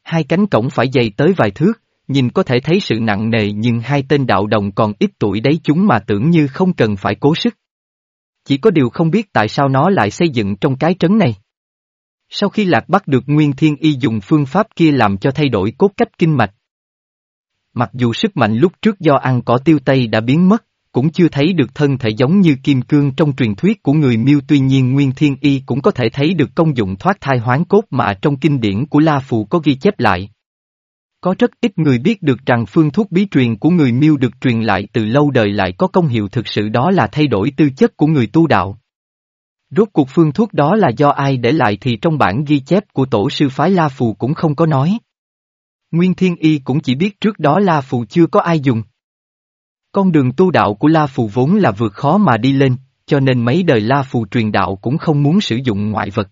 Hai cánh cổng phải dày tới vài thước, nhìn có thể thấy sự nặng nề nhưng hai tên đạo đồng còn ít tuổi đấy chúng mà tưởng như không cần phải cố sức. Chỉ có điều không biết tại sao nó lại xây dựng trong cái trấn này. Sau khi Lạc Bắc được Nguyên Thiên Y dùng phương pháp kia làm cho thay đổi cốt cách kinh mạch. Mặc dù sức mạnh lúc trước do ăn cỏ tiêu tây đã biến mất, cũng chưa thấy được thân thể giống như kim cương trong truyền thuyết của người miêu tuy nhiên Nguyên Thiên Y cũng có thể thấy được công dụng thoát thai hoán cốt mà trong kinh điển của La Phù có ghi chép lại. Có rất ít người biết được rằng phương thuốc bí truyền của người miêu được truyền lại từ lâu đời lại có công hiệu thực sự đó là thay đổi tư chất của người tu đạo. Rốt cuộc phương thuốc đó là do ai để lại thì trong bản ghi chép của tổ sư phái La Phù cũng không có nói. Nguyên Thiên Y cũng chỉ biết trước đó La Phù chưa có ai dùng. Con đường tu đạo của La Phù vốn là vượt khó mà đi lên, cho nên mấy đời La Phù truyền đạo cũng không muốn sử dụng ngoại vật.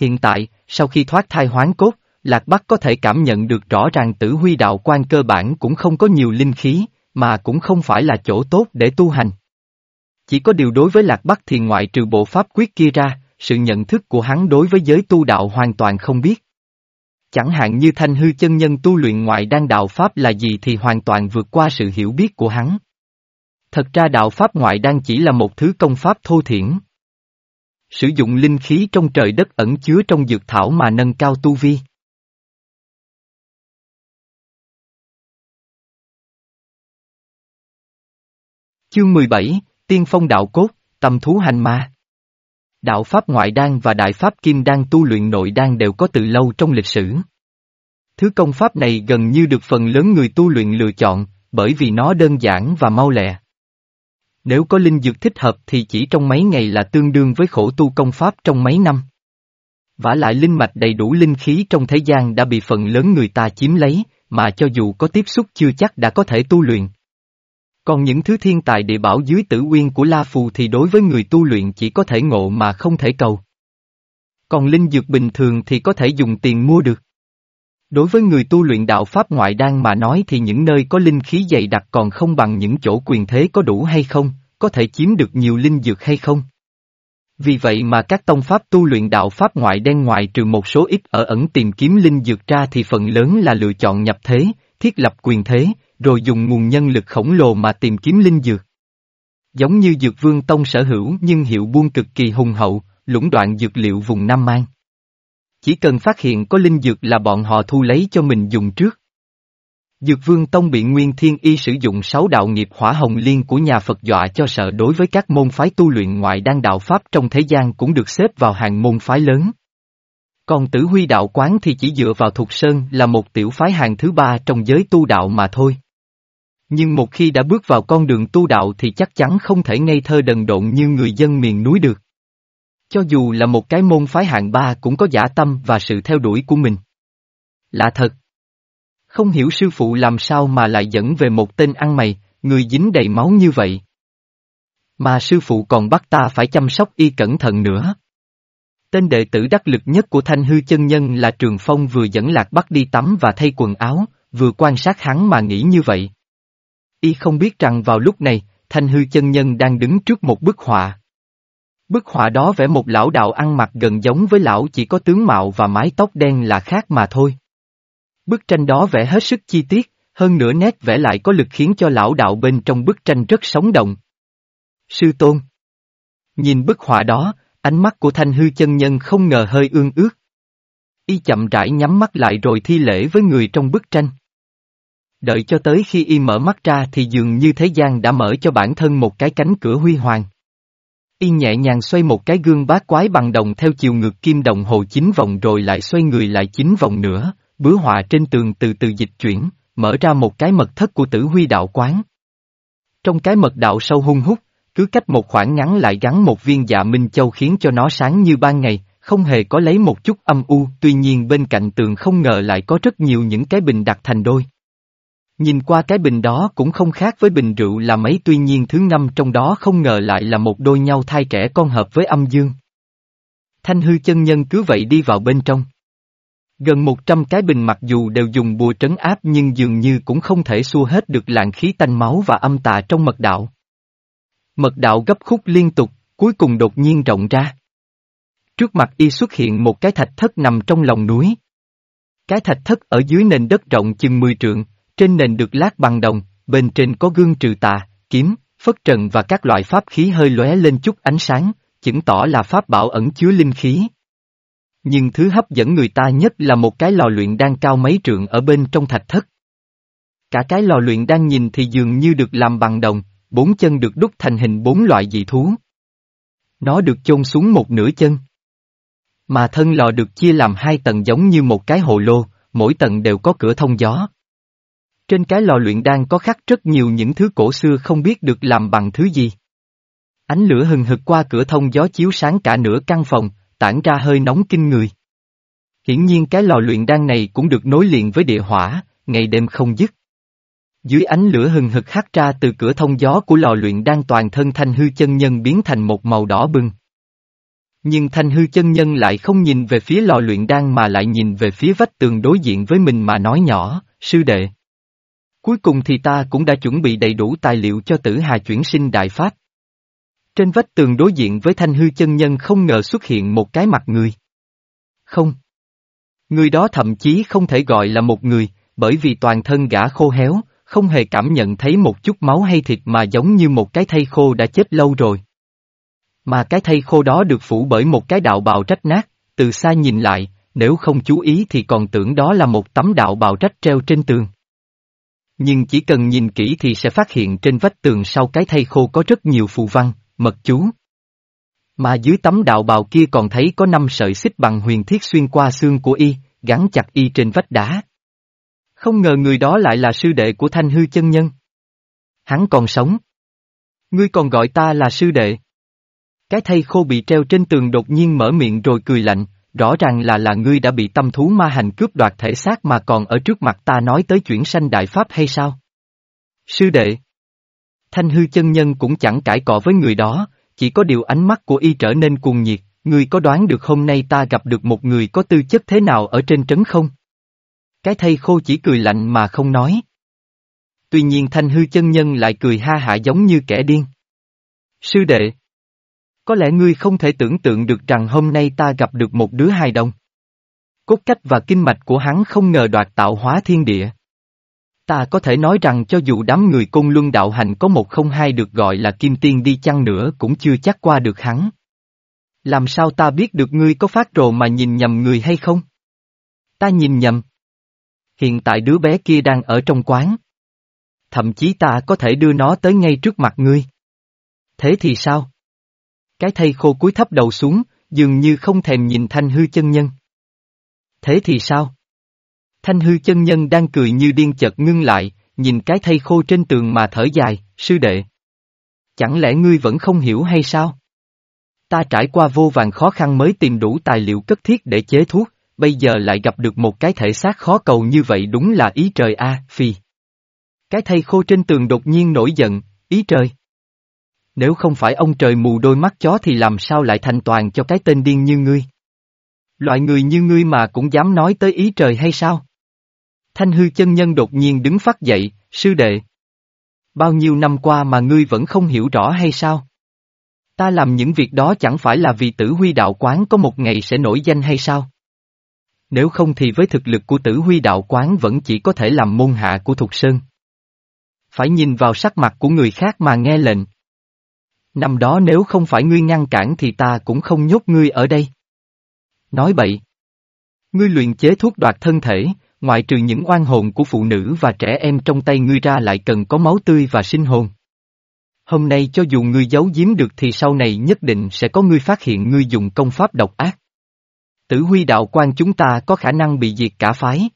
Hiện tại, sau khi thoát thai hoán cốt, Lạc Bắc có thể cảm nhận được rõ ràng tử huy đạo quan cơ bản cũng không có nhiều linh khí, mà cũng không phải là chỗ tốt để tu hành. Chỉ có điều đối với Lạc Bắc thì ngoại trừ bộ pháp quyết kia ra, sự nhận thức của hắn đối với giới tu đạo hoàn toàn không biết. Chẳng hạn như thanh hư chân nhân tu luyện ngoại đan đạo Pháp là gì thì hoàn toàn vượt qua sự hiểu biết của hắn. Thật ra đạo Pháp ngoại đan chỉ là một thứ công pháp thô thiển. Sử dụng linh khí trong trời đất ẩn chứa trong dược thảo mà nâng cao tu vi. Chương 17, Tiên phong đạo cốt, tầm thú hành ma. Đạo Pháp ngoại đan và Đại Pháp kim đan tu luyện nội đan đều có từ lâu trong lịch sử. Thứ công pháp này gần như được phần lớn người tu luyện lựa chọn, bởi vì nó đơn giản và mau lẹ. Nếu có linh dược thích hợp thì chỉ trong mấy ngày là tương đương với khổ tu công pháp trong mấy năm. vả lại linh mạch đầy đủ linh khí trong thế gian đã bị phần lớn người ta chiếm lấy, mà cho dù có tiếp xúc chưa chắc đã có thể tu luyện. Còn những thứ thiên tài địa bảo dưới tử uyên của La Phù thì đối với người tu luyện chỉ có thể ngộ mà không thể cầu. Còn linh dược bình thường thì có thể dùng tiền mua được. Đối với người tu luyện đạo Pháp ngoại đan mà nói thì những nơi có linh khí dày đặc còn không bằng những chỗ quyền thế có đủ hay không, có thể chiếm được nhiều linh dược hay không. Vì vậy mà các tông pháp tu luyện đạo pháp ngoại đen ngoại trừ một số ít ở ẩn tìm kiếm linh dược ra thì phần lớn là lựa chọn nhập thế, thiết lập quyền thế, rồi dùng nguồn nhân lực khổng lồ mà tìm kiếm linh dược. Giống như dược vương tông sở hữu nhưng hiệu buôn cực kỳ hùng hậu, lũng đoạn dược liệu vùng Nam Mang. Chỉ cần phát hiện có linh dược là bọn họ thu lấy cho mình dùng trước. Dược vương tông bị Nguyên Thiên Y sử dụng sáu đạo nghiệp hỏa hồng liên của nhà Phật dọa cho sợ đối với các môn phái tu luyện ngoại đan đạo Pháp trong thế gian cũng được xếp vào hàng môn phái lớn. Còn tử huy đạo quán thì chỉ dựa vào Thục Sơn là một tiểu phái hàng thứ ba trong giới tu đạo mà thôi. Nhưng một khi đã bước vào con đường tu đạo thì chắc chắn không thể ngây thơ đần độn như người dân miền núi được. Cho dù là một cái môn phái hạng ba cũng có giả tâm và sự theo đuổi của mình. Lạ thật. Không hiểu sư phụ làm sao mà lại dẫn về một tên ăn mày, người dính đầy máu như vậy. Mà sư phụ còn bắt ta phải chăm sóc y cẩn thận nữa. Tên đệ tử đắc lực nhất của Thanh Hư chân nhân là Trường Phong vừa dẫn Lạc Bắc đi tắm và thay quần áo, vừa quan sát hắn mà nghĩ như vậy. Y không biết rằng vào lúc này, Thanh Hư chân nhân đang đứng trước một bức họa. Bức họa đó vẽ một lão đạo ăn mặc gần giống với lão chỉ có tướng mạo và mái tóc đen là khác mà thôi. Bức tranh đó vẽ hết sức chi tiết, hơn nữa nét vẽ lại có lực khiến cho lão đạo bên trong bức tranh rất sống động. Sư Tôn Nhìn bức họa đó, ánh mắt của thanh hư chân nhân không ngờ hơi ương ước. Y chậm rãi nhắm mắt lại rồi thi lễ với người trong bức tranh. Đợi cho tới khi y mở mắt ra thì dường như thế gian đã mở cho bản thân một cái cánh cửa huy hoàng. Y nhẹ nhàng xoay một cái gương bát quái bằng đồng theo chiều ngược kim đồng hồ chín vòng rồi lại xoay người lại chín vòng nữa, bứa họa trên tường từ từ dịch chuyển, mở ra một cái mật thất của tử huy đạo quán. Trong cái mật đạo sâu hung hút, cứ cách một khoảng ngắn lại gắn một viên dạ minh châu khiến cho nó sáng như ban ngày, không hề có lấy một chút âm u, tuy nhiên bên cạnh tường không ngờ lại có rất nhiều những cái bình đặt thành đôi. Nhìn qua cái bình đó cũng không khác với bình rượu là mấy tuy nhiên thứ năm trong đó không ngờ lại là một đôi nhau thai kẻ con hợp với âm dương. Thanh hư chân nhân cứ vậy đi vào bên trong. Gần một trăm cái bình mặc dù đều dùng bùa trấn áp nhưng dường như cũng không thể xua hết được làn khí tanh máu và âm tà trong mật đạo. Mật đạo gấp khúc liên tục, cuối cùng đột nhiên rộng ra. Trước mặt y xuất hiện một cái thạch thất nằm trong lòng núi. Cái thạch thất ở dưới nền đất rộng chừng 10 trượng, trên nền được lát bằng đồng, bên trên có gương trừ tà, kiếm, phất trần và các loại pháp khí hơi lóe lên chút ánh sáng, chứng tỏ là pháp bảo ẩn chứa linh khí. Nhưng thứ hấp dẫn người ta nhất là một cái lò luyện đang cao mấy trượng ở bên trong thạch thất. Cả cái lò luyện đang nhìn thì dường như được làm bằng đồng, bốn chân được đúc thành hình bốn loại dị thú. Nó được chôn xuống một nửa chân. Mà thân lò được chia làm hai tầng giống như một cái hồ lô, mỗi tầng đều có cửa thông gió. Trên cái lò luyện đan có khắc rất nhiều những thứ cổ xưa không biết được làm bằng thứ gì. Ánh lửa hừng hực qua cửa thông gió chiếu sáng cả nửa căn phòng, tản ra hơi nóng kinh người. Hiển nhiên cái lò luyện đan này cũng được nối liền với địa hỏa, ngày đêm không dứt. Dưới ánh lửa hừng hực hắt ra từ cửa thông gió của lò luyện đan toàn thân thanh hư chân nhân biến thành một màu đỏ bừng. Nhưng thanh hư chân nhân lại không nhìn về phía lò luyện đan mà lại nhìn về phía vách tường đối diện với mình mà nói nhỏ, sư đệ. Cuối cùng thì ta cũng đã chuẩn bị đầy đủ tài liệu cho tử hà chuyển sinh đại pháp. Trên vách tường đối diện với thanh hư chân nhân không ngờ xuất hiện một cái mặt người. Không. Người đó thậm chí không thể gọi là một người, bởi vì toàn thân gã khô héo, không hề cảm nhận thấy một chút máu hay thịt mà giống như một cái thây khô đã chết lâu rồi. Mà cái thây khô đó được phủ bởi một cái đạo bào rách nát, từ xa nhìn lại, nếu không chú ý thì còn tưởng đó là một tấm đạo bào rách treo trên tường. Nhưng chỉ cần nhìn kỹ thì sẽ phát hiện trên vách tường sau cái thây khô có rất nhiều phù văn, mật chú. Mà dưới tấm đạo bào kia còn thấy có năm sợi xích bằng huyền thiết xuyên qua xương của y, gắn chặt y trên vách đá. Không ngờ người đó lại là sư đệ của Thanh Hư chân nhân. Hắn còn sống. Ngươi còn gọi ta là sư đệ. Cái thây khô bị treo trên tường đột nhiên mở miệng rồi cười lạnh, rõ ràng là là ngươi đã bị tâm thú ma hành cướp đoạt thể xác mà còn ở trước mặt ta nói tới chuyển sanh đại pháp hay sao? Sư đệ. Thanh hư chân nhân cũng chẳng cãi cọ với người đó, chỉ có điều ánh mắt của y trở nên cuồng nhiệt, ngươi có đoán được hôm nay ta gặp được một người có tư chất thế nào ở trên trấn không? Cái thây khô chỉ cười lạnh mà không nói. Tuy nhiên thanh hư chân nhân lại cười ha hả giống như kẻ điên. Sư đệ. Có lẽ ngươi không thể tưởng tượng được rằng hôm nay ta gặp được một đứa hài đồng. Cốt cách và kinh mạch của hắn không ngờ đoạt tạo hóa thiên địa. Ta có thể nói rằng cho dù đám người cung luân đạo hành có một không hai được gọi là kim tiên đi chăng nữa cũng chưa chắc qua được hắn. Làm sao ta biết được ngươi có phát rồ mà nhìn nhầm người hay không? Ta nhìn nhầm. Hiện tại đứa bé kia đang ở trong quán. Thậm chí ta có thể đưa nó tới ngay trước mặt ngươi. Thế thì sao? Cái thây khô cúi thấp đầu xuống, dường như không thèm nhìn thanh hư chân nhân. Thế thì sao? Thanh hư chân nhân đang cười như điên chợt ngưng lại, nhìn cái thây khô trên tường mà thở dài, sư đệ. Chẳng lẽ ngươi vẫn không hiểu hay sao? Ta trải qua vô vàng khó khăn mới tìm đủ tài liệu cất thiết để chế thuốc, bây giờ lại gặp được một cái thể xác khó cầu như vậy đúng là ý trời a, phi. Cái thây khô trên tường đột nhiên nổi giận, ý trời. Nếu không phải ông trời mù đôi mắt chó thì làm sao lại thành toàn cho cái tên điên như ngươi? Loại người như ngươi mà cũng dám nói tới ý trời hay sao? Thanh hư chân nhân đột nhiên đứng phát dậy, sư đệ. Bao nhiêu năm qua mà ngươi vẫn không hiểu rõ hay sao? Ta làm những việc đó chẳng phải là vì tử huy đạo quán có một ngày sẽ nổi danh hay sao? Nếu không thì với thực lực của tử huy đạo quán vẫn chỉ có thể làm môn hạ của Thục Sơn. Phải nhìn vào sắc mặt của người khác mà nghe lệnh. Năm đó nếu không phải ngươi ngăn cản thì ta cũng không nhốt ngươi ở đây. Nói bậy. Ngươi luyện chế thuốc đoạt thân thể, ngoại trừ những oan hồn của phụ nữ và trẻ em trong tay ngươi ra lại cần có máu tươi và sinh hồn. Hôm nay cho dù ngươi giấu giếm được thì sau này nhất định sẽ có ngươi phát hiện ngươi dùng công pháp độc ác. Tử huy đạo quan chúng ta có khả năng bị diệt cả phái.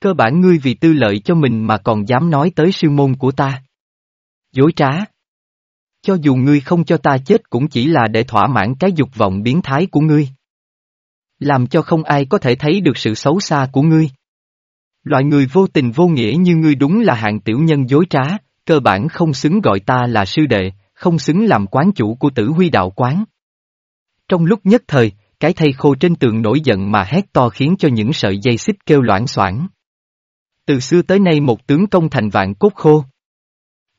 Cơ bản ngươi vì tư lợi cho mình mà còn dám nói tới sư môn của ta. Dối trá. Cho dù ngươi không cho ta chết cũng chỉ là để thỏa mãn cái dục vọng biến thái của ngươi. Làm cho không ai có thể thấy được sự xấu xa của ngươi. Loại người vô tình vô nghĩa như ngươi đúng là hạng tiểu nhân dối trá, cơ bản không xứng gọi ta là sư đệ, không xứng làm quán chủ của tử huy đạo quán. Trong lúc nhất thời, cái thây khô trên tường nổi giận mà hét to khiến cho những sợi dây xích kêu loãng xoảng. Từ xưa tới nay một tướng công thành vạn cốt khô.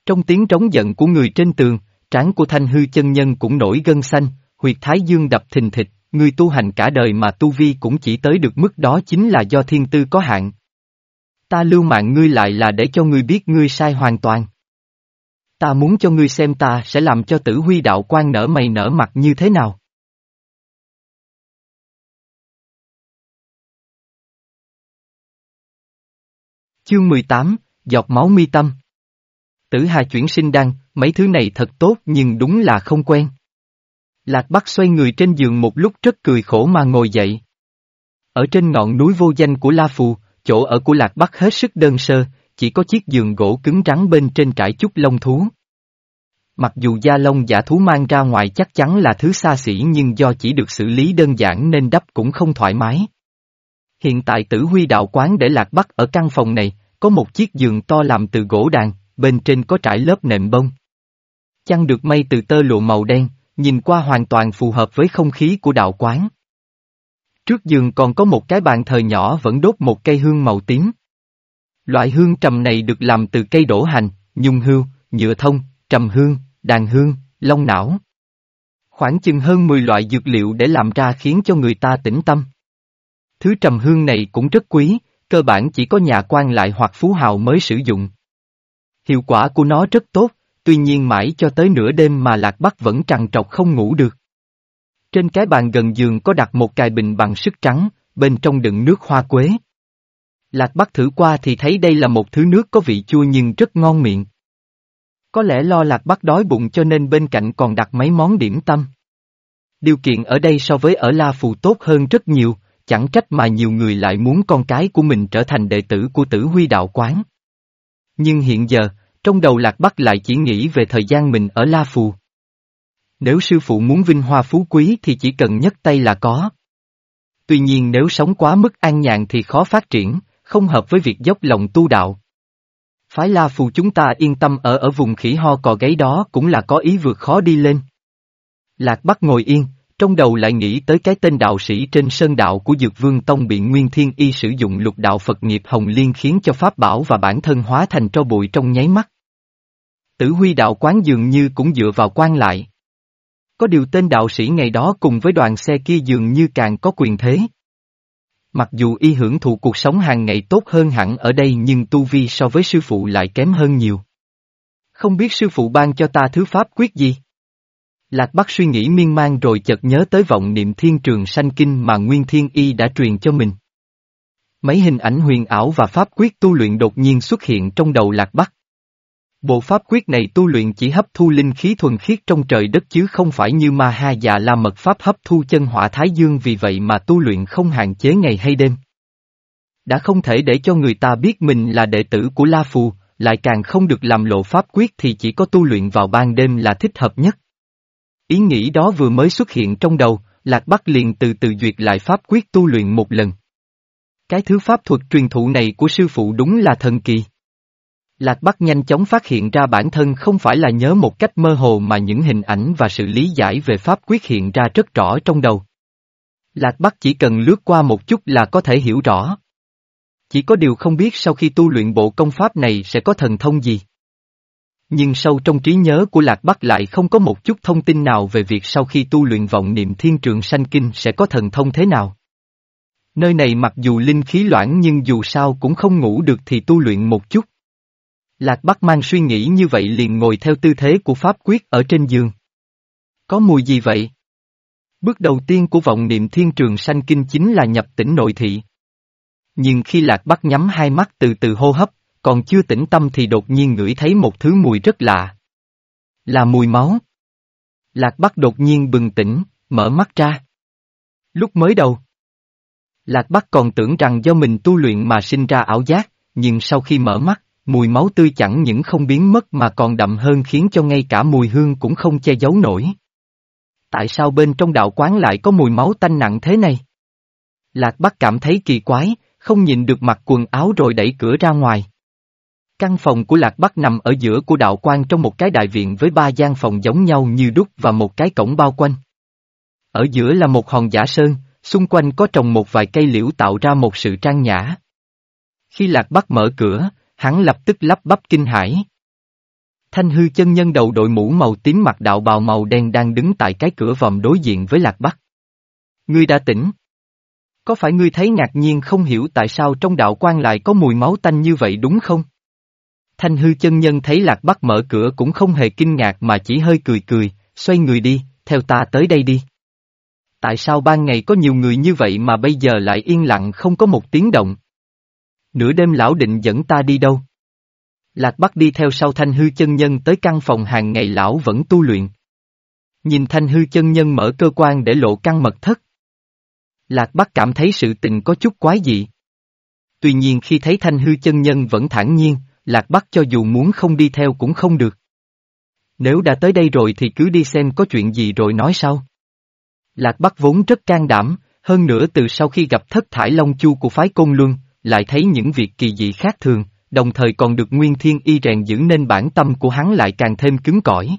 Trong tiếng trống giận của người trên tường, trán của thanh hư chân nhân cũng nổi gân xanh, huyệt thái dương đập thình thịch, người tu hành cả đời mà tu vi cũng chỉ tới được mức đó chính là do thiên tư có hạn. Ta lưu mạng ngươi lại là để cho ngươi biết ngươi sai hoàn toàn. Ta muốn cho ngươi xem ta sẽ làm cho tử huy đạo quan nở mày nở mặt như thế nào. Chương 18, Giọt máu mi tâm Tử Hà chuyển sinh đăng, mấy thứ này thật tốt nhưng đúng là không quen. Lạc Bắc xoay người trên giường một lúc rất cười khổ mà ngồi dậy. Ở trên ngọn núi vô danh của La Phù, chỗ ở của Lạc Bắc hết sức đơn sơ, chỉ có chiếc giường gỗ cứng rắn bên trên trải chút lông thú. Mặc dù da lông giả thú mang ra ngoài chắc chắn là thứ xa xỉ nhưng do chỉ được xử lý đơn giản nên đắp cũng không thoải mái. Hiện tại tử huy đạo quán để Lạc Bắc ở căn phòng này, có một chiếc giường to làm từ gỗ đàn, bên trên có trải lớp nệm bông. Chăn được may từ tơ lụa màu đen, nhìn qua hoàn toàn phù hợp với không khí của đạo quán. Trước giường còn có một cái bàn thờ nhỏ vẫn đốt một cây hương màu tím. Loại hương trầm này được làm từ cây đổ hành, nhung hưu, nhựa thông, trầm hương, đàn hương, long não. Khoảng chừng hơn 10 loại dược liệu để làm ra khiến cho người ta tĩnh tâm. Thứ trầm hương này cũng rất quý, cơ bản chỉ có nhà quan lại hoặc phú hào mới sử dụng. Hiệu quả của nó rất tốt, tuy nhiên mãi cho tới nửa đêm mà Lạc Bắc vẫn trằn trọc không ngủ được. Trên cái bàn gần giường có đặt một cài bình bằng sức trắng, bên trong đựng nước hoa quế. Lạc Bắc thử qua thì thấy đây là một thứ nước có vị chua nhưng rất ngon miệng. Có lẽ lo Lạc Bắc đói bụng cho nên bên cạnh còn đặt mấy món điểm tâm. Điều kiện ở đây so với ở La Phù tốt hơn rất nhiều, chẳng trách mà nhiều người lại muốn con cái của mình trở thành đệ tử của tử huy đạo quán. Nhưng hiện giờ, trong đầu Lạc Bắc lại chỉ nghĩ về thời gian mình ở La Phù. Nếu sư phụ muốn vinh hoa phú quý thì chỉ cần nhấc tay là có. Tuy nhiên nếu sống quá mức an nhàn thì khó phát triển, không hợp với việc dốc lòng tu đạo. Phái La Phù chúng ta yên tâm ở ở vùng khỉ ho cò gáy đó cũng là có ý vượt khó đi lên. Lạc Bắc ngồi yên, trong đầu lại nghĩ tới cái tên đạo sĩ trên sơn đạo của Dược Vương Tông bị Nguyên Thiên Y sử dụng lục đạo Phật nghiệp Hồng Liên khiến cho Pháp Bảo và bản thân hóa thành tro bụi trong nháy mắt. Tử huy đạo quán dường như cũng dựa vào quan lại. Có điều tên đạo sĩ ngày đó cùng với đoàn xe kia dường như càng có quyền thế. Mặc dù y hưởng thụ cuộc sống hàng ngày tốt hơn hẳn ở đây nhưng tu vi so với sư phụ lại kém hơn nhiều. Không biết sư phụ ban cho ta thứ pháp quyết gì? Lạc Bắc suy nghĩ miên man rồi chợt nhớ tới vọng niệm thiên trường sanh kinh mà Nguyên Thiên Y đã truyền cho mình. Mấy hình ảnh huyền ảo và pháp quyết tu luyện đột nhiên xuất hiện trong đầu Lạc Bắc. Bộ pháp quyết này tu luyện chỉ hấp thu linh khí thuần khiết trong trời đất chứ không phải như ma ha già la mật pháp hấp thu chân hỏa thái dương vì vậy mà tu luyện không hạn chế ngày hay đêm. Đã không thể để cho người ta biết mình là đệ tử của La Phù, lại càng không được làm lộ pháp quyết thì chỉ có tu luyện vào ban đêm là thích hợp nhất. Ý nghĩ đó vừa mới xuất hiện trong đầu, Lạc Bắc liền từ từ duyệt lại pháp quyết tu luyện một lần. Cái thứ pháp thuật truyền thụ này của sư phụ đúng là thần kỳ. Lạc Bắc nhanh chóng phát hiện ra bản thân không phải là nhớ một cách mơ hồ mà những hình ảnh và sự lý giải về pháp quyết hiện ra rất rõ trong đầu. Lạc Bắc chỉ cần lướt qua một chút là có thể hiểu rõ. Chỉ có điều không biết sau khi tu luyện bộ công pháp này sẽ có thần thông gì. Nhưng sâu trong trí nhớ của Lạc Bắc lại không có một chút thông tin nào về việc sau khi tu luyện vọng niệm thiên trường sanh kinh sẽ có thần thông thế nào. Nơi này mặc dù linh khí loãng nhưng dù sao cũng không ngủ được thì tu luyện một chút. Lạc Bắc mang suy nghĩ như vậy liền ngồi theo tư thế của Pháp Quyết ở trên giường. Có mùi gì vậy? Bước đầu tiên của vọng niệm thiên trường sanh kinh chính là nhập tỉnh nội thị. Nhưng khi Lạc Bắc nhắm hai mắt từ từ hô hấp, còn chưa tỉnh tâm thì đột nhiên ngửi thấy một thứ mùi rất lạ. Là mùi máu. Lạc Bắc đột nhiên bừng tỉnh, mở mắt ra. Lúc mới đầu, Lạc Bắc còn tưởng rằng do mình tu luyện mà sinh ra ảo giác, nhưng sau khi mở mắt, mùi máu tươi chẳng những không biến mất mà còn đậm hơn khiến cho ngay cả mùi hương cũng không che giấu nổi. Tại sao bên trong đạo quán lại có mùi máu tanh nặng thế này? Lạc Bắc cảm thấy kỳ quái, không nhìn được mặc quần áo rồi đẩy cửa ra ngoài. Căn phòng của Lạc Bắc nằm ở giữa của đạo quan trong một cái đại viện với ba gian phòng giống nhau như đúc và một cái cổng bao quanh. Ở giữa là một hòn giả sơn, xung quanh có trồng một vài cây liễu tạo ra một sự trang nhã. Khi Lạc Bắc mở cửa, hắn lập tức lắp bắp kinh hãi. Thanh hư chân nhân đầu đội mũ màu tím mặt đạo bào màu đen đang đứng tại cái cửa vòm đối diện với Lạc Bắc. Ngươi đã tỉnh. Có phải ngươi thấy ngạc nhiên không hiểu tại sao trong đạo quan lại có mùi máu tanh như vậy đúng không? Thanh hư chân nhân thấy Lạc Bắc mở cửa cũng không hề kinh ngạc mà chỉ hơi cười cười, xoay người đi, theo ta tới đây đi. Tại sao ban ngày có nhiều người như vậy mà bây giờ lại yên lặng không có một tiếng động? Nửa đêm lão định dẫn ta đi đâu? Lạc Bắc đi theo sau thanh hư chân nhân tới căn phòng hàng ngày lão vẫn tu luyện. Nhìn thanh hư chân nhân mở cơ quan để lộ căn mật thất. Lạc Bắc cảm thấy sự tình có chút quái dị. Tuy nhiên khi thấy thanh hư chân nhân vẫn thản nhiên, Lạc Bắc cho dù muốn không đi theo cũng không được. Nếu đã tới đây rồi thì cứ đi xem có chuyện gì rồi nói sau. Lạc Bắc vốn rất can đảm, hơn nữa từ sau khi gặp thất thải long chu của phái Côn Luân, lại thấy những việc kỳ dị khác thường, đồng thời còn được Nguyên Thiên Y rèn giữ nên bản tâm của hắn lại càng thêm cứng cỏi.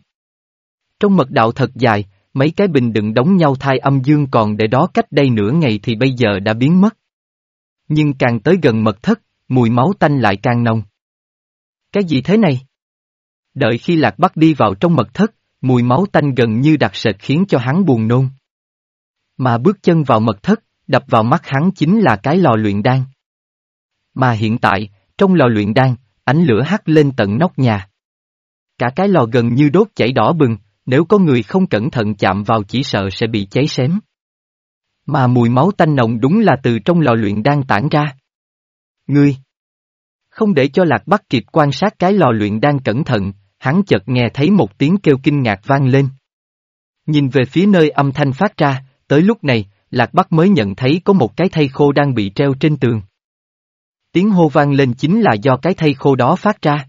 Trong mật đạo thật dài, mấy cái bình đựng đóng nhau thai âm dương còn để đó cách đây nửa ngày thì bây giờ đã biến mất. Nhưng càng tới gần mật thất, mùi máu tanh lại càng nồng. Cái gì thế này? Đợi khi Lạc Bắc đi vào trong mật thất, mùi máu tanh gần như đặc sệt khiến cho hắn buồn nôn. Mà bước chân vào mật thất, đập vào mắt hắn chính là cái lò luyện đan. Mà hiện tại, trong lò luyện đan, ánh lửa hắt lên tận nóc nhà. Cả cái lò gần như đốt chảy đỏ bừng, nếu có người không cẩn thận chạm vào chỉ sợ sẽ bị cháy xém. Mà mùi máu tanh nồng đúng là từ trong lò luyện đan tản ra. Ngươi! Không để cho Lạc Bắc kịp quan sát cái lò luyện đang cẩn thận, hắn chợt nghe thấy một tiếng kêu kinh ngạc vang lên. Nhìn về phía nơi âm thanh phát ra, tới lúc này, Lạc Bắc mới nhận thấy có một cái thây khô đang bị treo trên tường. Tiếng hô vang lên chính là do cái thây khô đó phát ra.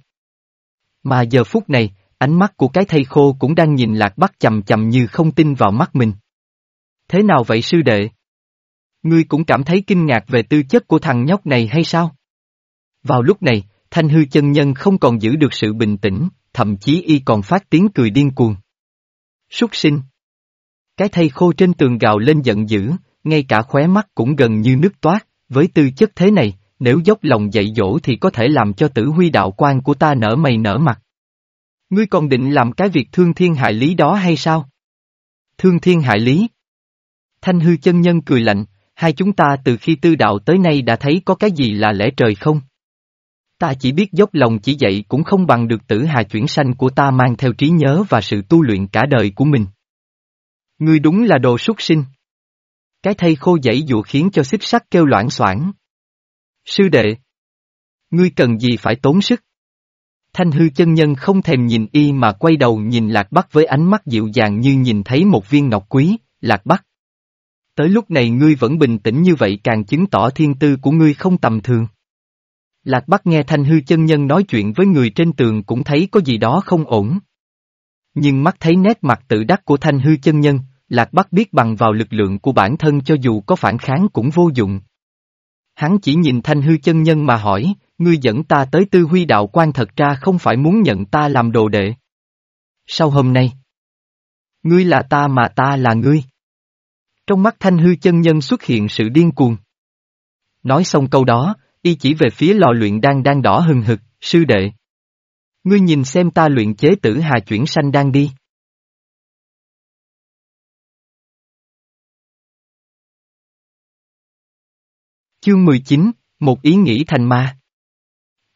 Mà giờ phút này, ánh mắt của cái thây khô cũng đang nhìn Lạc Bắc chầm chầm như không tin vào mắt mình. Thế nào vậy sư đệ? Ngươi cũng cảm thấy kinh ngạc về tư chất của thằng nhóc này hay sao? Vào lúc này, thanh hư chân nhân không còn giữ được sự bình tĩnh, thậm chí y còn phát tiếng cười điên cuồng. Súc sinh. Cái thây khô trên tường gào lên giận dữ, ngay cả khóe mắt cũng gần như nước toát, với tư chất thế này, nếu dốc lòng dạy dỗ thì có thể làm cho tử huy đạo quan của ta nở mày nở mặt. Ngươi còn định làm cái việc thương thiên hại lý đó hay sao? Thương thiên hại lý. Thanh hư chân nhân cười lạnh, hai chúng ta từ khi tư đạo tới nay đã thấy có cái gì là lẽ trời không? Ta chỉ biết dốc lòng chỉ dạy cũng không bằng được tử hà chuyển sanh của ta mang theo trí nhớ và sự tu luyện cả đời của mình. Ngươi đúng là đồ súc sinh. Cái thây khô dãy dụ khiến cho xích sắc kêu loãng xoảng. Sư đệ. Ngươi cần gì phải tốn sức? Thanh hư chân nhân không thèm nhìn y mà quay đầu nhìn lạc bắc với ánh mắt dịu dàng như nhìn thấy một viên ngọc quý, lạc bắc. Tới lúc này ngươi vẫn bình tĩnh như vậy càng chứng tỏ thiên tư của ngươi không tầm thường. Lạc Bắc nghe Thanh Hư chân nhân nói chuyện với người trên tường cũng thấy có gì đó không ổn. Nhưng mắt thấy nét mặt tự đắc của Thanh Hư chân nhân, Lạc Bắc biết bằng vào lực lượng của bản thân cho dù có phản kháng cũng vô dụng. Hắn chỉ nhìn Thanh Hư chân nhân mà hỏi, ngươi dẫn ta tới tư huy đạo quan thật ra không phải muốn nhận ta làm đồ đệ. Sau hôm nay, ngươi là ta mà ta là ngươi. Trong mắt Thanh Hư chân nhân xuất hiện sự điên cuồng. Nói xong câu đó, y chỉ về phía lò luyện đan đang đỏ hừng hực, sư đệ. Ngươi nhìn xem ta luyện chế tử hà chuyển sanh đang đi. Chương 19, một ý nghĩ thành ma.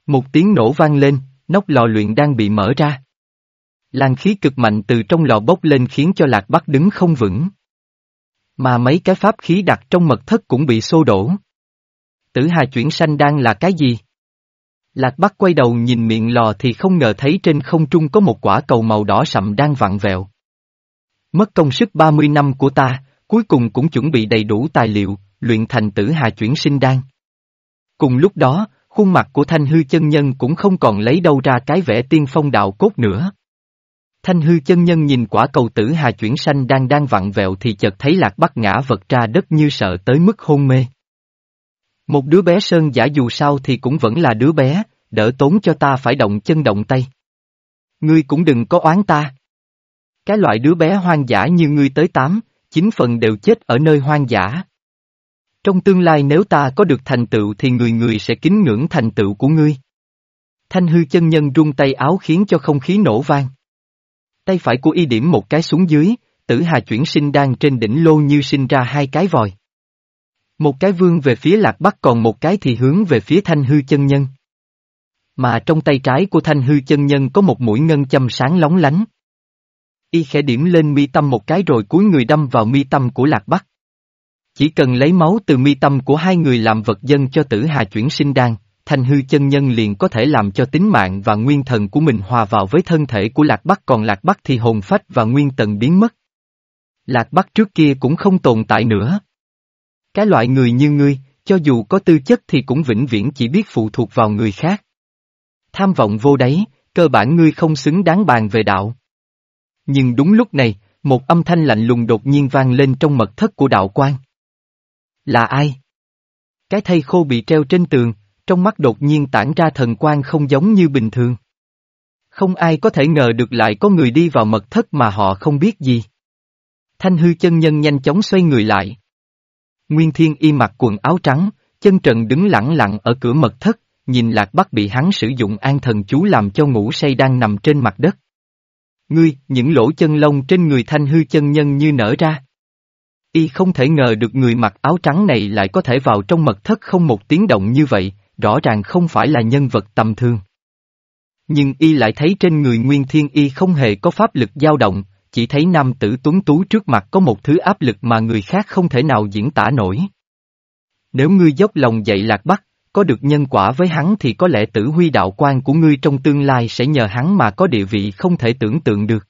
Một tiếng nổ vang lên, nóc lò luyện đang bị mở ra. làn khí cực mạnh từ trong lò bốc lên khiến cho Lạc Bắc đứng không vững. Mà mấy cái pháp khí đặt trong mật thất cũng bị xô đổ. Tử hà chuyển sanh đang là cái gì? Lạc Bắc quay đầu nhìn miệng lò thì không ngờ thấy trên không trung có một quả cầu màu đỏ sậm đang vặn vẹo. Mất công sức 30 năm của ta, cuối cùng cũng chuẩn bị đầy đủ tài liệu, luyện thành tử hà chuyển sinh đan. Cùng lúc đó, khuôn mặt của Thanh Hư chân nhân cũng không còn lấy đâu ra cái vẻ tiên phong đạo cốt nữa. Thanh hư chân nhân nhìn quả cầu tử hà chuyển sanh đang đang vặn vẹo thì chợt thấy lạc bắc ngã vật ra đất như sợ tới mức hôn mê. Một đứa bé sơn giả dù sao thì cũng vẫn là đứa bé, đỡ tốn cho ta phải động chân động tay. Ngươi cũng đừng có oán ta. Cái loại đứa bé hoang dã như ngươi tới tám, chín phần đều chết ở nơi hoang dã. Trong tương lai nếu ta có được thành tựu thì người người sẽ kính ngưỡng thành tựu của ngươi. Thanh hư chân nhân rung tay áo khiến cho không khí nổ vang. Tay phải của y điểm một cái xuống dưới, tử hà chuyển sinh đang trên đỉnh lô như sinh ra hai cái vòi. Một cái vương về phía lạc bắc còn một cái thì hướng về phía thanh hư chân nhân. Mà trong tay trái của thanh hư chân nhân có một mũi ngân châm sáng lóng lánh. Y khẽ điểm lên mi tâm một cái rồi cúi người đâm vào mi tâm của lạc bắc. Chỉ cần lấy máu từ mi tâm của hai người làm vật dân cho tử hà chuyển sinh đan, thanh hư chân nhân liền có thể làm cho tính mạng và nguyên thần của mình hòa vào với thân thể của lạc bắc còn lạc bắc thì hồn phách và nguyên tần biến mất. Lạc bắc trước kia cũng không tồn tại nữa. Cái loại người như ngươi, cho dù có tư chất thì cũng vĩnh viễn chỉ biết phụ thuộc vào người khác. Tham vọng vô đáy, cơ bản ngươi không xứng đáng bàn về đạo. Nhưng đúng lúc này, một âm thanh lạnh lùng đột nhiên vang lên trong mật thất của đạo quan. Là ai? Cái thây khô bị treo trên tường, trong mắt đột nhiên tản ra thần quang không giống như bình thường. Không ai có thể ngờ được lại có người đi vào mật thất mà họ không biết gì. Thanh hư chân nhân nhanh chóng xoay người lại. Nguyên thiên y mặc quần áo trắng, chân trần đứng lẳng lặng ở cửa mật thất, nhìn lạc bắc bị hắn sử dụng an thần chú làm cho ngủ say đang nằm trên mặt đất. Ngươi, những lỗ chân lông trên người thanh hư chân nhân như nở ra. Y không thể ngờ được người mặc áo trắng này lại có thể vào trong mật thất không một tiếng động như vậy, rõ ràng không phải là nhân vật tầm thường. Nhưng y lại thấy trên người Nguyên Thiên Y không hề có pháp lực dao động, chỉ thấy nam tử tuấn tú trước mặt có một thứ áp lực mà người khác không thể nào diễn tả nổi. Nếu ngươi dốc lòng dạy lạc bắc, có được nhân quả với hắn thì có lẽ tử huy đạo quan của ngươi trong tương lai sẽ nhờ hắn mà có địa vị không thể tưởng tượng được.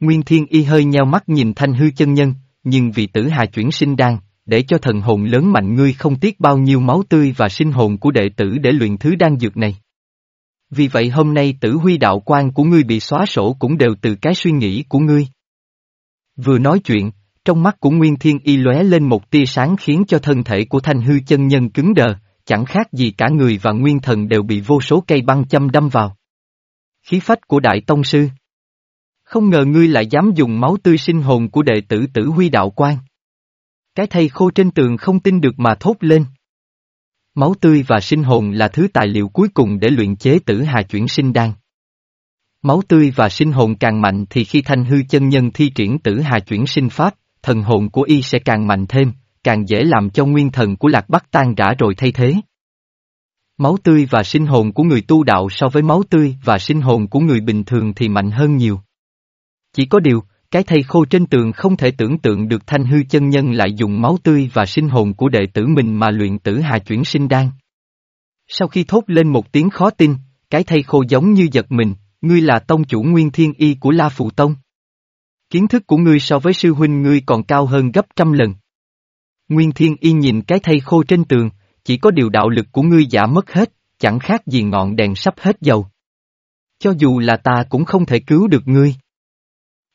Nguyên Thiên Y hơi nheo mắt nhìn thanh hư chân nhân, nhưng vì tử hà chuyển sinh đan, để cho thần hồn lớn mạnh ngươi không tiếc bao nhiêu máu tươi và sinh hồn của đệ tử để luyện thứ đan dược này. Vì vậy hôm nay tử huy đạo quan của ngươi bị xóa sổ cũng đều từ cái suy nghĩ của ngươi. Vừa nói chuyện, trong mắt của Nguyên Thiên Y lóe lên một tia sáng khiến cho thân thể của thanh hư chân nhân cứng đờ, chẳng khác gì cả người và nguyên thần đều bị vô số cây băng châm đâm vào. Khí phách của Đại Tông Sư Không ngờ ngươi lại dám dùng máu tươi sinh hồn của đệ tử tử huy đạo quan. Cái thây khô trên tường không tin được mà thốt lên. Máu tươi và sinh hồn là thứ tài liệu cuối cùng để luyện chế tử hà chuyển sinh đan. Máu tươi và sinh hồn càng mạnh thì khi thanh hư chân nhân thi triển tử hà chuyển sinh pháp, thần hồn của y sẽ càng mạnh thêm, càng dễ làm cho nguyên thần của lạc bắc tan rã rồi thay thế. Máu tươi và sinh hồn của người tu đạo so với máu tươi và sinh hồn của người bình thường thì mạnh hơn nhiều. Chỉ có điều, cái thầy khô trên tường không thể tưởng tượng được thanh hư chân nhân lại dùng máu tươi và sinh hồn của đệ tử mình mà luyện tử hà chuyển sinh đan. Sau khi thốt lên một tiếng khó tin, cái thầy khô giống như giật mình, ngươi là tông chủ nguyên thiên y của La Phụ Tông. Kiến thức của ngươi so với sư huynh ngươi còn cao hơn gấp trăm lần. Nguyên thiên y nhìn cái thầy khô trên tường, chỉ có điều đạo lực của ngươi giả mất hết, chẳng khác gì ngọn đèn sắp hết dầu. Cho dù là ta cũng không thể cứu được ngươi.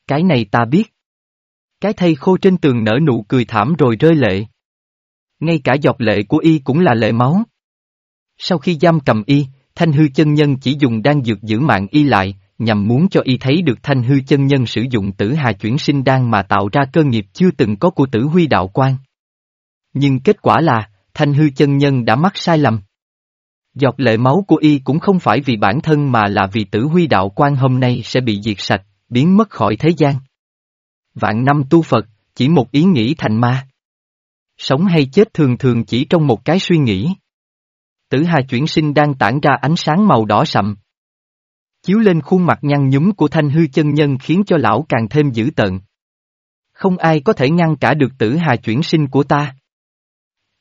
Cái này ta biết. Cái thây khô trên tường nở nụ cười thảm rồi rơi lệ. Ngay cả giọt lệ của y cũng là lệ máu. Sau khi giam cầm y, thanh hư chân nhân chỉ dùng đan dược giữ mạng y lại, nhằm muốn cho y thấy được thanh hư chân nhân sử dụng tử hà chuyển sinh đan mà tạo ra cơ nghiệp chưa từng có của tử huy đạo quan. Nhưng kết quả là, thanh hư chân nhân đã mắc sai lầm. Giọt lệ máu của y cũng không phải vì bản thân mà là vì tử huy đạo quan hôm nay sẽ bị diệt sạch, biến mất khỏi thế gian. Vạn năm tu Phật, chỉ một ý nghĩ thành ma. Sống hay chết thường thường chỉ trong một cái suy nghĩ. Tử hà chuyển sinh đang tản ra ánh sáng màu đỏ sậm. Chiếu lên khuôn mặt nhăn nhúm của thanh hư chân nhân khiến cho lão càng thêm dữ tợn. Không ai có thể ngăn cả được tử hà chuyển sinh của ta.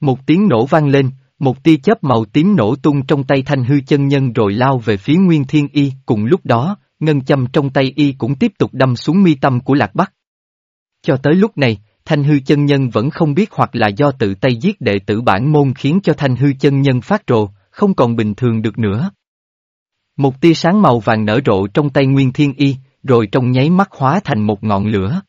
Một tiếng nổ vang lên, một tia chớp màu tím nổ tung trong tay thanh hư chân nhân rồi lao về phía Nguyên Thiên Y, cùng lúc đó, ngân châm trong tay y cũng tiếp tục đâm xuống mi tâm của Lạc Bắc. Cho tới lúc này, Thanh hư chân nhân vẫn không biết hoặc là do tự tay giết đệ tử bản môn khiến cho thanh hư chân nhân phát rồ, không còn bình thường được nữa. Một tia sáng màu vàng nở rộ trong tay Nguyên Thiên Y, rồi trong nháy mắt hóa thành một ngọn lửa.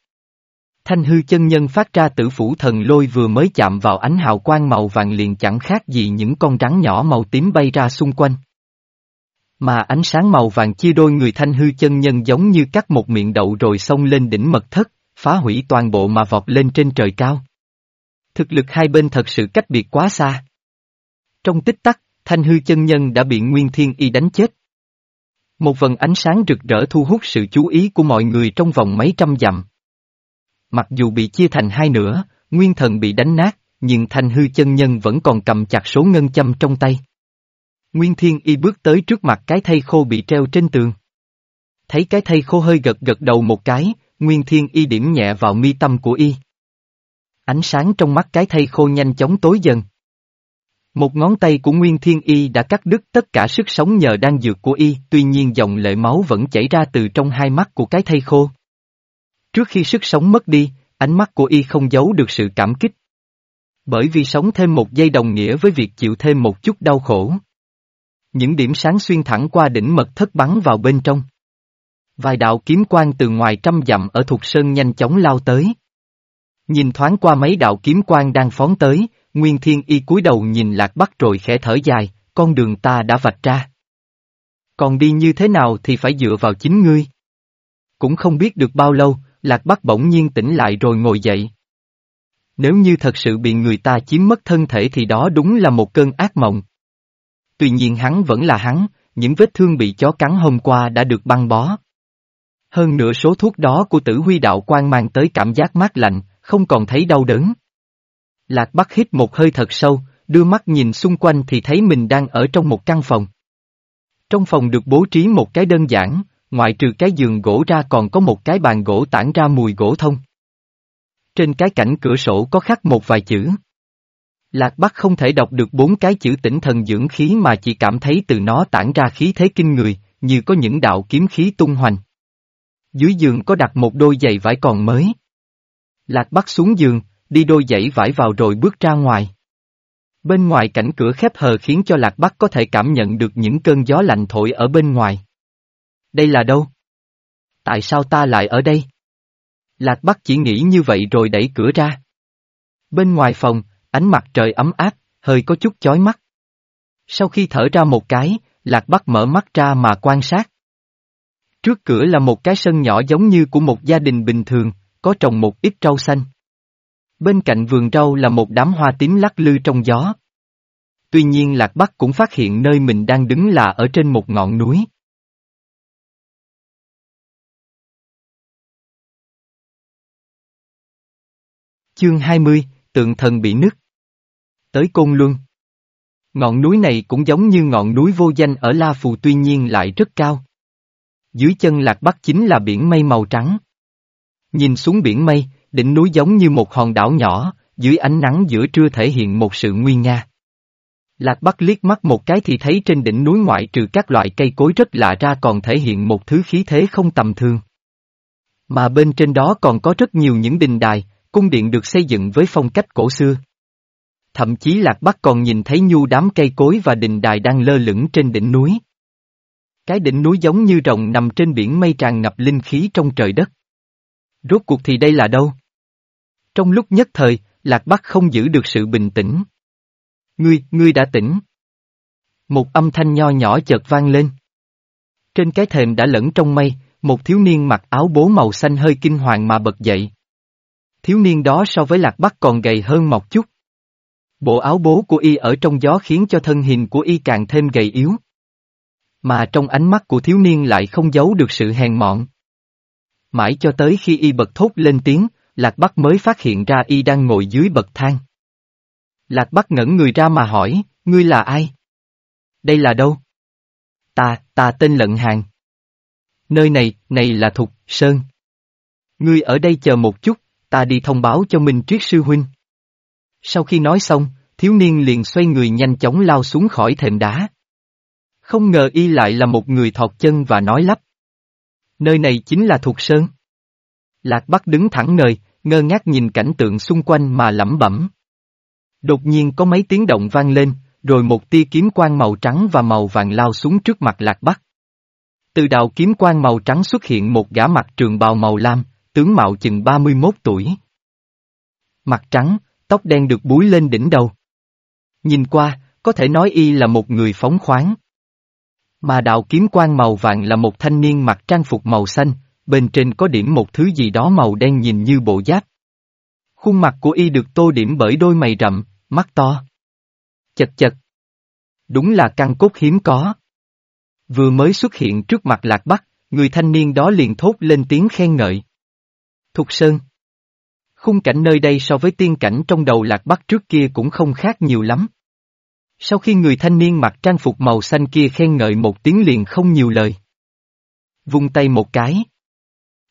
Thanh hư chân nhân phát ra tử phủ thần lôi vừa mới chạm vào ánh hào quang màu vàng liền chẳng khác gì những con rắn nhỏ màu tím bay ra xung quanh. Mà ánh sáng màu vàng chia đôi người thanh hư chân nhân giống như cắt một miệng đậu rồi xông lên đỉnh mật thất, phá hủy toàn bộ mà vọt lên trên trời cao. Thực lực hai bên thật sự cách biệt quá xa. Trong tích tắc, thanh hư chân nhân đã bị Nguyên Thiên Y đánh chết. Một vần ánh sáng rực rỡ thu hút sự chú ý của mọi người trong vòng mấy trăm dặm. Mặc dù bị chia thành hai nửa, Nguyên Thần bị đánh nát, nhưng thanh hư chân nhân vẫn còn cầm chặt số ngân châm trong tay. Nguyên Thiên Y bước tới trước mặt cái thây khô bị treo trên tường. Thấy cái thây khô hơi gật gật đầu một cái, Nguyên Thiên Y điểm nhẹ vào mi tâm của Y. Ánh sáng trong mắt cái thây khô nhanh chóng tối dần. Một ngón tay của Nguyên Thiên Y đã cắt đứt tất cả sức sống nhờ đan dược của Y, tuy nhiên dòng lệ máu vẫn chảy ra từ trong hai mắt của cái thây khô. Trước khi sức sống mất đi, ánh mắt của Y không giấu được sự cảm kích. Bởi vì sống thêm một giây đồng nghĩa với việc chịu thêm một chút đau khổ. Những điểm sáng xuyên thẳng qua đỉnh mật thất bắn vào bên trong. Vài đạo kiếm quang từ ngoài trăm dặm ở thuộc sơn nhanh chóng lao tới. Nhìn thoáng qua mấy đạo kiếm quang đang phóng tới, Nguyên Thiên Y cúi đầu nhìn Lạc Bắc rồi khẽ thở dài, con đường ta đã vạch ra. Còn đi như thế nào thì phải dựa vào chính ngươi. Cũng không biết được bao lâu, Lạc Bắc bỗng nhiên tỉnh lại rồi ngồi dậy. Nếu như thật sự bị người ta chiếm mất thân thể thì đó đúng là một cơn ác mộng. Tuy nhiên hắn vẫn là hắn, những vết thương bị chó cắn hôm qua đã được băng bó. Hơn nữa số thuốc đó của tử huy đạo quan mang tới cảm giác mát lạnh, không còn thấy đau đớn. Lạc Bắc hít một hơi thật sâu, đưa mắt nhìn xung quanh thì thấy mình đang ở trong một căn phòng. Trong phòng được bố trí một cái đơn giản, ngoại trừ cái giường gỗ ra còn có một cái bàn gỗ tản ra mùi gỗ thông. Trên cái cảnh cửa sổ có khắc một vài chữ. Lạc Bắc không thể đọc được bốn cái chữ tỉnh thần dưỡng khí mà chỉ cảm thấy từ nó tản ra khí thế kinh người, như có những đạo kiếm khí tung hoành. Dưới giường có đặt một đôi giày vải còn mới. Lạc Bắc xuống giường, đi đôi giày vải vào rồi bước ra ngoài. Bên ngoài cảnh cửa khép hờ khiến cho Lạc Bắc có thể cảm nhận được những cơn gió lạnh thổi ở bên ngoài. Đây là đâu? Tại sao ta lại ở đây? Lạc Bắc chỉ nghĩ như vậy rồi đẩy cửa ra. Bên ngoài phòng, Ánh mặt trời ấm áp, hơi có chút chói mắt. Sau khi thở ra một cái, Lạc Bắc mở mắt ra mà quan sát. Trước cửa là một cái sân nhỏ giống như của một gia đình bình thường, có trồng một ít rau xanh. Bên cạnh vườn rau là một đám hoa tím lắc lư trong gió. Tuy nhiên Lạc Bắc cũng phát hiện nơi mình đang đứng là ở trên một ngọn núi. Chương 20, Tượng thần bị nứt Tới Côn Luân. Ngọn núi này cũng giống như ngọn núi vô danh ở La Phù tuy nhiên lại rất cao. Dưới chân lạc bắc chính là biển mây màu trắng. Nhìn xuống biển mây, đỉnh núi giống như một hòn đảo nhỏ, dưới ánh nắng giữa trưa thể hiện một sự nguy nga. Lạc Bắc liếc mắt một cái thì thấy trên đỉnh núi ngoại trừ các loại cây cối rất lạ ra còn thể hiện một thứ khí thế không tầm thường. Mà bên trên đó còn có rất nhiều những đình đài, cung điện được xây dựng với phong cách cổ xưa. Thậm chí Lạc Bắc còn nhìn thấy nhu đám cây cối và đình đài đang lơ lửng trên đỉnh núi. Cái đỉnh núi giống như rồng nằm trên biển mây tràn ngập linh khí trong trời đất. Rốt cuộc thì đây là đâu? Trong lúc nhất thời, Lạc Bắc không giữ được sự bình tĩnh. Ngươi, ngươi đã tỉnh. Một âm thanh nho nhỏ chợt vang lên. Trên cái thềm đã lẫn trong mây, một thiếu niên mặc áo bố màu xanh hơi kinh hoàng mà bật dậy. Thiếu niên đó so với Lạc Bắc còn gầy hơn một chút. Bộ áo bố của y ở trong gió khiến cho thân hình của y càng thêm gầy yếu. Mà trong ánh mắt của thiếu niên lại không giấu được sự hèn mọn. Mãi cho tới khi y bật thốt lên tiếng, Lạc Bắc mới phát hiện ra y đang ngồi dưới bậc thang. Lạc Bắc ngẩn người ra mà hỏi, ngươi là ai? Đây là đâu? Ta, ta tên Lận Hàng. Nơi này, này là Thục, Sơn. Ngươi ở đây chờ một chút, ta đi thông báo cho Minh Triết Sư Huynh. Sau khi nói xong, thiếu niên liền xoay người nhanh chóng lao xuống khỏi thềm đá. Không ngờ y lại là một người thọt chân và nói lắp. Nơi này chính là Thục Sơn. Lạc Bắc đứng thẳng người, ngơ ngác nhìn cảnh tượng xung quanh mà lẩm bẩm. Đột nhiên có mấy tiếng động vang lên, rồi một tia kiếm quang màu trắng và màu vàng lao xuống trước mặt Lạc Bắc. Từ đạo kiếm quang màu trắng xuất hiện một gã mặt trường bào màu lam, tướng mạo chừng 31 tuổi. Mặt trắng, tóc đen được búi lên đỉnh đầu. Nhìn qua, có thể nói y là một người phóng khoáng. Mà đạo kiếm quang màu vàng là một thanh niên mặc trang phục màu xanh, bên trên có điểm một thứ gì đó màu đen nhìn như bộ giáp. Khuôn mặt của y được tô điểm bởi đôi mày rậm, mắt to. Chật chật. Đúng là căn cốt hiếm có. Vừa mới xuất hiện trước mặt Lạc Bắc, người thanh niên đó liền thốt lên tiếng khen ngợi. Thục Sơn. Khung cảnh nơi đây so với tiên cảnh trong đầu Lạc Bắc trước kia cũng không khác nhiều lắm. Sau khi người thanh niên mặc trang phục màu xanh kia khen ngợi một tiếng liền không nhiều lời. Vung tay một cái.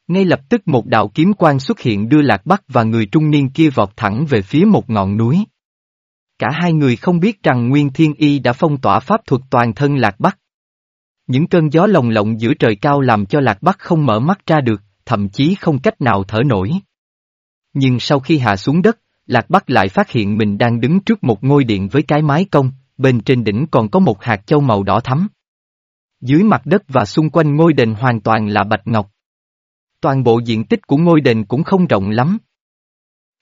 Ngay lập tức một đạo kiếm quang xuất hiện đưa Lạc Bắc và người trung niên kia vọt thẳng về phía một ngọn núi. Cả hai người không biết rằng Nguyên Thiên Y đã phong tỏa pháp thuật toàn thân Lạc Bắc. Những cơn gió lồng lộng giữa trời cao làm cho Lạc Bắc không mở mắt ra được, thậm chí không cách nào thở nổi. Nhưng sau khi hạ xuống đất, Lạc Bắc lại phát hiện mình đang đứng trước một ngôi điện với cái mái cong, bên trên đỉnh còn có một hạt châu màu đỏ thắm. Dưới mặt đất và xung quanh ngôi đền hoàn toàn là bạch ngọc. Toàn bộ diện tích của ngôi đền cũng không rộng lắm.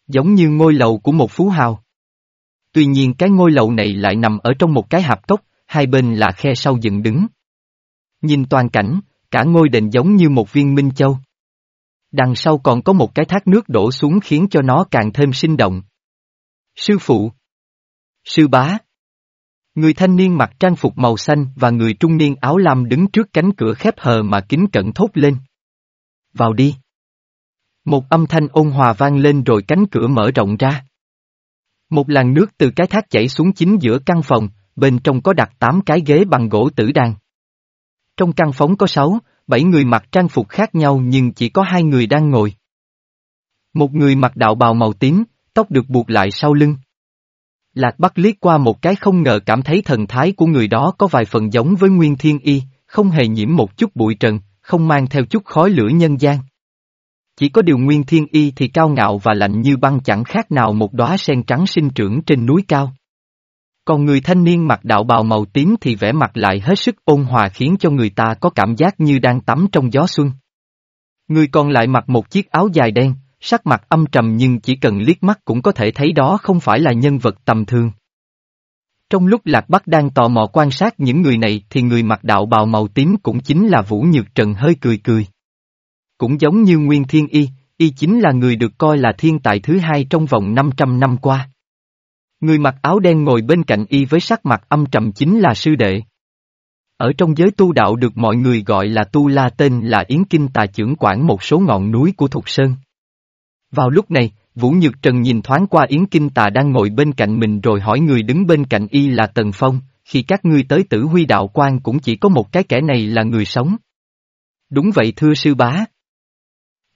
Giống như ngôi lầu của một phú hào. Tuy nhiên cái ngôi lầu này lại nằm ở trong một cái hạp cốc, hai bên là khe sau dựng đứng. Nhìn toàn cảnh, cả ngôi đền giống như một viên minh châu. Đằng sau còn có một cái thác nước đổ xuống khiến cho nó càng thêm sinh động. Sư phụ. Sư bá. Người thanh niên mặc trang phục màu xanh và người trung niên áo lam đứng trước cánh cửa khép hờ mà kính cẩn thốt lên. Vào đi. Một âm thanh ôn hòa vang lên rồi cánh cửa mở rộng ra. Một làn nước từ cái thác chảy xuống chính giữa căn phòng, bên trong có đặt tám cái ghế bằng gỗ tử đàn. Trong căn phòng có sáu, bảy người mặc trang phục khác nhau nhưng chỉ có hai người đang ngồi. Một người mặc đạo bào màu tím, tóc được buộc lại sau lưng. Lạc Bắc liếc qua một cái không ngờ cảm thấy thần thái của người đó có vài phần giống với Nguyên Thiên Y, không hề nhiễm một chút bụi trần, không mang theo chút khói lửa nhân gian. Chỉ có điều Nguyên Thiên Y thì cao ngạo và lạnh như băng chẳng khác nào một đóa sen trắng sinh trưởng trên núi cao. Còn người thanh niên mặc đạo bào màu tím thì vẻ mặt lại hết sức ôn hòa khiến cho người ta có cảm giác như đang tắm trong gió xuân. Người còn lại mặc một chiếc áo dài đen, sắc mặt âm trầm nhưng chỉ cần liếc mắt cũng có thể thấy đó không phải là nhân vật tầm thường. Trong lúc Lạc Bắc đang tò mò quan sát những người này thì người mặc đạo bào màu tím cũng chính là Vũ Nhược Trần hơi cười cười. Cũng giống như Nguyên Thiên Y, Y chính là người được coi là thiên tài thứ hai trong vòng 500 năm qua. Người mặc áo đen ngồi bên cạnh Y với sắc mặt âm trầm chính là sư đệ. Ở trong giới tu đạo được mọi người gọi là tu la tên là Yến Kinh tà trưởng quản một số ngọn núi của Thục Sơn. Vào lúc này, Vũ Nhược Trần nhìn thoáng qua Yến Kinh Tà đang ngồi bên cạnh mình rồi hỏi người đứng bên cạnh y là Tần Phong, khi các ngươi tới tử huy đạo quan cũng chỉ có một cái kẻ này là người sống. Đúng vậy thưa sư bá.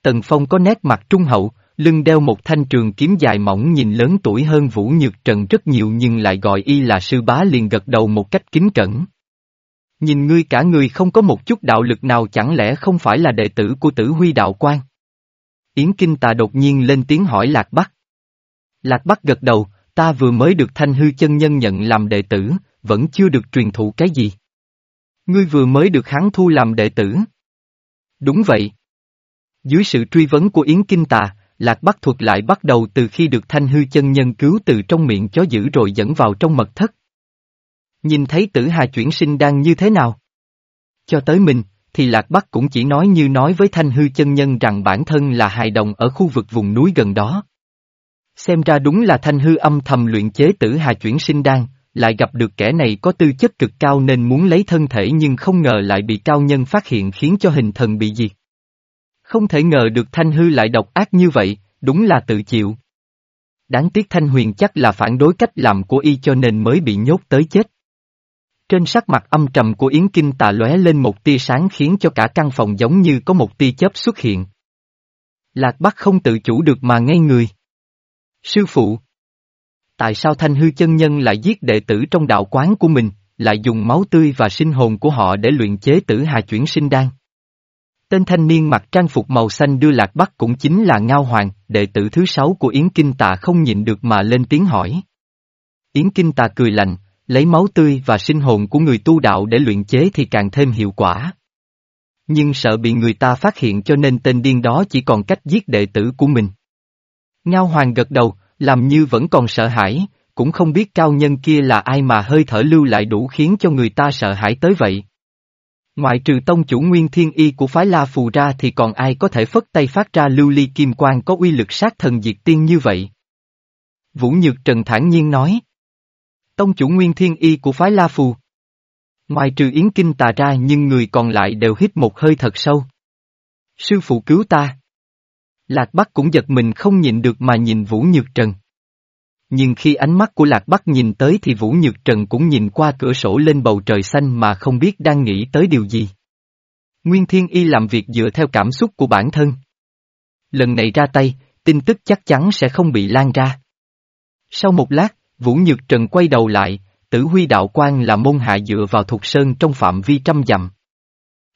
Tần Phong có nét mặt trung hậu, lưng đeo một thanh trường kiếm dài mỏng nhìn lớn tuổi hơn Vũ Nhược Trần rất nhiều nhưng lại gọi y là sư bá liền gật đầu một cách kính cẩn. Nhìn ngươi cả người không có một chút đạo lực nào chẳng lẽ không phải là đệ tử của tử huy đạo quan? Yến Kinh Tà đột nhiên lên tiếng hỏi Lạc Bắc. Lạc Bắc gật đầu, ta vừa mới được thanh hư chân nhân nhận làm đệ tử, vẫn chưa được truyền thụ cái gì. Ngươi vừa mới được hắn thu làm đệ tử. Đúng vậy. Dưới sự truy vấn của Yến Kinh Tà, Lạc Bắc thuật lại bắt đầu từ khi được thanh hư chân nhân cứu từ trong miệng chó dữ rồi dẫn vào trong mật thất. Nhìn thấy tử hà chuyển sinh đang như thế nào? Cho tới mình, thì Lạc Bắc cũng chỉ nói như nói với thanh hư chân nhân rằng bản thân là hài đồng ở khu vực vùng núi gần đó. Xem ra đúng là thanh hư âm thầm luyện chế tử hà chuyển sinh đan, lại gặp được kẻ này có tư chất cực cao nên muốn lấy thân thể nhưng không ngờ lại bị cao nhân phát hiện khiến cho hình thần bị diệt. Không thể ngờ được Thanh Hư lại độc ác như vậy, đúng là tự chịu. Đáng tiếc Thanh Huyền chắc là phản đối cách làm của y cho nên mới bị nhốt tới chết. Trên sắc mặt âm trầm của Yến Kinh tà lóe lên một tia sáng khiến cho cả căn phòng giống như có một tia chớp xuất hiện. Lạc Bắc không tự chủ được mà ngay người. Sư phụ! Tại sao Thanh Hư chân nhân lại giết đệ tử trong đạo quán của mình, lại dùng máu tươi và sinh hồn của họ để luyện chế tử hà chuyển sinh đan? Tên thanh niên mặc trang phục màu xanh đưa Lạc Bắc cũng chính là Ngao Hoàng, đệ tử thứ sáu của Yến Kinh Tà không nhịn được mà lên tiếng hỏi. Yến Kinh Tà cười lạnh, lấy máu tươi và sinh hồn của người tu đạo để luyện chế thì càng thêm hiệu quả. Nhưng sợ bị người ta phát hiện cho nên tên điên đó chỉ còn cách giết đệ tử của mình. Ngao Hoàng gật đầu, làm như vẫn còn sợ hãi, cũng không biết cao nhân kia là ai mà hơi thở lưu lại đủ khiến cho người ta sợ hãi tới vậy. Ngoại trừ tông chủ nguyên thiên y của phái La Phù ra thì còn ai có thể phất tay phát ra lưu ly kim quang có uy lực sát thần diệt tiên như vậy? Vũ Nhược Trần thản nhiên nói. Tông chủ nguyên thiên y của phái La Phù. Ngoài trừ yến kinh tà ra nhưng người còn lại đều hít một hơi thật sâu. Sư phụ cứu ta. Lạc Bắc cũng giật mình không nhịn được mà nhìn Vũ Nhược Trần. Nhưng khi ánh mắt của Lạc Bắc nhìn tới thì Vũ Nhược Trần cũng nhìn qua cửa sổ lên bầu trời xanh mà không biết đang nghĩ tới điều gì. Nguyên Thiên Y làm việc dựa theo cảm xúc của bản thân. Lần này ra tay, tin tức chắc chắn sẽ không bị lan ra. Sau một lát, Vũ Nhược Trần quay đầu lại, tử huy đạo quan là môn hạ dựa vào thuộc sơn trong phạm vi trăm dặm.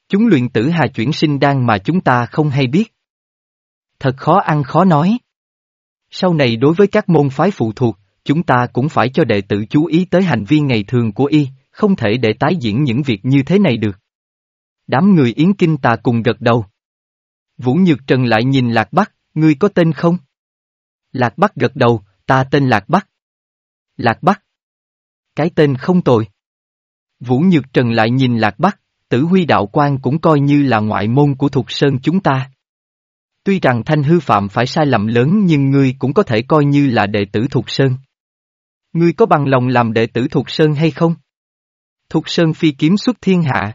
Chúng luyện tử hà chuyển sinh đan mà chúng ta không hay biết. Thật khó ăn khó nói. Sau này đối với các môn phái phụ thuộc, chúng ta cũng phải cho đệ tử chú ý tới hành vi ngày thường của y, không thể để tái diễn những việc như thế này được. Đám người Yến Kinh tà cùng gật đầu. Vũ Nhược Trần lại nhìn Lạc Bắc, ngươi có tên không? Lạc Bắc gật đầu, ta tên Lạc Bắc. Lạc Bắc. Cái tên không tồi. Vũ Nhược Trần lại nhìn Lạc Bắc, tử huy đạo quan cũng coi như là ngoại môn của Thục Sơn chúng ta. Tuy rằng thanh hư phạm phải sai lầm lớn nhưng ngươi cũng có thể coi như là đệ tử Thục Sơn. Ngươi có bằng lòng làm đệ tử Thục Sơn hay không? Thục Sơn phi kiếm xuất thiên hạ.